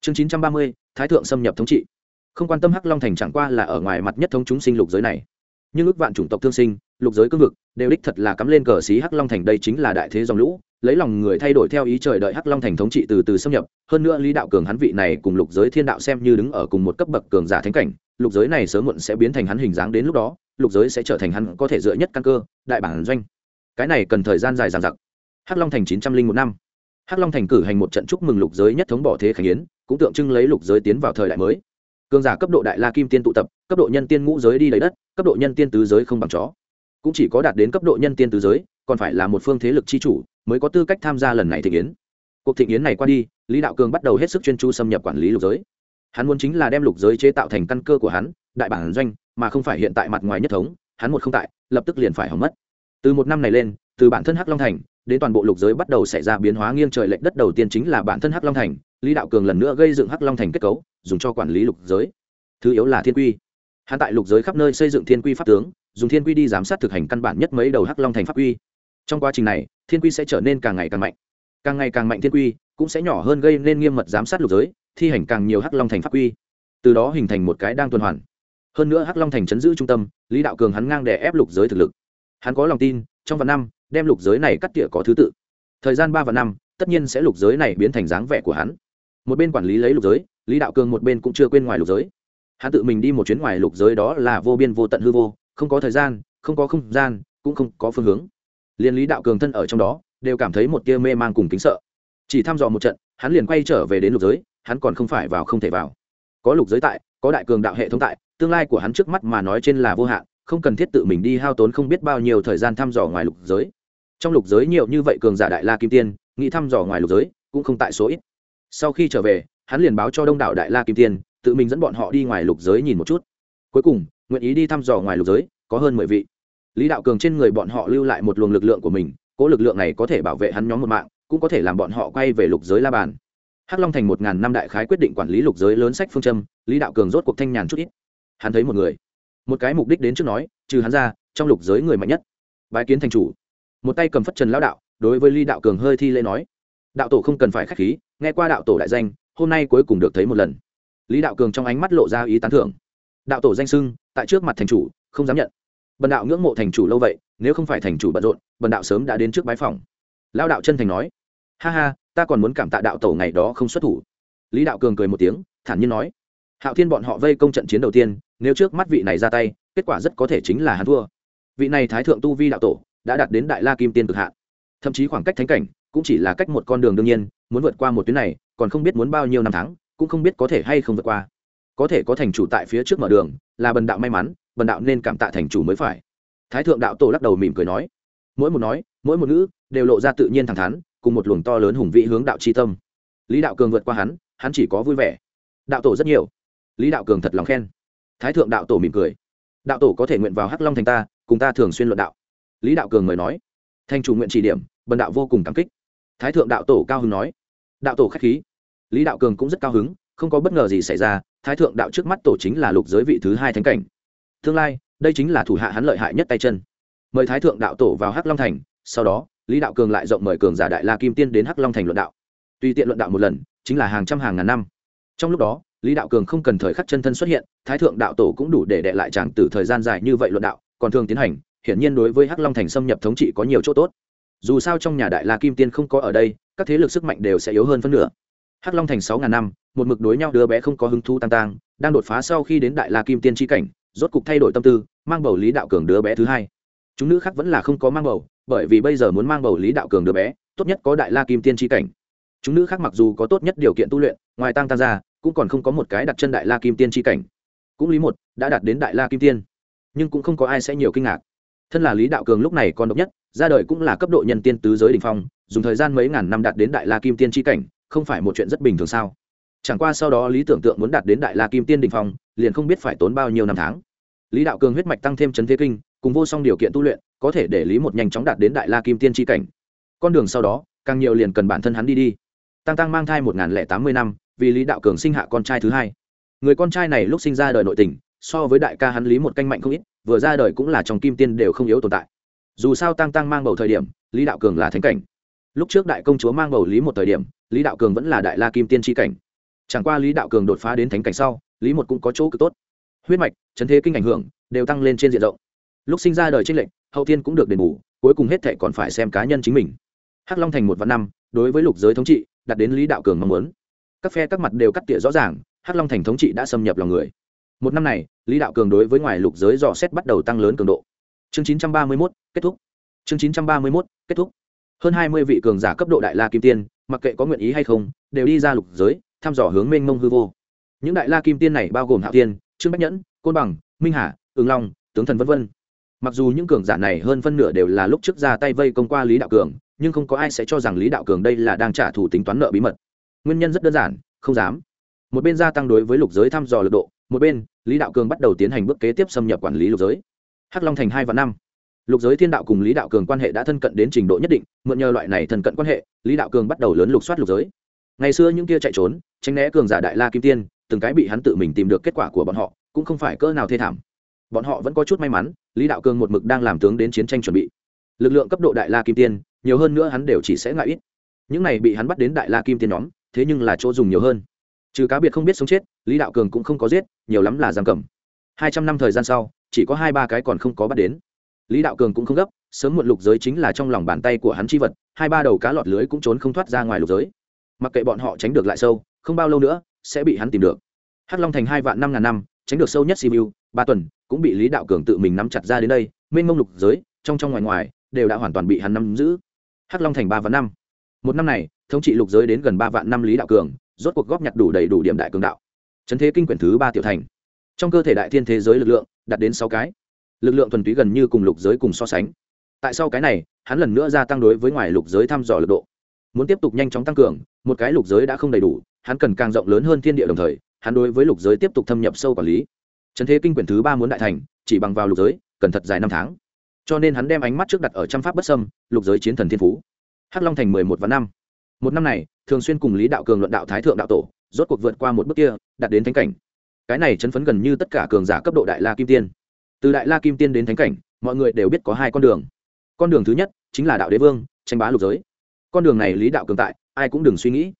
Chương chín trăm ba mươi, thái thượng xâm nhập thống trị. Không quan tâm hắc long thành chẳng qua là ở ngoài mặt nhất thống chúng sinh lục giới này. Nhưng ước vạn chủng tộc thương sinh, lục giới cương vực, đều đích thật là cắm lên cờ xí hắc long thành đây chính là đại thế dòng lũ. Lấy lòng người thay đổi theo ý trời đợi hắc long thành thống trị từ từ xâm nhập. Hơn nữa lý đạo cường hắn vị này cùng lục giới thiên đạo xem như đứng ở cùng một cấp bậc cường giả thánh cảnh, lục giới này sớm muộn sẽ biến thành hắn hình dáng đến lúc đó lục giới sẽ trở thành hắn có thể dựa nhất căn cơ, đại bản doanh. Cái này cần thời gian dài dằng dặc. Hắc long thành chín trăm linh một năm. Hắc long thành cử hành một trận chúc mừng lục giới nhất thống bỏ thế khánh yến, cũng tượng trưng lấy lục giới tiến vào thời đại mới. Cường giả cấp độ đại la kim tiên tụ tập, cấp độ nhân tiên ngũ giới đi lấy đất, cấp độ nhân tiên tứ giới không bằng chó. Cũng chỉ có đạt đến cấp độ nhân tiên tứ giới, còn phải là một phương thế lực chi chủ, mới có tư cách tham gia lần này thị yến. Cuộc thị yến này qua đi, lý đạo cường bắt đầu hết sức chuyên chu xâm nhập quản lý lục giới. Hắn muốn chính là đem lục giới chế tạo thành căn cơ của hắn, đại bản doanh mà không phải hiện tại mặt ngoài nhất thống, hắn một không tại, lập tức liền phải hỏng mất. Từ một năm này lên, từ bản thân hắc long thành, đến toàn bộ lục giới bắt đầu xảy ra biến hóa nghiêng trời lệch đất đầu tiên chính là bản thân hắc long thành, lý đạo cường lần nữa gây dựng hắc long thành kết cấu, dùng cho quản lý lục giới. Thứ yếu là thiên quy. Hắn tại lục giới khắp nơi xây dựng thiên quy pháp tướng, dùng thiên quy đi giám sát thực hành căn bản nhất mấy đầu hắc long thành pháp quy. Trong quá trình này, thiên quy sẽ trở nên càng ngày càng mạnh. Càng ngày càng mạnh thiên quy cũng sẽ nhỏ hơn gây nên nghiêm mật giám sát lục giới, thi hành càng nhiều hắc long thành pháp quy. Từ đó hình thành một cái đang tuần hoàn hơn nữa hắc long thành chấn giữ trung tâm, lý đạo cường hắn ngang đè ép lục giới thực lực. Hắn có lòng tin, trong vạn năm, đem lục giới này cắt tỉa có thứ tự. Thời gian ba và năm, tất nhiên sẽ lục giới này biến thành dáng vẻ của hắn. Một bên quản lý lấy lục giới, lý đạo cường một bên cũng chưa quên ngoài lục giới. Hắn tự mình đi một chuyến ngoài lục giới đó là vô biên vô tận hư vô, không có thời gian, không có không gian, cũng không có phương hướng. Liên lý đạo cường thân ở trong đó, đều cảm thấy một tia mê man cùng kính sợ. Chỉ thăm dò một trận, hắn liền quay trở về đến lục giới, hắn còn không phải vào không thể vào. Có lục giới tại, có đại cường đạo hệ thống tại tương lai của hắn trước mắt mà nói trên là vô hạn, không cần thiết tự mình đi hao tốn không biết bao nhiêu thời gian thăm dò ngoài lục giới. Trong lục giới nhiều như vậy cường giả đại la kim tiên, nghĩ thăm dò ngoài lục giới cũng không tại số ít. Sau khi trở về, hắn liền báo cho đông đảo đại la kim tiên, tự mình dẫn bọn họ đi ngoài lục giới nhìn một chút. Cuối cùng, nguyện ý đi thăm dò ngoài lục giới, có hơn mười vị. Lý đạo cường trên người bọn họ lưu lại một luồng lực lượng của mình, cố lực lượng này có thể bảo vệ hắn nhóm một mạng, cũng có thể làm bọn họ quay về lục giới la bàn. Hắc long thành một ngàn năm đại khái quyết định quản lý lục giới lớn sách phương châm, lý đạo cường rốt cuộc thanh nhàn chút ít hắn thấy một người. Một cái mục đích đến trước nói, trừ hắn ra, trong lục giới người mạnh nhất. Bái kiến thành chủ. Một tay cầm phất trần lão đạo, đối với lý đạo cường hơi thi lễ nói. Đạo tổ không cần phải k h á c h khí, nghe qua đạo tổ đại danh, hôm nay cuối cùng được thấy một lần. Lý đạo cường trong ánh mắt lộ ra ý tán thưởng. Đạo tổ danh sưng tại trước mặt thành chủ, không dám nhận. Bần đạo ngưỡng mộ thành chủ lâu vậy, nếu không phải thành chủ bận rộn, bần đạo sớm đã đến trước bái phòng. Lao đạo chân thành nói. Ha ha, ta còn muốn cảm tạ đạo tổ ngày đó không xuất thủ. Lý đạo cường cười một tiếng, thản nhiên nói hạo thiên bọn họ vây công trận chiến đầu tiên, nếu trước mắt vị này ra tay, kết quả rất có thể chính là hắn thua. Vị này thái thượng tu vi đạo tổ đã đạt đến đại la kim tiên cực hạn. Thậm chí khoảng cách thánh cảnh cũng chỉ là cách một con đường đương nhiên, muốn vượt qua một tuyến này, còn không biết muốn bao nhiêu năm tháng, cũng không biết có thể hay không vượt qua. Có thể có thành chủ tại phía trước mở đường, là bần đạo may mắn, bần đạo nên cảm tạ thành chủ mới phải. Thái thượng đạo tổ lắc đầu mỉm cười nói, mỗi một nói, mỗi một ngữ đều lộ ra tự nhiên thẳng thắn, cùng một luồng to lớn hùng vĩ hướng đạo c tâm. Lý đạo cường vượt qua hắn hắn chỉ có vui vẻ. Đạo tổ rất nhiều lý đạo cường thật lòng khen thái thượng đạo tổ mỉm cười đạo tổ có thể nguyện vào hắc long thành ta cùng ta thường xuyên luận đạo lý đạo cường mời nói thành chủ nguyện chỉ điểm bần đạo vô cùng cảm kích thái thượng đạo tổ cao hứng nói đạo tổ k h á c h khí lý đạo cường cũng rất cao hứng không có bất ngờ gì xảy ra thái thượng đạo trước mắt tổ chính là lục giới vị thứ hai thánh cảnh tương lai đây chính là thủ hạ hắn lợi hại nhất tay chân mời thái thượng đạo tổ vào hắc long thành sau đó lý đạo cường lại rộng mời cường giả đại la kim tiên đến hắc long thành luận đạo tùy tiện luận đạo một lần chính là hàng trăm hàng ngàn năm trong lúc đó lý đạo cường không cần thời khắc chân thân xuất hiện, thái thượng đạo tổ cũng đủ để đệ lại tràng từ thời gian dài như vậy luận đạo, còn thường tiến hành, hiển nhiên đối với hắc long thành xâm nhập thống trị có nhiều chỗ tốt. Dù sao trong nhà đại la kim tiên không có ở đây, các thế lực sức mạnh đều sẽ yếu hơn phân nửa. Hắc long thành sáu ngàn năm, một mực đối nhau đứa bé không có hứng thú tăng tăng đang đột phá sau khi đến đại la kim tiên tri cảnh, rốt cục thay đổi tâm tư, mang bầu lý đạo cường đứa bé thứ hai. Chúng nữ khác vẫn là không có mang bầu, bởi vì bây giờ muốn mang bầu lý đạo cường đứa bé, tốt nhất có đại la kim tiên tri cảnh. Chúng nữ khác mặc dù có tốt nhất điều kiện tu luyện, ngoài tăng tăng ra cũng còn không có một cái đặt chân đại la kim tiên tri cảnh. Cũng lý một, đã đạt đến đại la kim tiên. Nhưng cũng không có ai sẽ nhiều kinh ngạc. Thân là lý đạo cường lúc này còn độc nhất, ra đời cũng là cấp độ nhân tiên tứ giới đ ỉ n h phong, dùng thời gian mấy ngàn năm đạt đến đại la kim tiên tri cảnh, không phải một chuyện rất bình thường sao? Chẳng qua sau đó lý tưởng tượng muốn đạt đến đại la kim tiên đ ỉ n h phong, liền không biết phải tốn bao nhiêu năm tháng. Lý đạo cường huyết mạch tăng thêm chấn thế kinh, cùng vô song điều kiện tu luyện, có thể để lý một nhanh chóng đạt đến đại la kim tiên tri cảnh. Con đường sau đó, càng nhiều liền cần bản thân hắn đi đi. Tăng tăng mang thai một nghìn lẻ tám mươi năm vì lý đạo cường sinh hạ con trai thứ hai. Người con trai này lúc sinh ra đời nội tình, so với đại ca hắn lý một canh mạnh không ít, vừa ra đời cũng là trong kim tiên đều không yếu tồn tại. Dù sao tăng tăng mang bầu thời điểm, lý đạo cường là thánh cảnh. Lúc trước đại công chúa mang bầu lý một thời điểm, lý đạo cường vẫn là đại la kim tiên tri cảnh. Chẳng qua lý đạo cường đột phá đến thánh cảnh sau, lý một cũng có chỗ cực tốt. Huyết mạch, chấn thế kinh ảnh hưởng, đều tăng lên trên diện rộng. Lúc sinh ra đời tranh lệnh hậu tiên cũng được đền bù, cuối cùng hết thệ còn phải xem cá nhân chính mình. Hắc long thành một vạn năm, đối với lục giới thống trị đặt đến lý đạo cường mong muốn các phe các mặt đều cắt tỉa rõ ràng hắc long thành thống trị đã xâm nhập lòng người. Một năm này lý đạo cường đối với ngoài lục giới dò xét bắt đầu tăng lớn cường độ. Chương 931, kết thúc. Chương 931, kết thúc. Hơn hai mươi vị cường giả cấp độ đại la kim tiên mặc kệ có nguyện ý hay không đều đi ra lục giới thăm dò hướng mênh mông hư vô. Những đại la kim tiên này bao gồm hạo tiên trương bách nhẫn côn bằng minh hà ứng long tướng thần v v mặc dù những cường giả này hơn phân nửa đều là lúc trước ra tay vây công qua lý đạo cường nhưng không có ai sẽ cho rằng lý đạo cường đây là đang trả thù tính toán nợ bí mật nguyên nhân rất đơn giản, không dám. Một bên gia tăng đối với lục giới thăm dò lực độ, một bên, lý đạo cường bắt đầu tiến hành bước kế tiếp xâm nhập quản lý lục giới. Hắc long thành hai và năm. Lục giới thiên đạo cùng lý đạo cường quan hệ đã thân cận đến trình độ nhất định, mượn nhờ loại này thân cận quan hệ, lý đạo cường bắt đầu lớn lục soát lục giới. Ngày xưa những kia chạy trốn, tránh né cường giả đại la kim tiên, từng cái bị hắn tự mình tìm được kết quả của bọn họ, cũng không phải cỡ nào thê thảm. Bọn họ vẫn có chút may mắn, lý đạo cường một mực đang làm tướng đến chiến tranh chuẩn bị. Lực lượng cấp độ đại la kim tiên, nhiều hơn nữa hắn đều chỉ sẽ ngại ít. Những này bị hắn bắt đến đại la kim tiên nhóm thế nhưng là chỗ dùng nhiều hơn. Trừ cá biệt không biết sống chết, lý đạo cường cũng không có giết, nhiều lắm là giam cầm. Hai trăm năm thời gian sau, chỉ có hai ba cái còn không có bắt đến. Lý đạo cường cũng không gấp, sớm muộn lục giới chính là trong lòng bàn tay của hắn chi vật, hai ba đầu cá lọt lưới cũng trốn không thoát ra ngoài lục giới. Mặc kệ bọn họ tránh được lại sâu, không bao lâu nữa, sẽ bị hắn tìm được. Hắc long thành hai vạn năm ngàn năm, tránh được sâu nhất siêu ba tuần, cũng bị lý đạo cường tự mình nắm chặt ra đến đây, mênh mông lục giới, trong trong ngoài ngoài, đều đã hoàn toàn bị hắn nắm giữ. Hắc long thành ba vạn năm. Một năm này thống trị lục giới đến gần ba vạn năm lý đạo cường, rốt cuộc góp nhặt đủ đầy đủ điểm đại cường đạo. Trấn thế kinh quyển thứ ba tiểu thành. Trong cơ thể đại thiên thế giới lực lượng, đạt đến sáu cái. Lực lượng thuần túy gần như cùng lục giới cùng so sánh. Tại sau cái này, hắn lần nữa gia tăng đối với ngoài lục giới thăm dò lực độ. Muốn tiếp tục nhanh chóng tăng cường, một cái lục giới đã không đầy đủ, hắn cần càng rộng lớn hơn thiên địa đồng thời, hắn đối với lục giới tiếp tục thâm nhập sâu quản lý. Trần thế kinh quyển thứ ba muốn đại thành, chỉ bằng vào lục giới, cần thật dài năm tháng. Cho nên hắn đem ánh mắt trước đặt ở trăm pháp bất sâm lục giới chiến thần thiên phú. Hắc long thành mười một và năm một năm này, thường xuyên cùng lý đạo cường luận đạo thái thượng đạo tổ, rốt cuộc vượt qua một bước kia, đạt đến thánh cảnh. Cái này chấn phấn gần như tất cả cường giả cấp độ đại la kim tiên. Từ đại la kim tiên đến thánh cảnh, mọi người đều biết có hai con đường. Con đường thứ nhất chính là đạo đế vương, tranh bá lục giới. Con đường này lý đạo cường tại, ai cũng đừng suy nghĩ.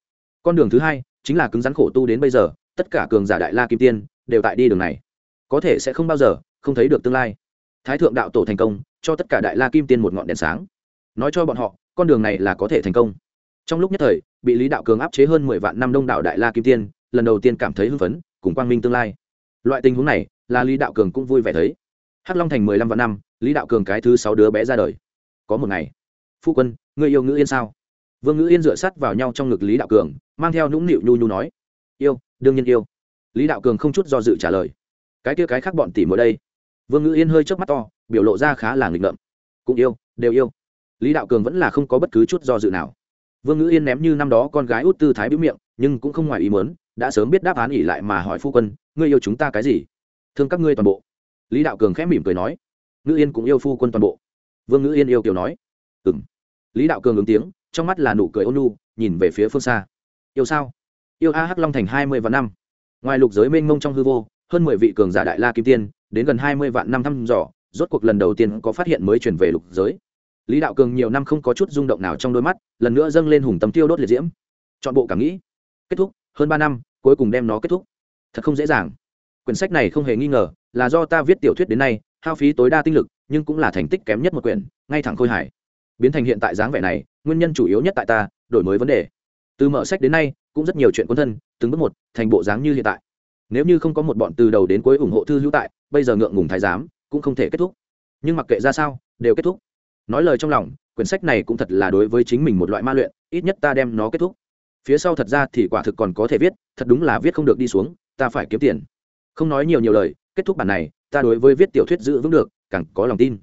Con đường thứ hai chính là cứng rắn khổ tu đến bây giờ, tất cả cường giả đại la kim tiên đều tại đi đường này. Có thể sẽ không bao giờ không thấy được tương lai. Thái thượng đạo tổ thành công, cho tất cả đại la kim tiên một ngọn đèn sáng. Nói cho bọn họ, con đường này là có thể thành công trong lúc nhất thời, bị lý đạo cường áp chế hơn mười vạn năm đông đảo đại la kim tiên, lần đầu tiên cảm thấy hưng phấn, cùng quang minh tương lai. Loại tình huống này, là lý đạo cường cũng vui vẻ thấy. Hắc long thành mười lăm vạn năm, lý đạo cường cái thứ sáu đứa bé ra đời. Có một ngày, phu quân người yêu ngữ yên sao? Vương ngữ yên dựa sát vào nhau trong ngực lý đạo cường, mang theo nũng nịu nhu nhu nói, yêu, đương nhiên yêu. Lý đạo cường không chút do dự trả lời, cái kia cái khác bọn tỉ mỗi đây. Vương ngữ yên hơi chớp mắt to, biểu lộ ra khá là nghịch ngợm. Cũng yêu, đều yêu. Lý đạo cường vẫn là không có bất cứ chút do dự nào vương ngữ yên ném như năm đó con gái út tư thái bĩu miệng, nhưng cũng không ngoài ý mớn đã sớm biết đáp án ỉ lại mà hỏi phu quân, ngươi yêu chúng ta cái gì? Thương các ngươi toàn bộ. Lý đạo cường khẽ mỉm cười nói, ngữ yên cũng yêu phu quân toàn bộ. Vương ngữ yên yêu kiểu nói ừ m lý đạo cường ứng tiếng, trong mắt là nụ cười ôn nu nhìn về phía phương xa. Yêu sao? Yêu a hắc long thành hai mươi vạn năm. Ngoài lục giới mênh mông trong hư vô, hơn mười vị cường giả đại la kim tiên, đến gần hai mươi vạn năm thăm dò, rốt cuộc lần đầu tiên có phát hiện mới chuyển về lục giới lý đạo cường nhiều năm không có chút rung động nào trong đôi mắt, lần nữa dâng lên hùng tầm tiêu đốt liệt diễm. Chọn bộ cảm nghĩ. Kết thúc, hơn ba năm, cuối cùng đem nó kết thúc. Thật không dễ dàng. Quyển sách này không hề nghi ngờ, là do ta viết tiểu thuyết đến nay, hao phí tối đa tinh lực, nhưng cũng là thành tích kém nhất một quyển, ngay thẳng khôi hải biến thành hiện tại dáng vẻ này, nguyên nhân chủ yếu nhất tại ta, đổi mới vấn đề. Từ mở sách đến nay, cũng rất nhiều chuyện quân thân, từng bước một, thành bộ dáng như hiện tại. Nếu như không có một bọn từ đầu đến cuối ủng hộ thư hữu tại, bây giờ ngượng ngùng thái giám, cũng không thể kết thúc. Nhưng mặc kệ ra sao, đều kết thúc nói lời trong lòng, quyển sách này cũng thật là đối với chính mình một loại ma luyện, ít nhất ta đem nó kết thúc. Phía sau thật ra thì quả thực còn có thể viết, thật đúng là viết không được đi xuống, ta phải kiếm tiền. Không nói nhiều nhiều lời, kết thúc bản này, ta đối với viết tiểu thuyết giữ vững được, càng có lòng tin.